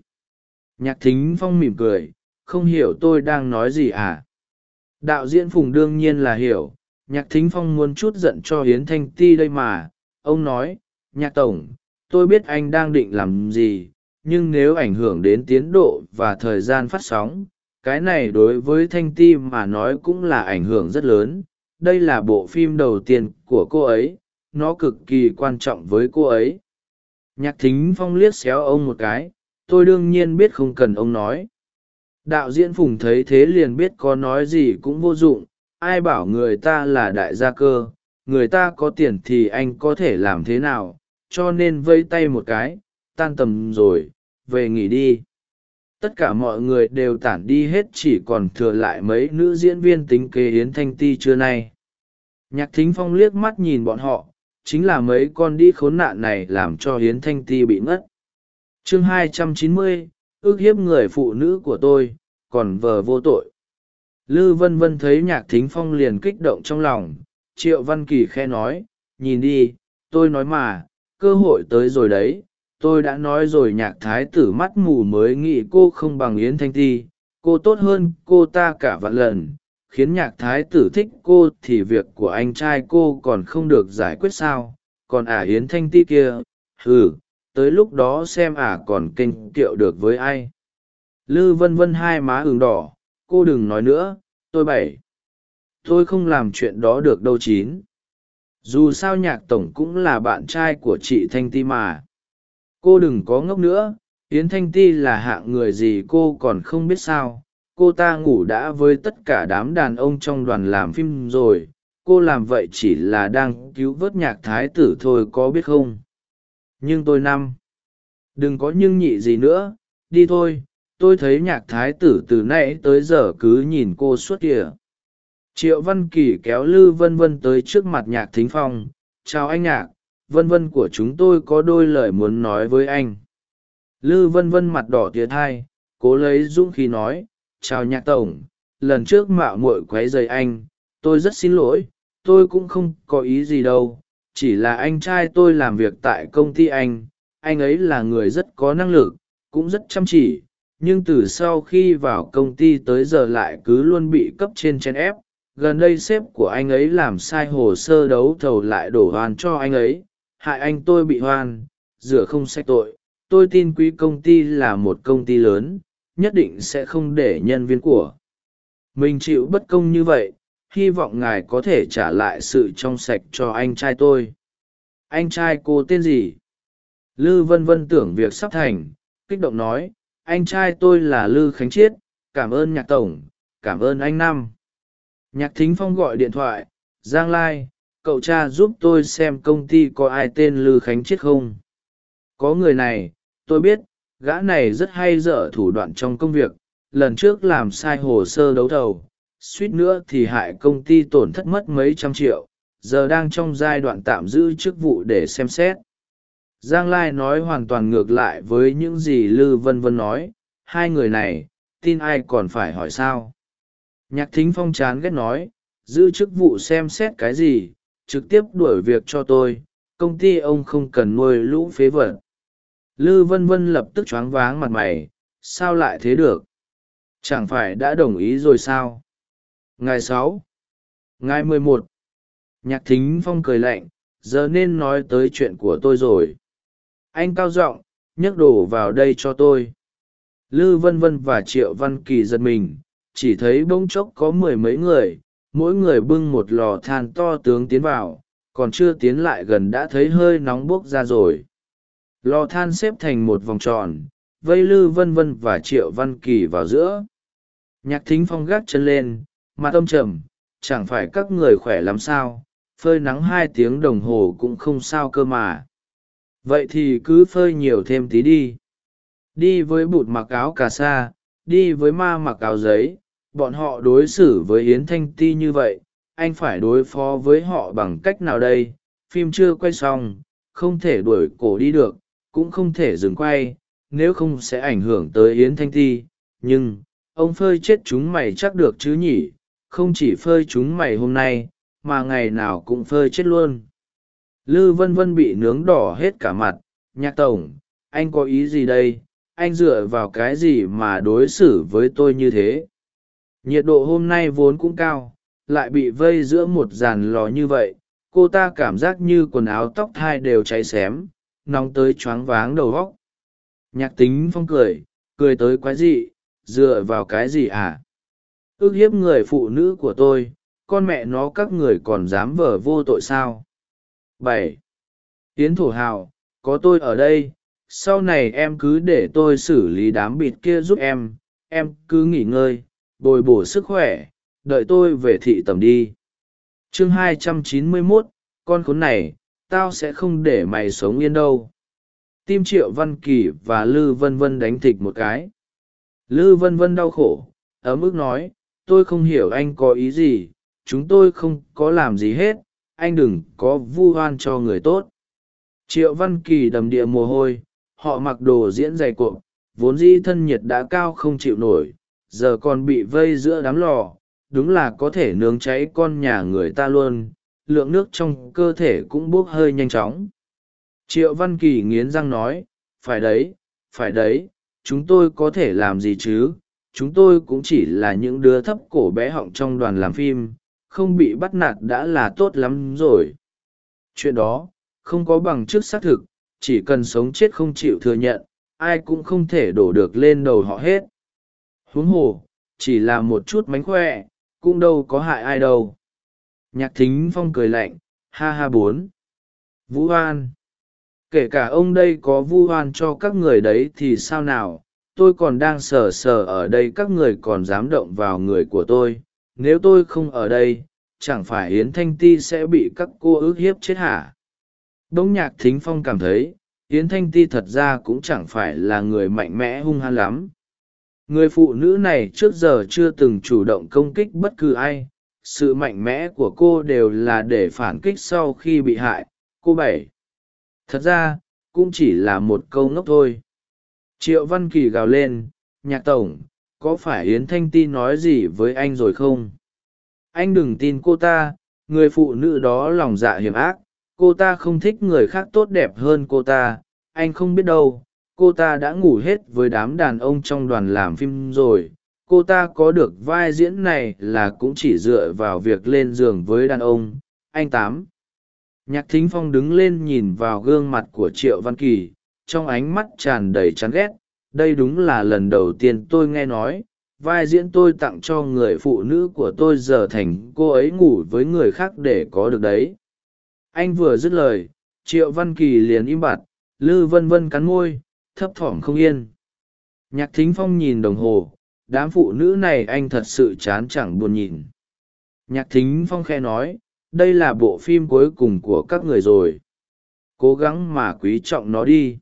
Nhạc thính phong mỉm cười, không hiểu tôi đang nói gì à? Đạo diễn phùng đương nhiên là hiểu, nhạc thính phong muốn chút giận cho hiến thanh ti đây mà. Ông nói, nhạc tổng, tôi biết anh đang định làm gì nhưng nếu ảnh hưởng đến tiến độ và thời gian phát sóng, cái này đối với thanh ti mà nói cũng là ảnh hưởng rất lớn. Đây là bộ phim đầu tiên của cô ấy, nó cực kỳ quan trọng với cô ấy. Nhạc thính phong liếc xéo ông một cái, tôi đương nhiên biết không cần ông nói. Đạo diễn phùng thấy thế liền biết có nói gì cũng vô dụng, ai bảo người ta là đại gia cơ, người ta có tiền thì anh có thể làm thế nào, cho nên vây tay một cái tan tầm rồi, về nghỉ đi. Tất cả mọi người đều tản đi hết chỉ còn thừa lại mấy nữ diễn viên tính kế yến thanh ti trưa nay. Nhạc thính phong liếc mắt nhìn bọn họ, chính là mấy con đi khốn nạn này làm cho hiến thanh ti bị ngất. Chương hai trăm chín mươi, ước hiếp người phụ nữ của tôi, còn vờ vô tội. Lư vân vân thấy nhạc thính phong liền kích động trong lòng, triệu văn kỳ khe nói, nhìn đi, tôi nói mà, cơ hội tới rồi đấy tôi đã nói rồi nhạc thái tử mắt mù mới nghĩ cô không bằng yến thanh ti, cô tốt hơn cô ta cả vạn lần, khiến nhạc thái tử thích cô thì việc của anh trai cô còn không được giải quyết sao, còn ả yến thanh ti kia ừ tới lúc đó xem ả còn kênh kiệu được với ai. Lư vân vân hai má ửng đỏ, cô đừng nói nữa, tôi bảy, tôi không làm chuyện đó được đâu chín. Dù sao nhạc tổng cũng là bạn trai của chị thanh ti mà cô đừng có ngốc nữa, yến thanh ti là hạng người gì cô còn không biết sao. Cô ta ngủ đã với tất cả đám đàn ông trong đoàn làm phim rồi. Cô làm vậy chỉ là đang cứu vớt nhạc thái tử thôi, có biết không? Nhưng tôi năm. Đừng có nhưng nhị gì nữa. Đi thôi. Tôi thấy nhạc thái tử từ nãy tới giờ cứ nhìn cô suốt kìa. Triệu văn kỳ kéo lư vân vân tới trước mặt nhạc thính phong. Chào anh nhạc vân vân của chúng tôi có đôi lời muốn nói với anh. Lư vân vân mặt đỏ tiệt thai, cố lấy dũng khí nói, chào nhạc tổng, lần trước mạo muội quấy rầy anh, tôi rất xin lỗi, tôi cũng không có ý gì đâu, chỉ là anh trai tôi làm việc tại công ty anh anh ấy là người rất có năng lực, cũng rất chăm chỉ, nhưng từ sau khi vào công ty tới giờ lại cứ luôn bị cấp trên chen ép, gần đây sếp của anh ấy làm sai hồ sơ đấu thầu lại đổ hoàn cho anh ấy hại anh tôi bị hoan, rửa không sách tội. Tôi tin quý công ty là một công ty lớn, nhất định sẽ không để nhân viên của mình chịu bất công như vậy. Hy vọng ngài có thể trả lại sự trong sạch cho anh trai tôi. Anh trai cô tên gì? Lư vân vân tưởng việc sắp thành, kích động nói, anh trai tôi là lư khánh chiết, cảm ơn nhạc tổng, cảm ơn anh năm. Nhạc thính phong gọi điện thoại, giang lai cậu cha giúp tôi xem công ty có ai tên lư khánh chiết không? Có người này, tôi biết, gã này rất hay dở thủ đoạn trong công việc, lần trước làm sai hồ sơ đấu thầu, suýt nữa thì hại công ty tổn thất mất mấy trăm triệu, giờ đang trong giai đoạn tạm giữ chức vụ để xem xét. Giang lai nói hoàn toàn ngược lại với những gì lư vân vân nói, hai người này, tin ai còn phải hỏi sao? Nhạc thính phong chán ghét nói, giữ chức vụ xem xét cái gì trực tiếp đuổi việc cho tôi, công ty ông không cần nuôi lũ phế vật. Lư vân vân lập tức choáng váng mặt mày, sao lại thế được? Chẳng phải đã đồng ý rồi sao? Ngày sáu, ngày mười một, nhạc thính phong cười lạnh, giờ nên nói tới chuyện của tôi rồi. Anh cao giọng, nhấc đồ vào đây cho tôi. Lư vân vân và triệu văn kỳ giật mình, chỉ thấy bỗng chốc có mười mấy người mỗi người bưng một lò than to tướng tiến vào, còn chưa tiến lại gần đã thấy hơi nóng buốc ra rồi. Lò than xếp thành một vòng tròn, vây lư vân vân và triệu văn kỳ vào giữa. Nhạc thính phong gác chân lên, mặt âm trầm, chẳng phải các người khỏe lắm sao, phơi nắng hai tiếng đồng hồ cũng không sao cơ mà. Vậy thì cứ phơi nhiều thêm tí đi. Đi với bụt mặc áo cà sa, đi với ma mặc áo giấy bọn họ đối xử với yến thanh ti như vậy, anh phải đối phó với họ bằng cách nào đây? Phim chưa quay xong, không thể đuổi cổ đi được, cũng không thể dừng quay, nếu không sẽ ảnh hưởng tới yến thanh ti. Nhưng, ông phơi chết chúng mày chắc được chứ nhỉ? Không chỉ phơi chúng mày hôm nay, mà ngày nào cũng phơi chết luôn. Lư vân vân bị nướng đỏ hết cả mặt. Nhạc tổng, anh có ý gì đây? Anh dựa vào cái gì mà đối xử với tôi như thế? Nhiệt độ hôm nay vốn cũng cao, lại bị vây giữa một dàn lò như vậy, cô ta cảm giác như quần áo tóc thai đều cháy xém, nóng tới choáng váng đầu góc. Nhạc tính phong cười cười tới quái dị, dựa vào cái gì à? Ước hiếp người phụ nữ của tôi, con mẹ nó các người còn dám vờ vô tội sao? Bảy. Tiến thổ hào, có tôi ở đây, sau này em cứ để tôi xử lý đám bịt kia giúp em em cứ nghỉ ngơi bồi bổ sức khỏe, đợi tôi về thị tầm đi. Chương hai trăm chín mươi mốt, con khốn này, tao sẽ không để mày sống yên đâu. Tim triệu văn kỳ và lư vân vân đánh thịt một cái. Lư vân vân đau khổ, ấm ức nói, tôi không hiểu anh có ý gì, chúng tôi không có làm gì hết, anh đừng có vu oan cho người tốt. Triệu văn kỳ đầm địa mồ hôi, họ mặc đồ diễn dày cộm, vốn dĩ thân nhiệt đã cao không chịu nổi giờ còn bị vây giữa đám lò, đúng là có thể nướng cháy con nhà người ta luôn, lượng nước trong cơ thể cũng bốc hơi nhanh chóng. Triệu văn kỳ nghiến răng nói, phải đấy phải đấy, chúng tôi có thể làm gì chứ? Chúng tôi cũng chỉ là những đứa thấp cổ bé họng trong đoàn làm phim, không bị bắt nạt đã là tốt lắm rồi. Chuyện đó, không có bằng chức xác thực, chỉ cần sống chết không chịu thừa nhận, ai cũng không thể đổ được lên đầu họ hết huống hồ, chỉ là một chút mánh khỏe, cũng đâu có hại ai đâu. Nhạc thính phong cười lạnh, ha ha bốn. Vũ hoan. Kể cả ông đây có vu hoan cho các người đấy thì sao nào? Tôi còn đang sờ sờ ở đây các người còn dám động vào người của tôi. Nếu tôi không ở đây, chẳng phải yến thanh ti sẽ bị các cô ước hiếp chết hả? Đ ỗ n g nhạc thính phong cảm thấy, yến thanh ti thật ra cũng chẳng phải là người mạnh mẽ hung hăng lắm người phụ nữ này trước giờ chưa từng chủ động công kích bất cứ ai. Sự mạnh mẽ của cô đều là để phản kích sau khi bị hại. Cô bảy. Thật ra, cũng chỉ là một câu ngốc thôi. Triệu văn kỳ gào lên, nhạc tổng, có phải yến thanh ti nói gì với anh rồi không? Anh đừng tin cô ta, người phụ nữ đó lòng dạ hiểm ác. Cô ta không thích người khác tốt đẹp hơn cô ta. Anh không biết đâu cô ta đã ngủ hết với đám đàn ông trong đoàn làm phim rồi. Cô ta có được vai diễn này là cũng chỉ dựa vào việc lên giường với đàn ông. Anh tám. Nhạc thính phong đứng lên nhìn vào gương mặt của triệu văn kỳ. Trong ánh mắt tràn đầy chán ghét. Đây đúng là lần đầu tiên tôi nghe nói. Vai diễn tôi tặng cho người phụ nữ của tôi giờ thành cô ấy ngủ với người khác để có được đấy. Anh vừa dứt lời, triệu văn kỳ liền im bặt, lư vân vân cắn môi thấp thỏm không yên. Nhạc thính phong nhìn đồng hồ, đám phụ nữ này anh thật sự chán chẳng buồn nhìn. Nhạc thính phong khe nói, đây là bộ phim cuối cùng của các người rồi. Cố gắng mà quý trọng nó đi.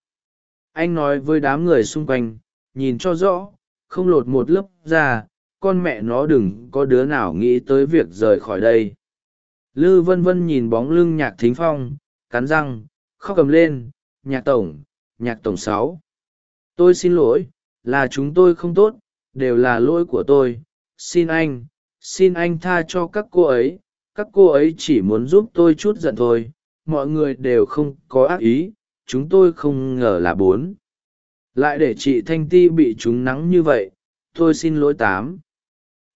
Anh nói với đám người xung quanh, nhìn cho rõ, không lột một lớp ra, con mẹ nó đừng có đứa nào nghĩ tới việc rời khỏi đây. Lư vân vân nhìn bóng lưng nhạc thính phong, cắn răng, khóc cầm lên, nhạc tổng nhạc tổng sáu. Tôi xin lỗi, là chúng tôi không tốt, đều là lỗi của tôi. Xin anh xin anh tha cho các cô ấy. Các cô ấy chỉ muốn giúp tôi chút giận thôi. Mọi người đều không có ác ý, chúng tôi không ngờ là bốn. Lại để chị thanh ti bị trúng nắng như vậy, tôi xin lỗi tám.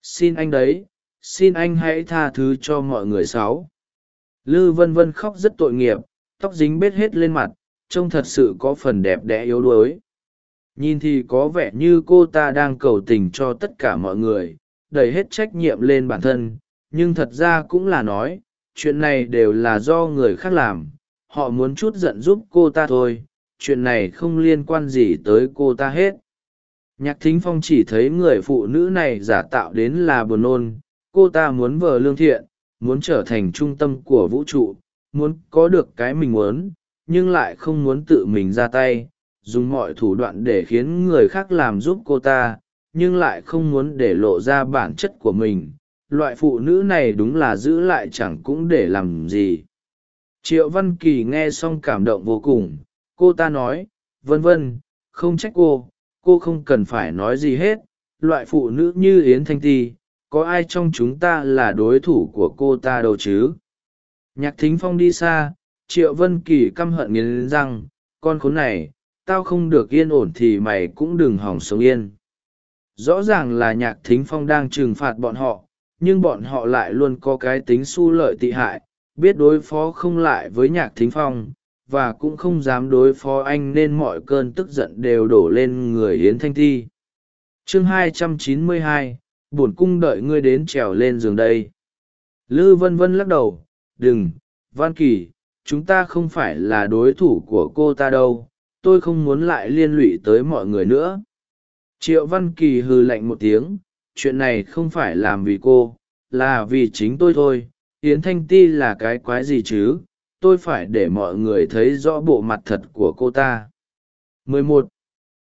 Xin anh đấy, xin anh hãy tha thứ cho mọi người sáu. Lư vân vân khóc rất tội nghiệp, tóc dính bết hết lên mặt trông thật sự có phần đẹp đẽ yếu đuối. Nhìn thì có vẻ như cô ta đang cầu tình cho tất cả mọi người, đẩy hết trách nhiệm lên bản thân, nhưng thật ra cũng là nói, chuyện này đều là do người khác làm, họ muốn chút giận giúp cô ta thôi, chuyện này không liên quan gì tới cô ta hết. Nhạc thính phong chỉ thấy người phụ nữ này giả tạo đến là buồn nôn, cô ta muốn vờ lương thiện, muốn trở thành trung tâm của vũ trụ, muốn có được cái mình muốn nhưng lại không muốn tự mình ra tay, dùng mọi thủ đoạn để khiến người khác làm giúp cô ta, nhưng lại không muốn để lộ ra bản chất của mình. Loại phụ nữ này đúng là giữ lại chẳng cũng để làm gì. Triệu văn kỳ nghe xong cảm động vô cùng. Cô ta nói, vân vân, không trách cô cô không cần phải nói gì hết. Loại phụ nữ như yến thanh ti, có ai trong chúng ta là đối thủ của cô ta đâu chứ? Nhạc thính phong đi xa triệu vân kỳ căm hận nghiến răng con khốn này tao không được yên ổn thì mày cũng đừng hỏng sống yên. Rõ ràng là nhạc thính phong đang trừng phạt bọn họ nhưng bọn họ lại luôn có cái tính s u lợi tị hại biết đối phó không lại với nhạc thính phong và cũng không dám đối phó anh nên mọi cơn tức giận đều đổ lên người yến thanh thi. Chương 292, bổn cung đợi ngươi đến trèo lên giường đây. Lư vân vân lắc đầu đừng văn kỳ chúng ta không phải là đối thủ của cô ta đâu, tôi không muốn lại liên lụy tới mọi người nữa. Triệu văn kỳ hừ lạnh một tiếng, chuyện này không phải làm vì cô, là vì chính tôi thôi. Yến thanh ti là cái quái gì chứ? Tôi phải để mọi người thấy rõ bộ mặt thật của cô ta. 11.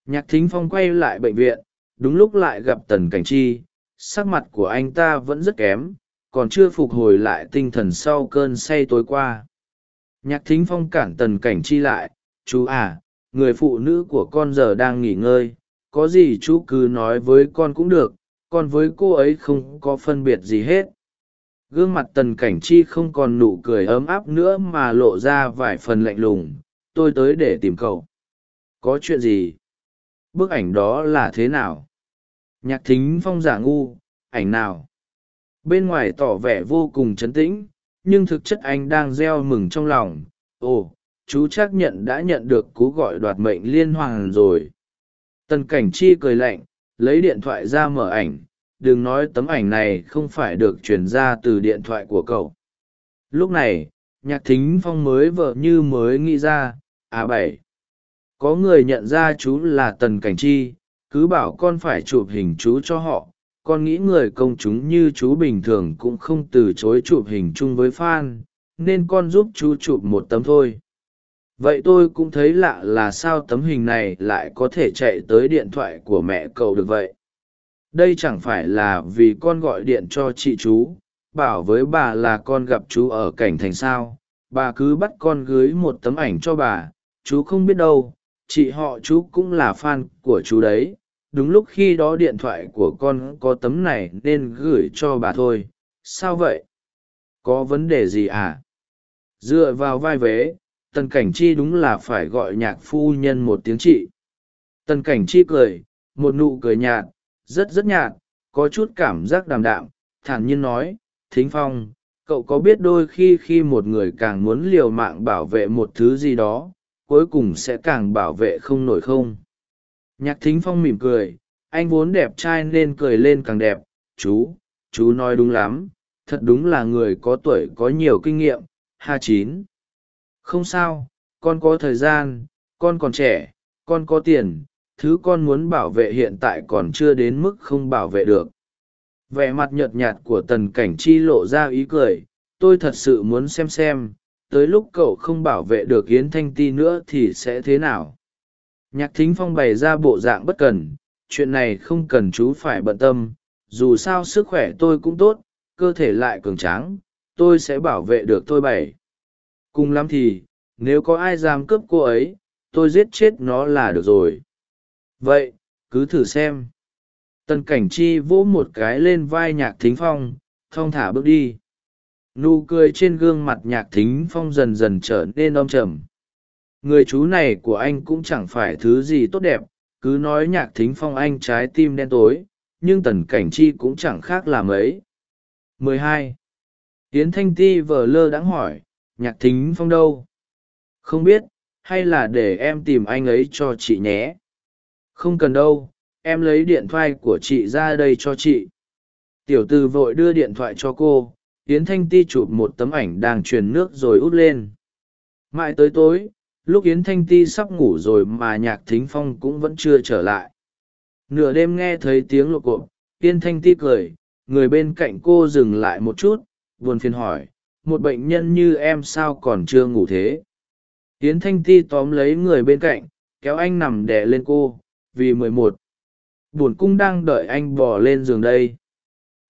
nhạc thính phong quay lại bệnh viện, đúng lúc lại gặp tần cảnh chi. Sắc mặt của anh ta vẫn rất kém, còn chưa phục hồi lại tinh thần sau cơn say tối qua nhạc thính phong cản tần cảnh chi lại, chú à người phụ nữ của con giờ đang nghỉ ngơi, có gì chú cứ nói với con cũng được, con với cô ấy không có phân biệt gì hết. Gương mặt tần cảnh chi không còn nụ cười ấm áp nữa mà lộ ra vài phần lạnh lùng, tôi tới để tìm cậu. Có chuyện gì? Bức ảnh đó là thế nào? Nhạc thính phong giả ngu, ảnh nào? Bên ngoài tỏ vẻ vô cùng chấn tĩnh nhưng thực chất anh đang gieo mừng trong lòng. Ồ, chú chắc nhận đã nhận được cú gọi đoạt mệnh liên hoàn rồi. Tần cảnh chi cười lạnh, lấy điện thoại ra mở ảnh. Đừng nói tấm ảnh này không phải được truyền ra từ điện thoại của cậu. Lúc này, nhạc thính phong mới vợ như mới nghĩ ra à bảy, có người nhận ra chú là tần cảnh chi, cứ bảo con phải chụp hình chú cho họ con nghĩ người công chúng như chú bình thường cũng không từ chối chụp hình chung với f a n nên con giúp chú chụp một tấm thôi. Vậy tôi cũng thấy lạ là sao tấm hình này lại có thể chạy tới điện thoại của mẹ cậu được vậy? Đây chẳng phải là vì con gọi điện cho chị chú, bảo với bà là con gặp chú ở cảnh thành sao, bà cứ bắt con gửi một tấm ảnh cho bà, chú không biết đâu, chị họ chú cũng là fan của chú đấy đúng lúc khi đó điện thoại của con có tấm này nên gửi cho bà thôi. Sao vậy? Có vấn đề gì à? Dựa vào vai vế, tần cảnh chi đúng là phải gọi nhạc phu nhân một tiếng chị. Tần cảnh chi cười, một nụ cười nhạt, rất rất nhạt, có chút cảm giác đàm đạm, thản nhiên nói, thính phong, cậu có biết đôi khi khi một người càng muốn liều mạng bảo vệ một thứ gì đó, cuối cùng sẽ càng bảo vệ không nổi không? Nhạc thính phong mỉm cười, anh vốn đẹp trai nên cười lên càng đẹp. Chú chú nói đúng lắm, thật đúng là người có tuổi có nhiều kinh nghiệm, ha chín. Không sao, con có thời gian, con còn trẻ, con có tiền, thứ con muốn bảo vệ hiện tại còn chưa đến mức không bảo vệ được. Vẻ mặt nhợt nhạt của tần cảnh chi lộ ra ý cười, tôi thật sự muốn xem xem, tới lúc cậu không bảo vệ được yến thanh ti nữa thì sẽ thế nào? Nhạc thính phong bày ra bộ dạng bất cần, chuyện này không cần chú phải bận tâm, dù sao sức khỏe tôi cũng tốt, cơ thể lại cường tráng, tôi sẽ bảo vệ được tôi bảy. Cùng lắm thì, nếu có ai dám cướp cô ấy, tôi giết chết nó là được rồi. Vậy, cứ thử xem. Tần cảnh chi vỗ một cái lên vai nhạc thính phong, thong thả bước đi. Nụ cười trên gương mặt nhạc thính phong dần dần trở nên om trầm người chú này của anh cũng chẳng phải thứ gì tốt đẹp cứ nói nhạc thính phong anh trái tim đen tối nhưng tần cảnh chi cũng chẳng khác là mấy 12. Yến Thanh Ti vờ lơ đãng hỏi, nhạc thính phong đâu? Không biết, hay là để em tìm anh ấy cho chị nhé? Không cần đâu, em lấy điện thoại của chị ra đây cho chị. Tiểu Tư vội đưa điện thoại cho cô, Yến Thanh Ti chụp một tấm ảnh đang truyền nước rồi út lên. Mãi tới tối, lúc Yến Thanh Ti sắp ngủ rồi mà nhạc thính phong cũng vẫn chưa trở lại. Nửa đêm nghe thấy tiếng lộ cộp, Yến Thanh Ti cười, người bên cạnh cô dừng lại một chút buồn phiền hỏi một bệnh nhân như em sao còn chưa ngủ thế? Yến thanh ti tóm lấy người bên cạnh kéo anh nằm đè lên cô vì mười một. Buồn cung đang đợi anh bỏ lên giường đây.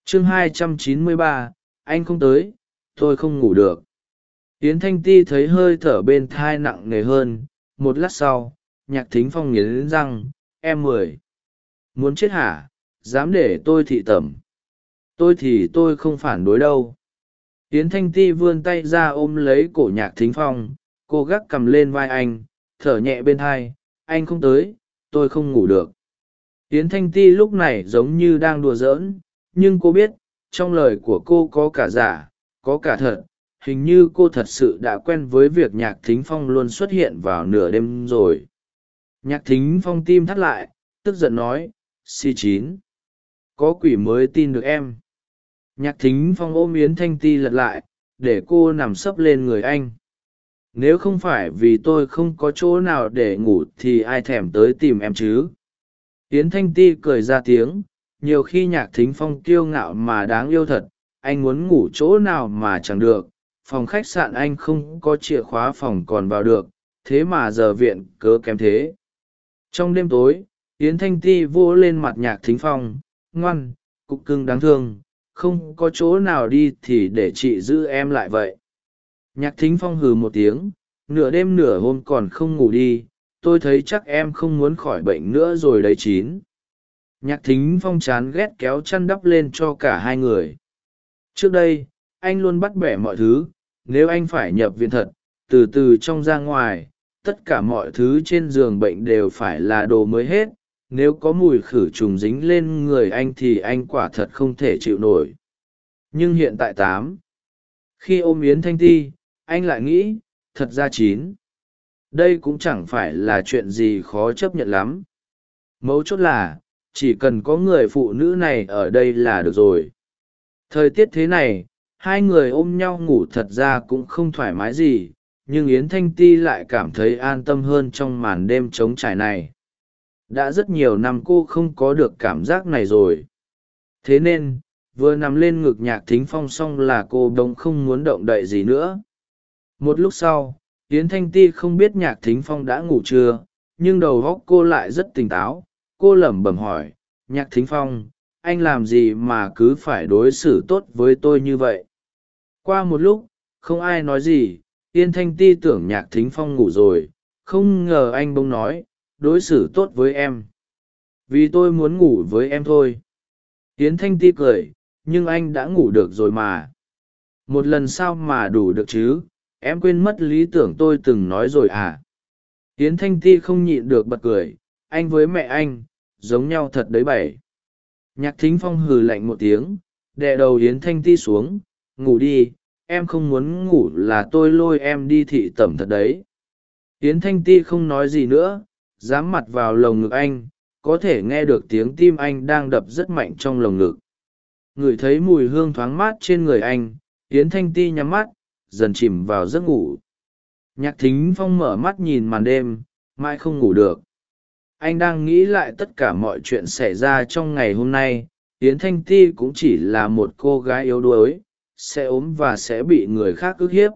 Chương hai trăm chín mươi ba anh không tới tôi không ngủ được. Yến thanh ti thấy hơi thở bên thai nặng nề hơn, một lát sau, nhạc thính phong nghiến răng, em mười, muốn chết hả? Dám để tôi thị tẩm. Tôi thì tôi không phản đối đâu. Yến thanh ti vươn tay ra ôm lấy cổ nhạc thính phong, cô gác cầm lên vai anh, thở nhẹ bên thai, anh không tới, tôi không ngủ được. Yến thanh ti lúc này giống như đang đùa giỡn, nhưng cô biết, trong lời của cô có cả giả, có cả thật hình như cô thật sự đã quen với việc nhạc thính phong luôn xuất hiện vào nửa đêm rồi. Nhạc thính phong tim thắt lại, tức giận nói si chín, có quỷ mới tin được em. Nhạc thính phong ôm yến thanh ti lật lại, để cô nằm sấp lên người anh. Nếu không phải vì tôi không có chỗ nào để ngủ thì ai thèm tới tìm em chứ? Yến thanh ti cười ra tiếng, nhiều khi nhạc thính phong kiêu ngạo mà đáng yêu thật, anh muốn ngủ chỗ nào mà chẳng được phòng khách sạn anh không có chìa khóa phòng còn vào được, thế mà giờ viện cớ kém thế. Trong đêm tối, yến thanh ti vô lên mặt nhạc thính phong, ngoan, cục cưng đáng thương, không có chỗ nào đi thì để chị giữ em lại vậy. Nhạc thính phong hừ một tiếng, nửa đêm nửa hôm còn không ngủ đi, tôi thấy chắc em không muốn khỏi bệnh nữa rồi đấy chín. Nhạc thính phong chán ghét kéo chăn đắp lên cho cả hai người. Trước đây, anh luôn bắt bẻ mọi thứ nếu anh phải nhập viện thật, từ từ trong ra ngoài, tất cả mọi thứ trên giường bệnh đều phải là đồ mới hết. Nếu có mùi khử trùng dính lên người anh thì anh quả thật không thể chịu nổi. Nhưng hiện tại tám. Khi ôm yến thanh ti, anh lại nghĩ, thật ra chín. Đây cũng chẳng phải là chuyện gì khó chấp nhận lắm. Mấu chốt là, chỉ cần có người phụ nữ này ở đây là được rồi. Thời tiết thế này hai người ôm nhau ngủ thật ra cũng không thoải mái gì, nhưng yến thanh ti lại cảm thấy an tâm hơn trong màn đêm trống trải này. Đã rất nhiều năm cô không có được cảm giác này rồi. Thế nên, vừa nằm lên ngực nhạc thính phong xong là cô đ ố n g không muốn động đậy gì nữa. Một lúc sau, yến thanh ti không biết nhạc thính phong đã ngủ chưa, nhưng đầu góc cô lại rất tỉnh táo. Cô lẩm bẩm hỏi, nhạc thính phong anh làm gì mà cứ phải đối xử tốt với tôi như vậy? Qua một lúc, không ai nói gì, yên thanh ti tưởng nhạc thính phong ngủ rồi, không ngờ anh bông nói, đối xử tốt với em. Vì tôi muốn ngủ với em thôi. Yến thanh ti cười, nhưng anh đã ngủ được rồi mà. Một lần sao mà đủ được chứ? Em quên mất lý tưởng tôi từng nói rồi à? Yến thanh ti không nhịn được bật cười, anh với mẹ anh, giống nhau thật đấy bảy nhạc thính phong hừ lạnh một tiếng, đè đầu yến thanh ti xuống, ngủ đi, em không muốn ngủ là tôi lôi em đi thị tẩm thật đấy. Yến thanh ti không nói gì nữa, dám mặt vào lồng ngực anh, có thể nghe được tiếng tim anh đang đập rất mạnh trong lồng ngực. Ngửi thấy mùi hương thoáng mát trên người anh, yến thanh ti nhắm mắt, dần chìm vào giấc ngủ. Nhạc thính phong mở mắt nhìn màn đêm, mãi không ngủ được anh đang nghĩ lại tất cả mọi chuyện xảy ra trong ngày hôm nay, yến thanh ti cũng chỉ là một cô gái yếu đuối, sẽ ốm và sẽ bị người khác ức hiếp.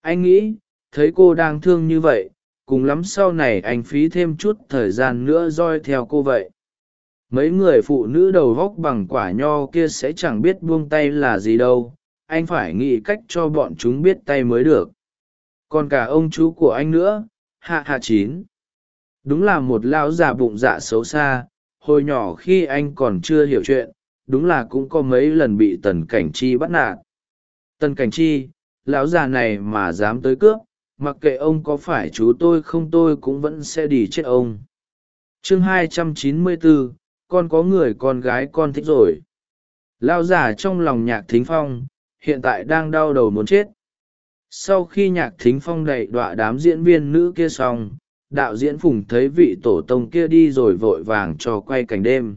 Anh nghĩ, thấy cô đang thương như vậy, cùng lắm sau này anh phí thêm chút thời gian nữa roi theo cô vậy. Mấy người phụ nữ đầu góc bằng quả nho kia sẽ chẳng biết buông tay là gì đâu, anh phải nghĩ cách cho bọn chúng biết tay mới được. Còn cả ông chú của anh nữa, hạ hạ chín đúng là một lão già bụng dạ xấu xa hồi nhỏ khi anh còn chưa hiểu chuyện đúng là cũng có mấy lần bị tần cảnh chi bắt nạt. Tần cảnh chi lão già này mà dám tới cướp mặc kệ ông có phải chú tôi không tôi cũng vẫn sẽ đi chết ông. Chương 294, con có người con gái con thích rồi. Lao giả trong lòng nhạc thính phong hiện tại đang đau đầu muốn chết. Sau khi nhạc thính phong đẩy đọa đám diễn viên nữ kia xong đạo diễn phùng thấy vị tổ tông kia đi rồi vội vàng cho quay cảnh đêm.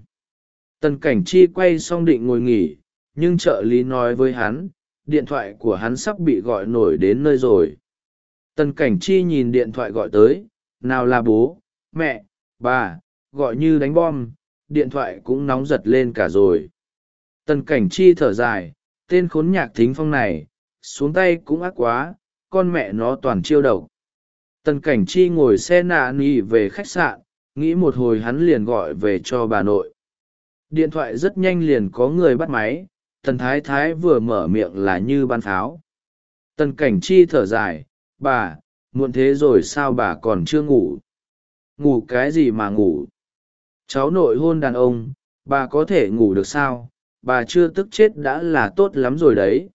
Tần cảnh chi quay xong định ngồi nghỉ, nhưng trợ lý nói với hắn, điện thoại của hắn sắp bị gọi nổi đến nơi rồi. Tần cảnh chi nhìn điện thoại gọi tới, nào là bố, mẹ, bà, gọi như đánh bom, điện thoại cũng nóng giật lên cả rồi. Tần cảnh chi thở dài, tên khốn nhạc thính phong này, xuống tay cũng ác quá, con mẹ nó toàn chiêu độc tần cảnh chi ngồi xe nạ nỉ về khách sạn, nghĩ một hồi hắn liền gọi về cho bà nội. Điện thoại rất nhanh liền có người bắt máy, tần thái thái vừa mở miệng là như ban pháo. Tần cảnh chi thở dài, bà, muộn thế rồi sao bà còn chưa ngủ? Ngủ cái gì mà ngủ? Cháu nội hôn đàn ông, bà có thể ngủ được sao? Bà chưa tức chết đã là tốt lắm rồi đấy.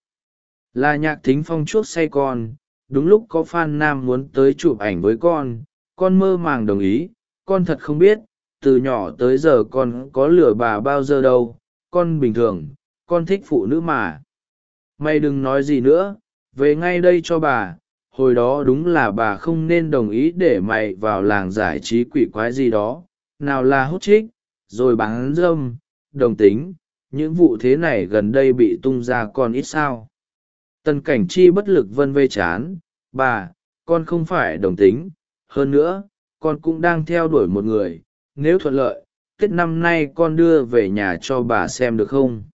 Là nhạc thính phong chuốc say con đúng lúc có f a n nam muốn tới chụp ảnh với con con mơ màng đồng ý, con thật không biết, từ nhỏ tới giờ con có lừa bà bao giờ đâu, con bình thường, con thích phụ nữ mà. Mày đừng nói gì nữa, về ngay đây cho bà, hồi đó đúng là bà không nên đồng ý để mày vào làng giải trí quỷ quái gì đó, nào là hút trích, rồi bán dâm, đồng tính, những vụ thế này gần đây bị tung ra còn ít sao tần cảnh chi bất lực vân vây chán, bà, con không phải đồng tính, hơn nữa, con cũng đang theo đuổi một người, nếu thuận lợi, tết năm nay con đưa về nhà cho bà xem được không?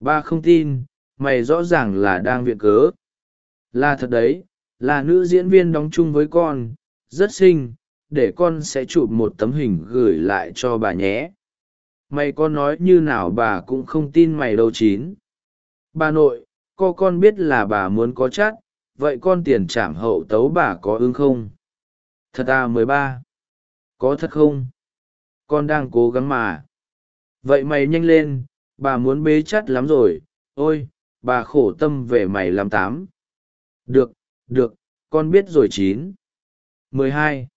Ba không tin, mày rõ ràng là đang viện cớ. Là thật đấy, là nữ diễn viên đóng chung với con, rất xinh, để con sẽ chụp một tấm hình gửi lại cho bà nhé. Mày có nói như nào bà cũng không tin mày đâu chín. Bà nội co con biết là bà muốn có chát, vậy con tiền trảm hậu tấu bà có ưng không? Thật à mười ba. Có thật không? Con đang cố gắng mà. Vậy mày nhanh lên, bà muốn bế chắt lắm rồi. Ôi, bà khổ tâm về mày làm tám. Được được, con biết rồi chín. Mười hai.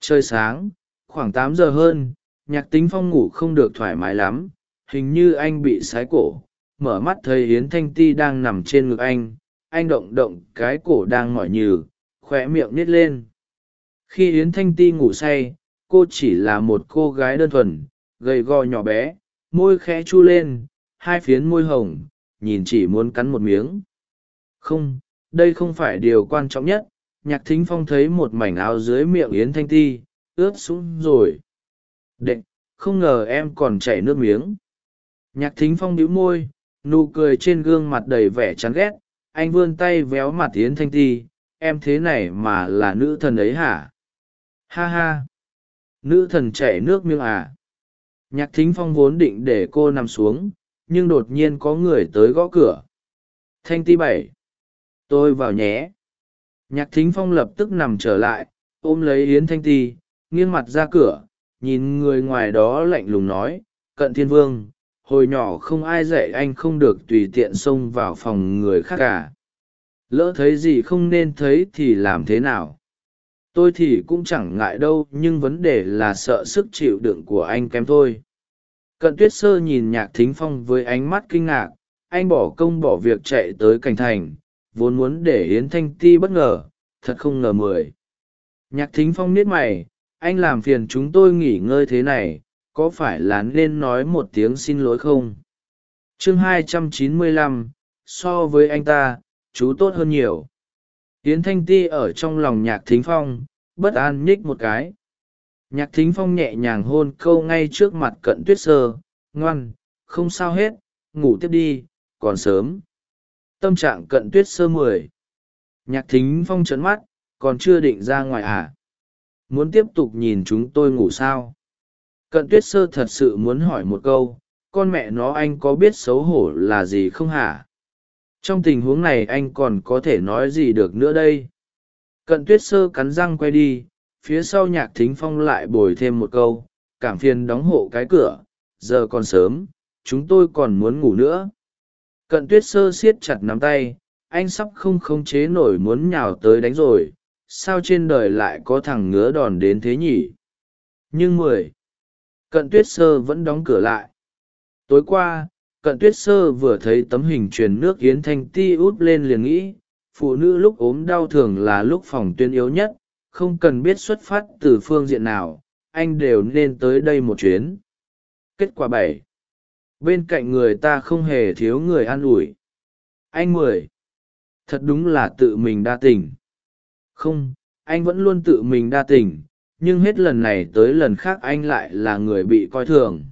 Trời sáng, khoảng tám giờ hơn, nhạc tính phong ngủ không được thoải mái lắm, hình như anh bị sái cổ mở mắt thấy yến thanh ti đang nằm trên ngực anh anh động động cái cổ đang mỏi nhừ khoe miệng nít lên. Khi yến thanh ti ngủ say, cô chỉ là một cô gái đơn thuần, gầy gò nhỏ bé, môi khẽ chu lên, hai phiến môi hồng, nhìn chỉ muốn cắn một miếng. Không, đây không phải điều quan trọng nhất, nhạc thính phong thấy một mảnh áo dưới miệng yến thanh ti, ướt sũng rồi. Đệ không ngờ em còn chảy nước miếng. Nhạc thính phong đĩu môi nụ cười trên gương mặt đầy vẻ chán ghét, anh vươn tay véo mặt yến thanh ti, em thế này mà là nữ thần ấy hả? Ha ha! Nữ thần chảy nước miếng à? Nhạc thính phong vốn định để cô nằm xuống, nhưng đột nhiên có người tới gõ cửa. Thanh ti bảy, tôi vào nhé. Nhạc thính phong lập tức nằm trở lại, ôm lấy yến thanh ti, nghiêng mặt ra cửa, nhìn người ngoài đó lạnh lùng nói, cận thiên vương hồi nhỏ không ai dạy anh không được tùy tiện xông vào phòng người khác cả. Lỡ thấy gì không nên thấy thì làm thế nào? Tôi thì cũng chẳng ngại đâu, nhưng vấn đề là sợ sức chịu đựng của anh kém thôi. Cận tuyết sơ nhìn nhạc thính phong với ánh mắt kinh ngạc. Anh bỏ công bỏ việc chạy tới cảnh thành, vốn muốn để yến thanh ti bất ngờ, thật không ngờ mười. Nhạc thính phong niết mày, anh làm phiền chúng tôi nghỉ ngơi thế này có phải là nên nói một tiếng xin lỗi không? Chương 295, so với anh ta chú tốt hơn nhiều. Yến thanh ti ở trong lòng nhạc thính phong bất an nhích một cái. Nhạc thính phong nhẹ nhàng hôn câu ngay trước mặt cận tuyết sơ ngoan không sao hết ngủ tiếp đi còn sớm. Tâm trạng cận tuyết sơ mười. Nhạc thính phong trấn mắt còn chưa định ra ngoài à? Muốn tiếp tục nhìn chúng tôi ngủ sao? Cận tuyết sơ thật sự muốn hỏi một câu, con mẹ nó anh có biết xấu hổ là gì không hả? Trong tình huống này anh còn có thể nói gì được nữa đây? Cận tuyết sơ cắn răng quay đi, phía sau nhạc thính phong lại bồi thêm một câu, cảm phiền đóng hộ cái cửa, giờ còn sớm, chúng tôi còn muốn ngủ nữa. Cận tuyết sơ siết chặt nắm tay, anh sắp không khống chế nổi muốn nhào tới đánh rồi, sao trên đời lại có thằng ngứa đòn đến thế nhỉ? Nhưng mười cận tuyết sơ vẫn đóng cửa lại. Tối qua, cận tuyết sơ vừa thấy tấm hình truyền nước yến thanh ti út lên liền nghĩ, phụ nữ lúc ốm đau thường là lúc phòng tuyên yếu nhất, không cần biết xuất phát từ phương diện nào, anh đều nên tới đây một chuyến. Kết quả bảy. Bên cạnh người ta không hề thiếu người an ủi. Anh mười. Thật đúng là tự mình đa tình. Không, anh vẫn luôn tự mình đa tình nhưng hết lần này tới lần khác anh lại là người bị coi thường.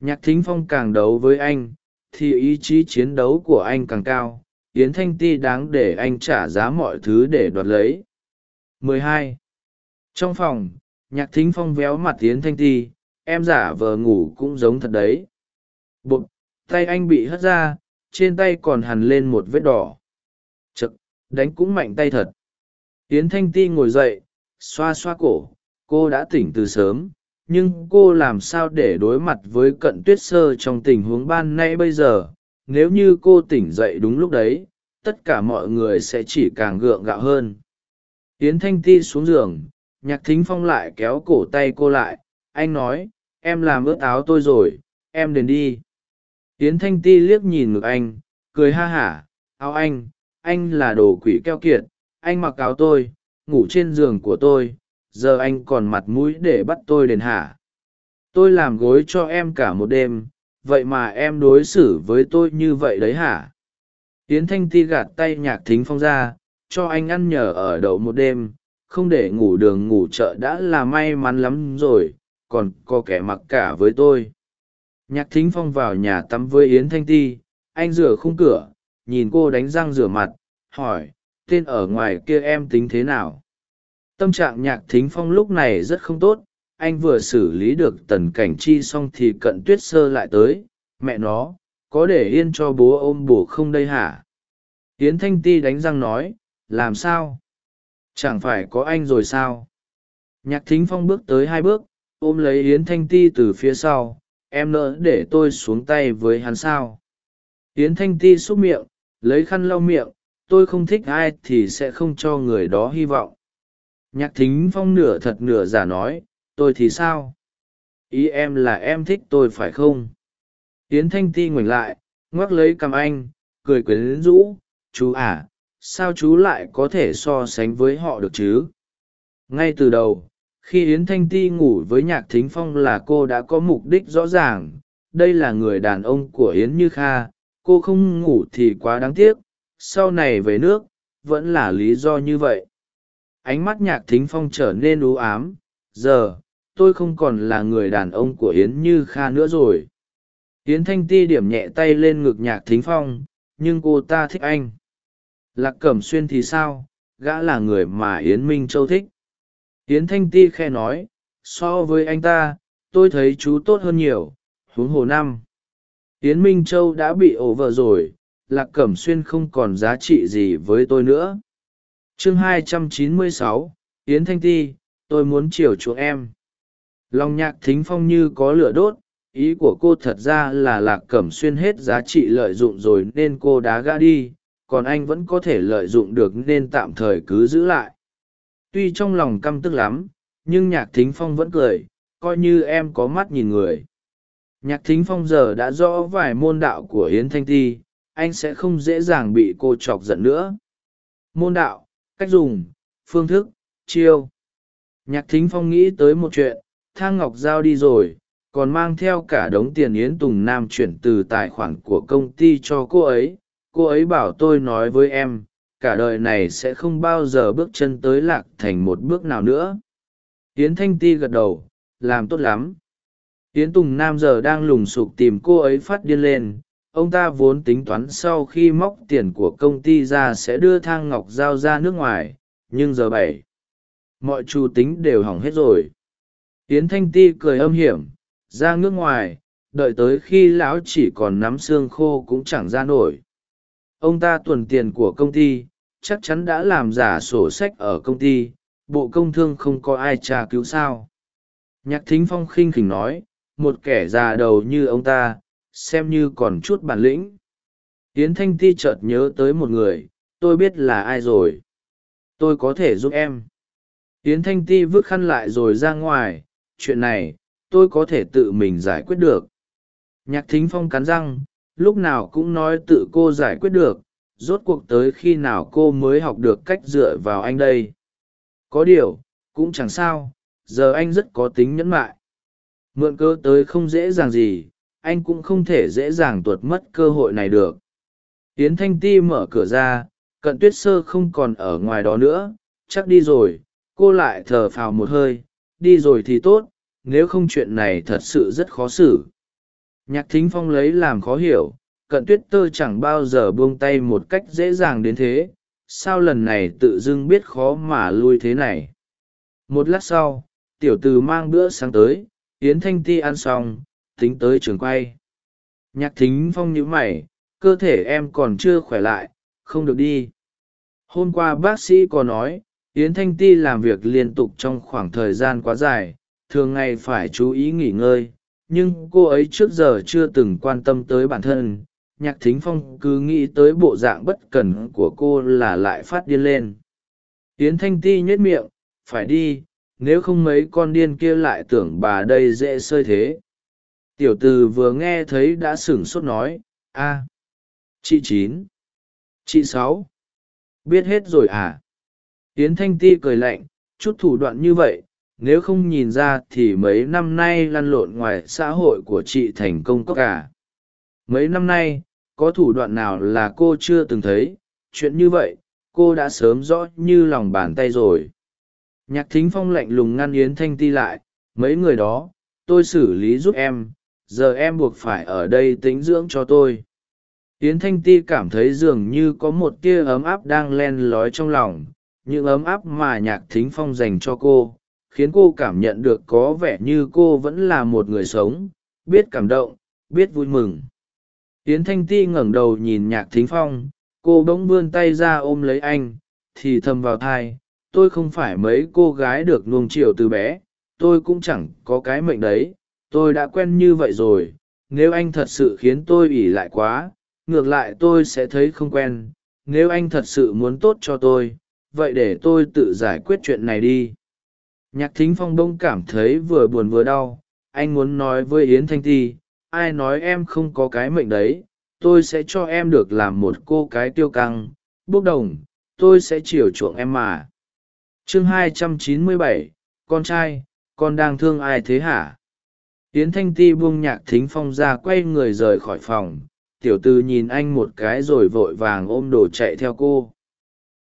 Nhạc thính phong càng đấu với anh, thì ý chí chiến đấu của anh càng cao, yến thanh ti đáng để anh trả giá mọi thứ để đoạt lấy. 12. trong phòng, nhạc thính phong véo mặt yến thanh ti, em giả vờ ngủ cũng giống thật đấy. Bụt, tay anh bị hất ra, trên tay còn hằn lên một vết đỏ. Chực, đánh cũng mạnh tay thật. Yến thanh ti ngồi dậy, xoa xoa cổ cô đã tỉnh từ sớm, nhưng cô làm sao để đối mặt với cận tuyết sơ trong tình huống ban nay bây giờ? Nếu như cô tỉnh dậy đúng lúc đấy, tất cả mọi người sẽ chỉ càng gượng gạo hơn. Tiến thanh ti xuống giường, nhạc thính phong lại kéo cổ tay cô lại, anh nói, em làm ướt áo tôi rồi, em đền đi. Tiến thanh ti liếc nhìn ngực anh, cười ha hả, áo anh anh là đồ quỷ keo kiệt, anh mặc áo tôi, ngủ trên giường của tôi giờ anh còn mặt mũi để bắt tôi đền hả? Tôi làm gối cho em cả một đêm, vậy mà em đối xử với tôi như vậy đấy hả? Tiến thanh ti gạt tay nhạc thính phong ra, cho anh ăn nhờ ở đậu một đêm, không để ngủ đường ngủ chợ đã là may mắn lắm rồi, còn có kẻ mặc cả với tôi. Nhạc thính phong vào nhà tắm với yến thanh ti, anh rửa khung cửa, nhìn cô đánh răng rửa mặt, hỏi, tên ở ngoài kia em tính thế nào? Tâm trạng nhạc thính phong lúc này rất không tốt, anh vừa xử lý được tần cảnh chi xong thì cận tuyết sơ lại tới, mẹ nó, có để yên cho bố ôm bổ không đây hả? Yến thanh ti đánh răng nói, làm sao? Chẳng phải có anh rồi sao? Nhạc thính phong bước tới hai bước, ôm lấy yến thanh ti từ phía sau, em nỡ để tôi xuống tay với hắn sao? Yến thanh ti xúc miệng, lấy khăn lau miệng, tôi không thích ai thì sẽ không cho người đó hy vọng nhạc thính phong nửa thật nửa giả nói, tôi thì sao? Ý em là em thích tôi phải không? Yến thanh ti ngoảnh lại, ngoắc lấy cằm anh, cười quyến rũ, chú à sao chú lại có thể so sánh với họ được chứ? Ngay từ đầu, khi yến thanh ti ngủ với nhạc thính phong là cô đã có mục đích rõ ràng. Đây là người đàn ông của yến như kha. Cô không ngủ thì quá đáng tiếc. Sau này về nước, vẫn là lý do như vậy ánh mắt nhạc thính phong trở nên ú ám. Giờ, tôi không còn là người đàn ông của yến như kha nữa rồi. Yến thanh ti điểm nhẹ tay lên ngực nhạc thính phong, nhưng cô ta thích anh. Lạc cẩm xuyên thì sao? Gã là người mà yến minh châu thích. Yến thanh ti khe nói, so với anh ta, tôi thấy chú tốt hơn nhiều, huống hồ năm. Yến minh châu đã bị ổ vợ rồi, lạc cẩm xuyên không còn giá trị gì với tôi nữa chương 296, yến thanh ti tôi muốn chiều chuộng em. Lòng nhạc thính phong như có lửa đốt ý của cô thật ra là lạc cẩm xuyên hết giá trị lợi dụng rồi nên cô đá gã đi còn anh vẫn có thể lợi dụng được nên tạm thời cứ giữ lại. Tuy trong lòng căm tức lắm nhưng nhạc thính phong vẫn cười coi như em có mắt nhìn người. Nhạc thính phong giờ đã rõ vài môn đạo của hiến thanh ti anh sẽ không dễ dàng bị cô chọc giận nữa. Môn đạo cách dùng, phương thức, chiêu. Nhạc thính phong nghĩ tới một chuyện, thang ngọc giao đi rồi, còn mang theo cả đống tiền yến tùng nam chuyển từ tài khoản của công ty cho cô ấy. Cô ấy bảo tôi nói với em, cả đời này sẽ không bao giờ bước chân tới lạc thành một bước nào nữa. Yến thanh ti gật đầu, làm tốt lắm. Yến tùng nam giờ đang lùng sục tìm cô ấy phát điên lên ông ta vốn tính toán sau khi móc tiền của công ty ra sẽ đưa thang ngọc giao ra nước ngoài, nhưng giờ bảy, mọi chủ tính đều hỏng hết rồi. Tiến thanh ti cười âm hiểm, ra nước ngoài, đợi tới khi lão chỉ còn nắm xương khô cũng chẳng ra nổi. Ông ta tuần tiền của công ty, chắc chắn đã làm giả sổ sách ở công ty, bộ công thương không có ai tra cứu sao. Nhạc thính phong khinh khỉnh nói, một kẻ già đầu như ông ta xem như còn chút bản lĩnh. Tiến thanh ti chợt nhớ tới một người, tôi biết là ai rồi. Tôi có thể giúp em. Tiến thanh ti vứt khăn lại rồi ra ngoài, chuyện này, tôi có thể tự mình giải quyết được. Nhạc thính phong cắn răng, lúc nào cũng nói tự cô giải quyết được, rốt cuộc tới khi nào cô mới học được cách dựa vào anh đây? Có điều, cũng chẳng sao, giờ anh rất có tính nhẫn mại. Mượn cơ tới không dễ dàng gì anh cũng không thể dễ dàng tuột mất cơ hội này được. Yến thanh ti mở cửa ra, cận tuyết sơ không còn ở ngoài đó nữa, chắc đi rồi, cô lại thở phào một hơi, đi rồi thì tốt, nếu không chuyện này thật sự rất khó xử. Nhạc thính phong lấy làm khó hiểu, cận tuyết tơ chẳng bao giờ buông tay một cách dễ dàng đến thế, sao lần này tự dưng biết khó mà lui thế này? Một lát sau, tiểu từ mang bữa sáng tới, yến thanh ti ăn xong tính tới trường quay. Nhạc thính phong nhữ mày, cơ thể em còn chưa khỏe lại, không được đi. Hôm qua bác sĩ có nói, yến thanh ti làm việc liên tục trong khoảng thời gian quá dài, thường ngày phải chú ý nghỉ ngơi, nhưng cô ấy trước giờ chưa từng quan tâm tới bản thân. Nhạc thính phong cứ nghĩ tới bộ dạng bất cần của cô là lại phát điên lên. Yến thanh ti nhếch miệng, phải đi, nếu không mấy con điên kia lại tưởng bà đây dễ sơi thế tiểu t ử vừa nghe thấy đã sửng sốt nói, a, chị chín, chị sáu, biết hết rồi à? Yến thanh ti cười lạnh, chút thủ đoạn như vậy, nếu không nhìn ra thì mấy năm nay lăn lộn ngoài xã hội của chị thành công có cả à? mấy năm nay, có thủ đoạn nào là cô chưa từng thấy? Chuyện như vậy, cô đã sớm rõ như lòng bàn tay rồi. Nhạc thính phong lạnh lùng ngăn yến thanh ti lại, mấy người đó, tôi xử lý giúp em giờ em buộc phải ở đây tính dưỡng cho tôi. Yến thanh ti cảm thấy dường như có một tia ấm áp đang len lói trong lòng, những ấm áp mà nhạc thính phong dành cho cô, khiến cô cảm nhận được có vẻ như cô vẫn là một người sống, biết cảm động, biết vui mừng. Yến thanh ti ngẩng đầu nhìn nhạc thính phong, cô bỗng vươn tay ra ôm lấy anh, thì thầm vào thai, tôi không phải mấy cô gái được nuông chiều từ bé, tôi cũng chẳng có cái mệnh đấy tôi đã quen như vậy rồi nếu anh thật sự khiến tôi ỉ lại quá ngược lại tôi sẽ thấy không quen. Nếu anh thật sự muốn tốt cho tôi vậy để tôi tự giải quyết chuyện này đi. Nhạc thính phong bông cảm thấy vừa buồn vừa đau. Anh muốn nói với yến thanh ti ai nói em không có cái mệnh đấy? Tôi sẽ cho em được làm một cô cái tiêu căng. Bốc đồng tôi sẽ chiều chuộng em mà. Chương 297, con trai con đang thương ai thế hả? Yến thanh ti buông nhạc thính phong ra quay người rời khỏi phòng. Tiểu tư nhìn anh một cái rồi vội vàng ôm đồ chạy theo cô.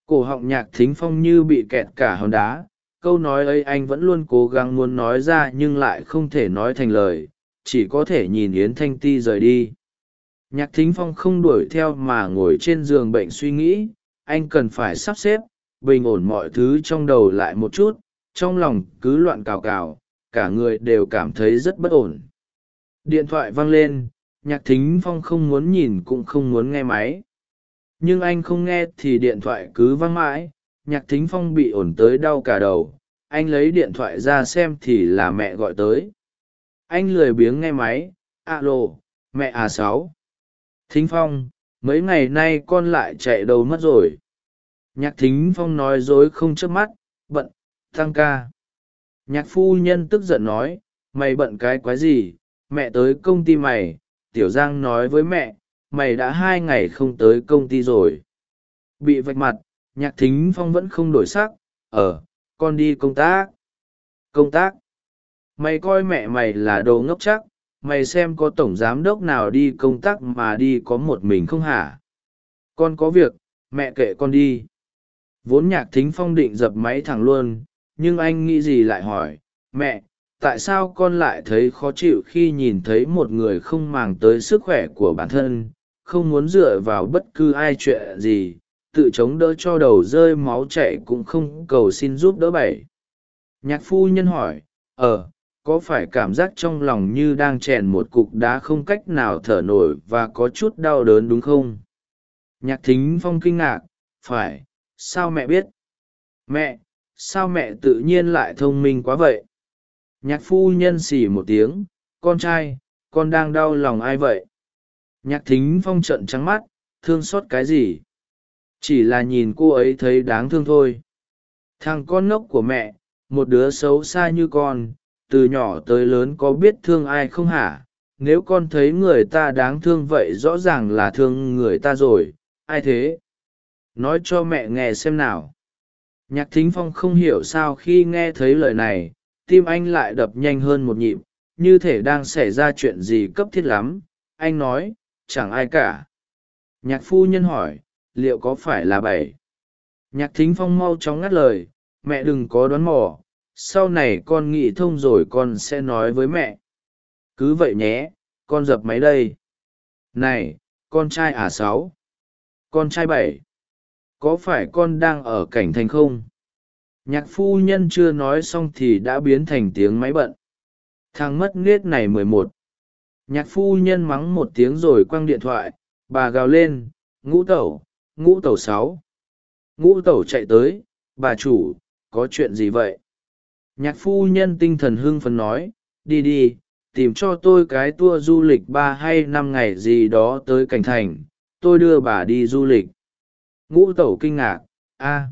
Cổ họng nhạc thính phong như bị kẹt cả hòn đá. Câu nói ấy anh vẫn luôn cố gắng muốn nói ra nhưng lại không thể nói thành lời. Chỉ có thể nhìn yến thanh ti rời đi. Nhạc thính phong không đuổi theo mà ngồi trên giường bệnh suy nghĩ. Anh cần phải sắp xếp, bình ổn mọi thứ trong đầu lại một chút. Trong lòng cứ loạn cào cào cả người đều cảm thấy rất bất ổn. Điện thoại vang lên, nhạc thính phong không muốn nhìn cũng không muốn nghe máy. Nhưng anh không nghe thì điện thoại cứ văng mãi, nhạc thính phong bị ổn tới đau cả đầu. Anh lấy điện thoại ra xem thì là mẹ gọi tới. Anh lười biếng nghe máy, alo, mẹ à sáu. Thính phong, mấy ngày nay con lại chạy đâu mất rồi? Nhạc thính phong nói dối không chớp mắt, bận, tăng ca nhạc phu nhân tức giận nói, mày bận cái quái gì? Mẹ tới công ty mày. Tiểu giang nói với mẹ, mày đã hai ngày không tới công ty rồi. Bị vạch mặt, nhạc thính phong vẫn không đổi sắc ờ con đi công tác. Công tác? Mày coi mẹ mày là đồ ngốc chắc, mày xem có tổng giám đốc nào đi công tác mà đi có một mình không hả? Con có việc, mẹ kệ con đi. Vốn nhạc thính phong định dập máy thẳng luôn nhưng anh nghĩ gì lại hỏi, mẹ, tại sao con lại thấy khó chịu khi nhìn thấy một người không màng tới sức khỏe của bản thân, không muốn dựa vào bất cứ ai chuyện gì, tự chống đỡ cho đầu rơi máu chạy cũng không cầu xin giúp đỡ bảy. Nhạc phu nhân hỏi ờ có phải cảm giác trong lòng như đang chèn một cục đá không cách nào thở nổi và có chút đau đớn đúng không? Nhạc thính phong kinh ngạc, phải, sao mẹ biết? Mẹ sao mẹ tự nhiên lại thông minh quá vậy? Nhạc phu nhân xì một tiếng, con trai, con đang đau lòng ai vậy? Nhạc thính phong trận trắng mắt, thương xót cái gì? Chỉ là nhìn cô ấy thấy đáng thương thôi. Thằng con ngốc của mẹ, một đứa xấu xa như con, từ nhỏ tới lớn có biết thương ai không hả? Nếu con thấy người ta đáng thương vậy rõ ràng là thương người ta rồi, ai thế? Nói cho mẹ nghe xem nào nhạc thính phong không hiểu sao khi nghe thấy lời này, tim anh lại đập nhanh hơn một nhịp, như thể đang xảy ra chuyện gì cấp thiết lắm. Anh nói, chẳng ai cả. Nhạc phu nhân hỏi, liệu có phải là bảy nhạc thính phong mau chóng ngắt lời, mẹ đừng có đoán mò, sau này con nghĩ thông rồi con sẽ nói với mẹ. Cứ vậy nhé, con dập máy đây. Này, con trai à sáu? Con trai bảy có phải con đang ở cảnh thành không? Nhạc phu nhân chưa nói xong thì đã biến thành tiếng máy bận. Thằng mất nết này mười một. Nhạc phu nhân mắng một tiếng rồi quăng điện thoại, bà gào lên, ngũ tẩu ngũ tẩu sáu. Ngũ tẩu chạy tới, bà chủ, có chuyện gì vậy? Nhạc phu nhân tinh thần hưng phấn nói, đi đi, tìm cho tôi cái tour du lịch ba hay năm ngày gì đó tới cảnh thành, tôi đưa bà đi du lịch ngũ tẩu kinh ngạc, a,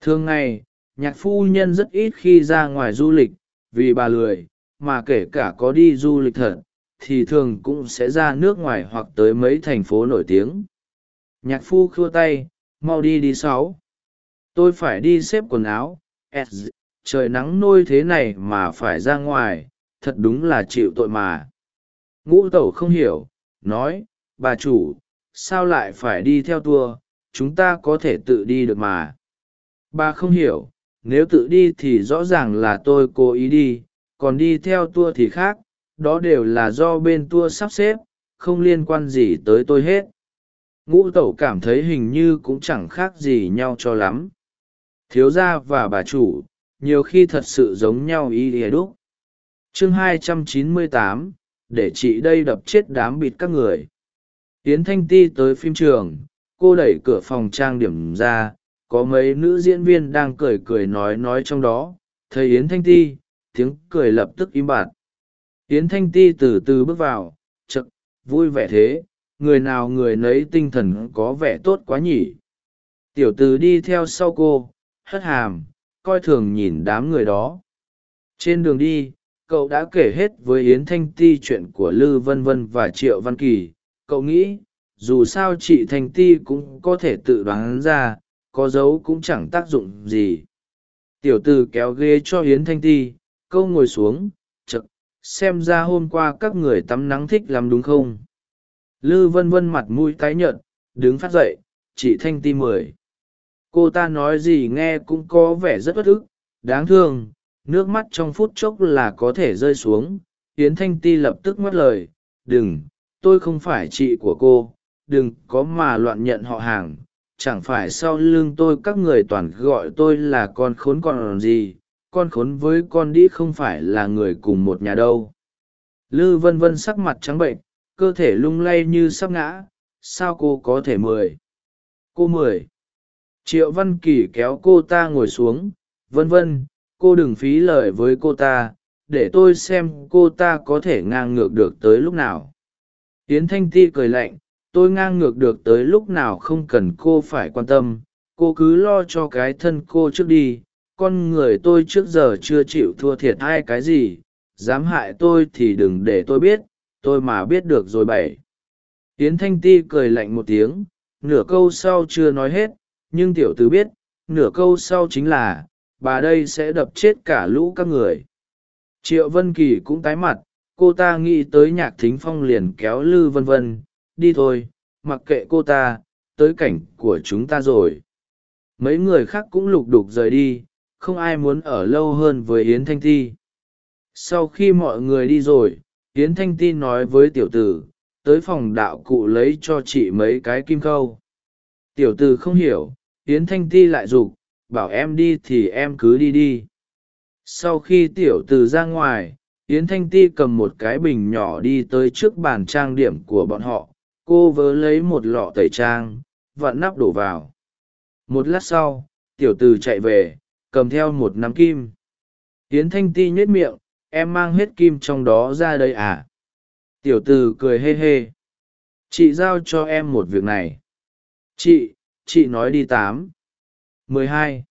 thường ngày, nhạc phu nhân rất ít khi ra ngoài du lịch, vì bà lười, mà kể cả có đi du lịch thật, thì thường cũng sẽ ra nước ngoài hoặc tới mấy thành phố nổi tiếng. Nhạc phu khua tay, mau đi đi sáu. Tôi phải đi xếp quần áo trời nắng nôi thế này mà phải ra ngoài, thật đúng là chịu tội mà. Ngũ tẩu không hiểu, nói, bà chủ, sao lại phải đi theo tour chúng ta có thể tự đi được mà. Bà không hiểu nếu tự đi thì rõ ràng là tôi cố ý đi còn đi theo tour thì khác đó đều là do bên tour sắp xếp không liên quan gì tới tôi hết. Ngũ tẩu cảm thấy hình như cũng chẳng khác gì nhau cho lắm. Thiếu gia và bà chủ nhiều khi thật sự giống nhau y ỉa đúc. Chương 298, để chị đây đập chết đám bịt các người. Tiến thanh ti tới phim trường cô đẩy cửa phòng trang điểm ra, có mấy nữ diễn viên đang cười cười nói nói trong đó, thấy yến thanh ti, tiếng cười lập tức im bặt. Yến thanh ti từ từ bước vào chực vui vẻ thế, người nào người nấy tinh thần có vẻ tốt quá nhỉ. Tiểu Từ đi theo sau cô, hất hàm, coi thường nhìn đám người đó. Trên đường đi, cậu đã kể hết với yến thanh ti chuyện của lư vân vân và triệu văn kỳ. Cậu nghĩ dù sao chị thanh ti cũng có thể tự đoán ra, có dấu cũng chẳng tác dụng gì. Tiểu t ử kéo ghế cho yến thanh ti, câu ngồi xuống, chật, xem ra hôm qua các người tắm nắng thích lắm đúng không? Lư vân vân mặt mũi tái nhợt, đứng phát dậy, chị thanh ti mười. Cô ta nói gì nghe cũng có vẻ rất bất ức, đáng thương, nước mắt trong phút chốc là có thể rơi xuống. Yến thanh ti lập tức ngắt lời, đừng, tôi không phải chị của cô đừng có mà loạn nhận họ hàng. Chẳng phải sau lưng tôi các người toàn gọi tôi là con khốn còn gì, con khốn với con đĩ không phải là người cùng một nhà đâu. Lư vân vân sắc mặt trắng bệnh, cơ thể lung lay như sắp ngã, sao cô có thể mười? Cô mười. Triệu văn kỳ kéo cô ta ngồi xuống, vân vân, cô đừng phí lời với cô ta, để tôi xem cô ta có thể ngang ngược được tới lúc nào. Tiến thanh ti cười lạnh tôi ngang ngược được tới lúc nào không cần cô phải quan tâm, cô cứ lo cho cái thân cô trước đi, con người tôi trước giờ chưa chịu thua thiệt hai cái gì, dám hại tôi thì đừng để tôi biết, tôi mà biết được rồi bảy. Yến thanh ti cười lạnh một tiếng, nửa câu sau chưa nói hết, nhưng tiểu tứ biết, nửa câu sau chính là, bà đây sẽ đập chết cả lũ các người. Triệu vân kỳ cũng tái mặt, cô ta nghĩ tới nhạc thính phong liền kéo lư vân vân đi thôi, mặc kệ cô ta, tới cảnh của chúng ta rồi. Mấy người khác cũng lục đục rời đi, không ai muốn ở lâu hơn với yến thanh ti. Sau khi mọi người đi rồi, yến thanh ti nói với tiểu tử, tới phòng đạo cụ lấy cho chị mấy cái kim khâu. Tiểu tử không hiểu, yến thanh ti lại g bảo em đi thì em cứ đi đi. Sau khi tiểu tử ra ngoài, yến thanh ti cầm một cái bình nhỏ đi tới trước bàn trang điểm của bọn họ cô vớ lấy một lọ tẩy trang, vặn nắp đổ vào. Một lát sau, tiểu t ử chạy về, cầm theo một nắm kim. Yến thanh ti nhếch miệng, em mang hết kim trong đó ra đây à? Tiểu t ử cười hê hê. Chị giao cho em một việc này. Chị chị nói đi tám. Mười hai.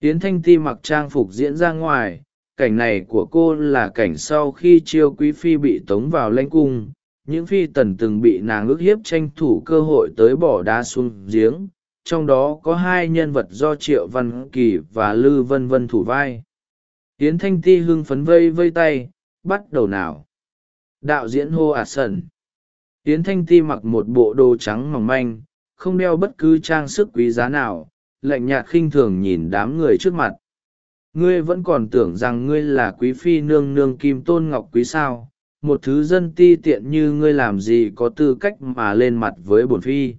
Yến thanh ti mặc trang phục diễn ra ngoài, cảnh này của cô là cảnh sau khi chiêu quý phi bị tống vào lanh cung những phi tần từng bị nàng ước hiếp tranh thủ cơ hội tới bỏ đá xuống giếng, trong đó có hai nhân vật do triệu văn kỳ và lư vân vân thủ vai. Yến thanh ti hưng phấn vây vây tay, bắt đầu nào. Đạo diễn hô ạt sần yến thanh ti mặc một bộ đồ trắng mỏng manh, không đeo bất cứ trang sức quý giá nào, lạnh nhạt khinh thường nhìn đám người trước mặt. Ngươi vẫn còn tưởng rằng ngươi là quý phi nương nương kim tôn ngọc quý sao? Một thứ dân ti tiện như ngươi làm gì có tư cách mà lên mặt với bổn phi.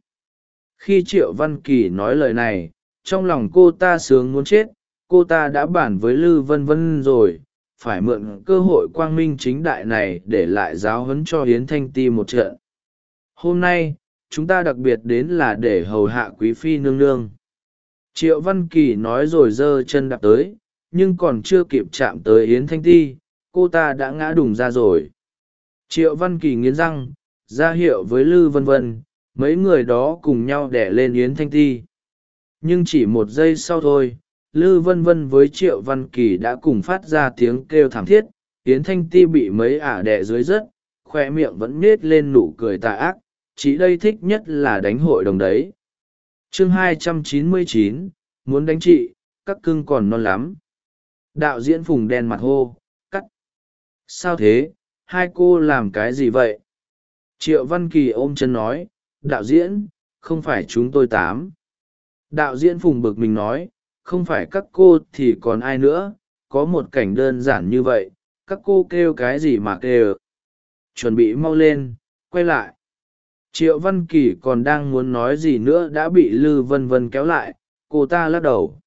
Khi triệu văn kỳ nói lời này, trong lòng cô ta sướng muốn chết, cô ta đã bản với lư vân vân rồi, phải mượn cơ hội quang minh chính đại này để lại giáo huấn cho hiến thanh ti một trận. Hôm nay, chúng ta đặc biệt đến là để hầu hạ quý phi nương nương. Triệu văn kỳ nói rồi giơ chân đạp tới, nhưng còn chưa kịp chạm tới yến thanh ti, cô ta đã ngã đùng ra rồi triệu văn kỳ nghiến răng ra hiệu với lư vân vân mấy người đó cùng nhau đẻ lên yến thanh ti. Nhưng chỉ một giây sau thôi lư vân vân với triệu văn kỳ đã cùng phát ra tiếng kêu thảm thiết yến thanh ti bị mấy ả đẻ dưới đất khoe miệng vẫn nết lên nụ cười tà ác chị đây thích nhất là đánh hội đồng đấy. Chương 299, muốn đánh chị các cưng còn non lắm. Đạo diễn phùng đen mặt hô cắt. Sao thế? Hai cô làm cái gì vậy? Triệu văn kỳ ôm chân nói, đạo diễn, không phải chúng tôi tám. Đạo diễn phùng bực mình nói, không phải các cô thì còn ai nữa, có một cảnh đơn giản như vậy, các cô kêu cái gì mà kêu. Chuẩn bị mau lên, quay lại. Triệu văn kỳ còn đang muốn nói gì nữa đã bị lư vân vân kéo lại, cô ta lắc đầu.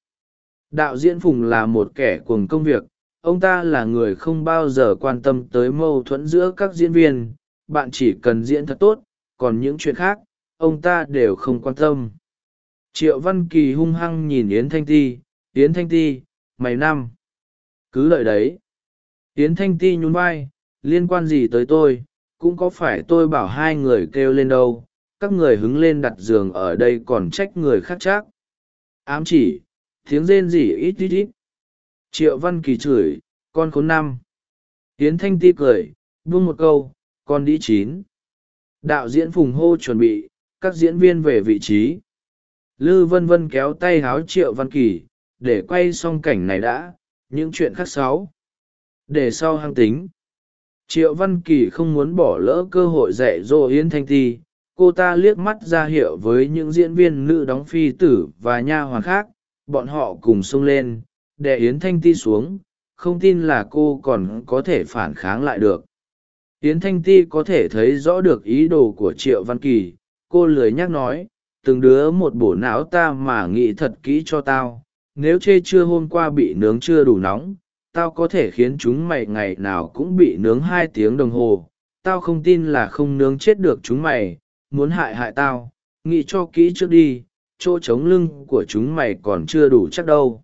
Đạo diễn phùng là một kẻ cuồng công việc ông ta là người không bao giờ quan tâm tới mâu thuẫn giữa các diễn viên, bạn chỉ cần diễn thật tốt, còn những chuyện khác, ông ta đều không quan tâm. Triệu văn kỳ hung hăng nhìn yến thanh ti, yến thanh ti, mày năm, cứ lợi đấy. Yến thanh ti nhún vai, liên quan gì tới tôi, cũng có phải tôi bảo hai người kêu lên đâu, các người hứng lên đặt giường ở đây còn trách người khác chắc. Ám chỉ, tiếng rên rỉ ít ít ít triệu văn kỳ chửi, con khốn năm yến thanh ti cười, buông một câu, con đi chín. Đạo diễn phùng hô chuẩn bị, các diễn viên về vị trí. Lư vân vân kéo tay háo triệu văn kỳ, để quay xong cảnh này đã, những chuyện khác sáu để sau hăng tính. Triệu văn kỳ không muốn bỏ lỡ cơ hội dạy dỗ yến thanh ti, cô ta liếc mắt ra hiệu với những diễn viên nữ đóng phi tử và nha hoàn khác, bọn họ cùng xông lên đè yến thanh ti xuống, không tin là cô còn có thể phản kháng lại được. Yến thanh ti có thể thấy rõ được ý đồ của triệu văn kỳ. Cô lười nhắc nói, từng đứa một bổ não ta mà nghĩ thật kỹ cho tao. Nếu chê chưa hôm qua bị nướng chưa đủ nóng, tao có thể khiến chúng mày ngày nào cũng bị nướng hai tiếng đồng hồ. Tao không tin là không nướng chết được chúng mày. Muốn hại hại tao, nghĩ cho kỹ trước đi. Chỗ trống lưng của chúng mày còn chưa đủ chắc đâu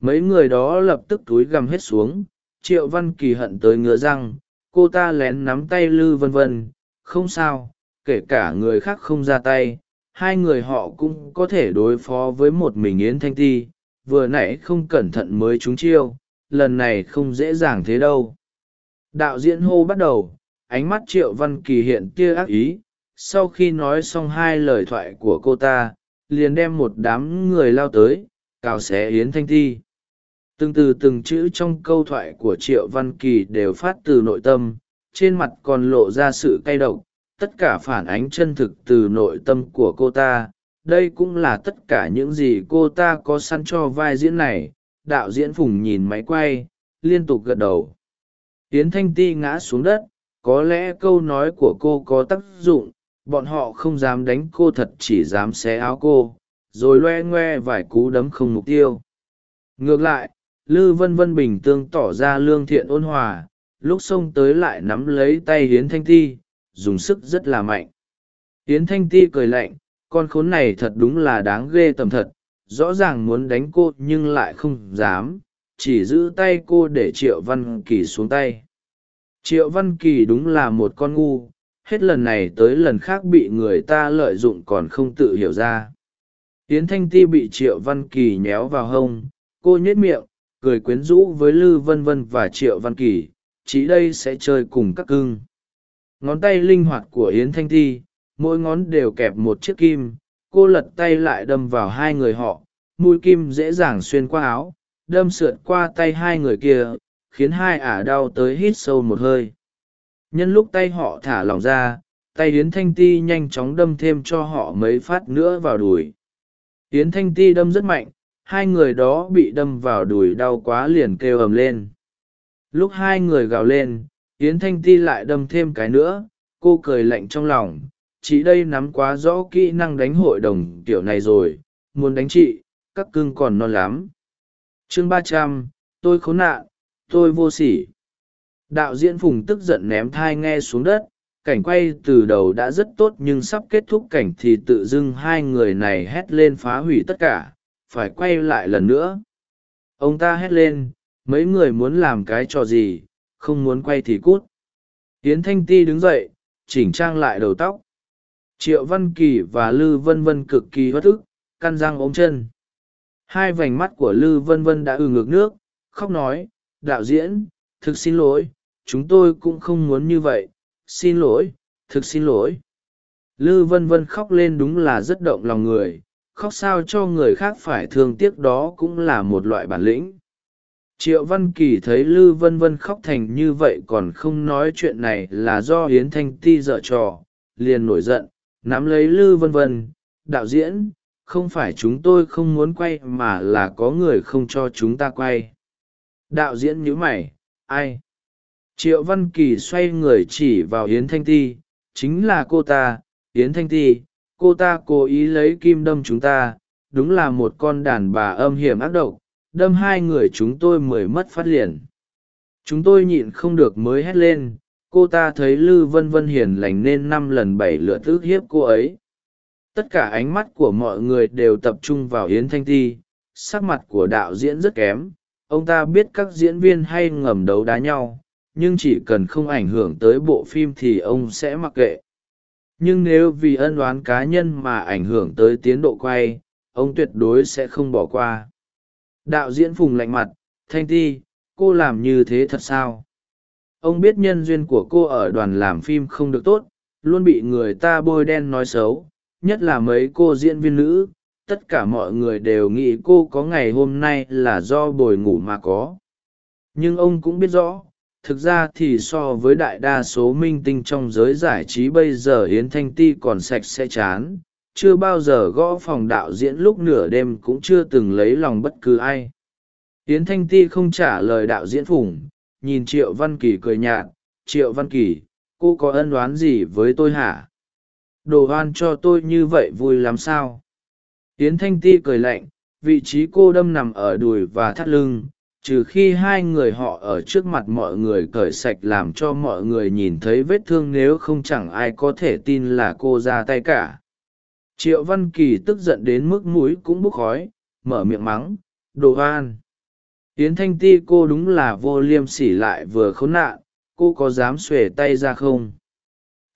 mấy người đó lập tức túi gằm hết xuống, triệu văn kỳ hận tới ngứa răng, cô ta lén nắm tay lư vân vân, không sao, kể cả người khác không ra tay, hai người họ cũng có thể đối phó với một mình yến thanh ti, vừa nãy không cẩn thận mới trúng chiêu, lần này không dễ dàng thế đâu. Đạo diễn hô bắt đầu, ánh mắt triệu văn kỳ hiện tia ác ý, sau khi nói xong hai lời thoại của cô ta, liền đem một đám người lao tới, cào xé yến thanh ti từng từ từng chữ trong câu thoại của triệu văn kỳ đều phát từ nội tâm, trên mặt còn lộ ra sự cay độc. Tất cả phản ánh chân thực từ nội tâm của cô ta. Đây cũng là tất cả những gì cô ta có săn cho vai diễn này. Đạo diễn phùng nhìn máy quay, liên tục gật đầu. Tiến thanh ti ngã xuống đất. Có lẽ câu nói của cô có tác dụng. Bọn họ không dám đánh cô thật, chỉ dám xé áo cô. Rồi loe ngoe vài cú đấm không mục tiêu. Ngược lại lư vân vân bình tương tỏ ra lương thiện ôn hòa, lúc xông tới lại nắm lấy tay hiến thanh ti, dùng sức rất là mạnh. Hiến thanh ti cười lạnh, con khốn này thật đúng là đáng ghê tầm thật, rõ ràng muốn đánh cô nhưng lại không dám, chỉ giữ tay cô để triệu văn kỳ xuống tay. Triệu văn kỳ đúng là một con ngu, hết lần này tới lần khác bị người ta lợi dụng còn không tự hiểu ra. Yến thanh ti bị triệu văn kỳ nhéo vào hông, cô nhếch miệng cười quyến rũ với lư vân vân và triệu văn kỳ chỉ đây sẽ chơi cùng các cưng. Ngón tay linh hoạt của yến thanh ti, mỗi ngón đều kẹp một chiếc kim, cô lật tay lại đâm vào hai người họ, mũi kim dễ dàng xuyên qua áo, đâm sượt qua tay hai người kia, khiến hai ả đau tới hít sâu một hơi. Nhân lúc tay họ thả lỏng ra, tay yến thanh ti nhanh chóng đâm thêm cho họ mấy phát nữa vào đùi. Yến thanh ti đâm rất mạnh hai người đó bị đâm vào đùi đau quá liền kêu ầm lên. Lúc hai người gào lên, yến thanh ti lại đâm thêm cái nữa, cô cười lạnh trong lòng, chị đây nắm quá rõ kỹ năng đánh hội đồng kiểu này rồi, muốn đánh chị, các cưng còn non lắm. Chương ba trăm, tôi khốn nạn, tôi vô sỉ. Đạo diễn phùng tức giận ném thai nghe xuống đất, cảnh quay từ đầu đã rất tốt nhưng sắp kết thúc cảnh thì tự dưng hai người này hét lên phá hủy tất cả phải quay lại lần nữa. Ông ta hét lên, mấy người muốn làm cái trò gì, không muốn quay thì cút. Tiến thanh ti đứng dậy, chỉnh trang lại đầu tóc. Triệu văn kỳ và lư vân vân cực kỳ bất ức căn răng ôm chân. Hai vành mắt của lư vân vân đã ừ ngược nước, khóc nói, đạo diễn, thực xin lỗi, chúng tôi cũng không muốn như vậy. Xin lỗi, thực xin lỗi. Lư vân vân khóc lên đúng là rất động lòng người khóc sao cho người khác phải thương tiếc đó cũng là một loại bản lĩnh. Triệu văn kỳ thấy lư vân vân khóc thành như vậy còn không nói chuyện này là do hiến thanh ti dở trò, liền nổi giận, nắm lấy lư vân vân, đạo diễn, không phải chúng tôi không muốn quay mà là có người không cho chúng ta quay. Đạo diễn nhíu mày, ai? Triệu văn kỳ xoay người chỉ vào yến thanh ti, chính là cô ta yến thanh ti cô ta cố ý lấy kim đâm chúng ta, đúng là một con đàn bà âm hiểm ác độc, đâm hai người chúng tôi mới mất phát liền. Chúng tôi nhịn không được mới hét lên, cô ta thấy lư vân vân hiền lành nên năm lần bảy lượt ước hiếp cô ấy. Tất cả ánh mắt của mọi người đều tập trung vào yến thanh ti, sắc mặt của đạo diễn rất kém. Ông ta biết các diễn viên hay ngầm đấu đá nhau, nhưng chỉ cần không ảnh hưởng tới bộ phim thì ông sẽ mặc kệ nhưng nếu vì ân oán cá nhân mà ảnh hưởng tới tiến độ quay, ông tuyệt đối sẽ không bỏ qua. Đạo diễn phùng lạnh mặt, thanh ti, cô làm như thế thật sao? Ông biết nhân duyên của cô ở đoàn làm phim không được tốt, luôn bị người ta bôi đen nói xấu, nhất là mấy cô diễn viên nữ. Tất cả mọi người đều nghĩ cô có ngày hôm nay là do bồi ngủ mà có. Nhưng ông cũng biết rõ thực ra thì so với đại đa số minh tinh trong giới giải trí bây giờ yến thanh ti còn sạch sẽ chán, chưa bao giờ gõ phòng đạo diễn lúc nửa đêm cũng chưa từng lấy lòng bất cứ ai. Yến thanh ti không trả lời đạo diễn phủng, nhìn triệu văn kỳ cười nhạt, triệu văn kỳ, cô có ân đoán gì với tôi hả? Đồ oan cho tôi như vậy vui lắm sao? Yến thanh ti cười lạnh, vị trí cô đâm nằm ở đùi và thắt lưng trừ khi hai người họ ở trước mặt mọi người cởi sạch làm cho mọi người nhìn thấy vết thương nếu không chẳng ai có thể tin là cô ra tay cả. Triệu văn kỳ tức giận đến mức mũi cũng bốc khói, mở miệng mắng, đồ oan. Yến thanh ti, cô đúng là vô liêm sỉ lại vừa khốn nạn, cô có dám xuề tay ra không?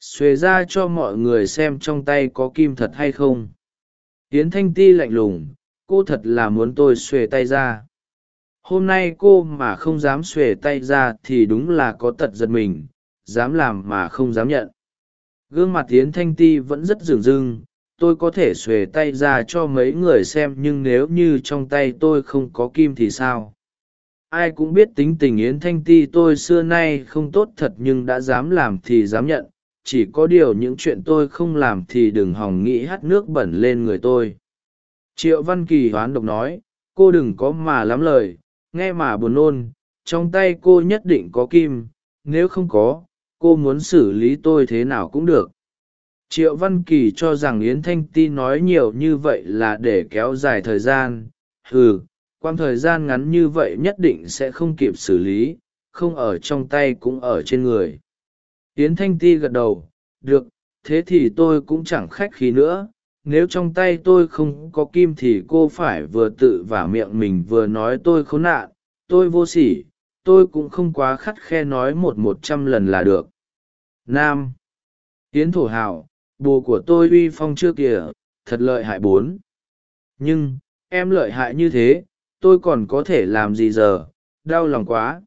Xuề ra cho mọi người xem trong tay có kim thật hay không. Yến thanh ti lạnh lùng, cô thật là muốn tôi xuề tay ra hôm nay cô mà không dám xuề tay ra thì đúng là có tật giật mình, dám làm mà không dám nhận. Gương mặt yến thanh ti vẫn rất rừng rưng, tôi có thể xuề tay ra cho mấy người xem nhưng nếu như trong tay tôi không có kim thì sao? Ai cũng biết tính tình yến thanh ti tôi xưa nay không tốt thật nhưng đã dám làm thì dám nhận, chỉ có điều những chuyện tôi không làm thì đừng hòng nghĩ hắt nước bẩn lên người tôi. Triệu văn kỳ hoán độc nói, cô đừng có mà lắm lời nghe mà buồn nôn, trong tay cô nhất định có kim, nếu không có, cô muốn xử lý tôi thế nào cũng được. Triệu văn kỳ cho rằng yến thanh ti nói nhiều như vậy là để kéo dài thời gian. Ừ quang thời gian ngắn như vậy nhất định sẽ không kịp xử lý, không ở trong tay cũng ở trên người. Yến thanh ti gật đầu, được, thế thì tôi cũng chẳng khách khí nữa nếu trong tay tôi không có kim thì cô phải vừa tự vả miệng mình vừa nói tôi khốn nạn, tôi vô sỉ, tôi cũng không quá khắt khe nói một một trăm lần là được. Nam tiến thổ hào bồ của tôi uy phong chưa kìa, thật lợi hại bốn. Nhưng, em lợi hại như thế, tôi còn có thể làm gì giờ, đau lòng quá.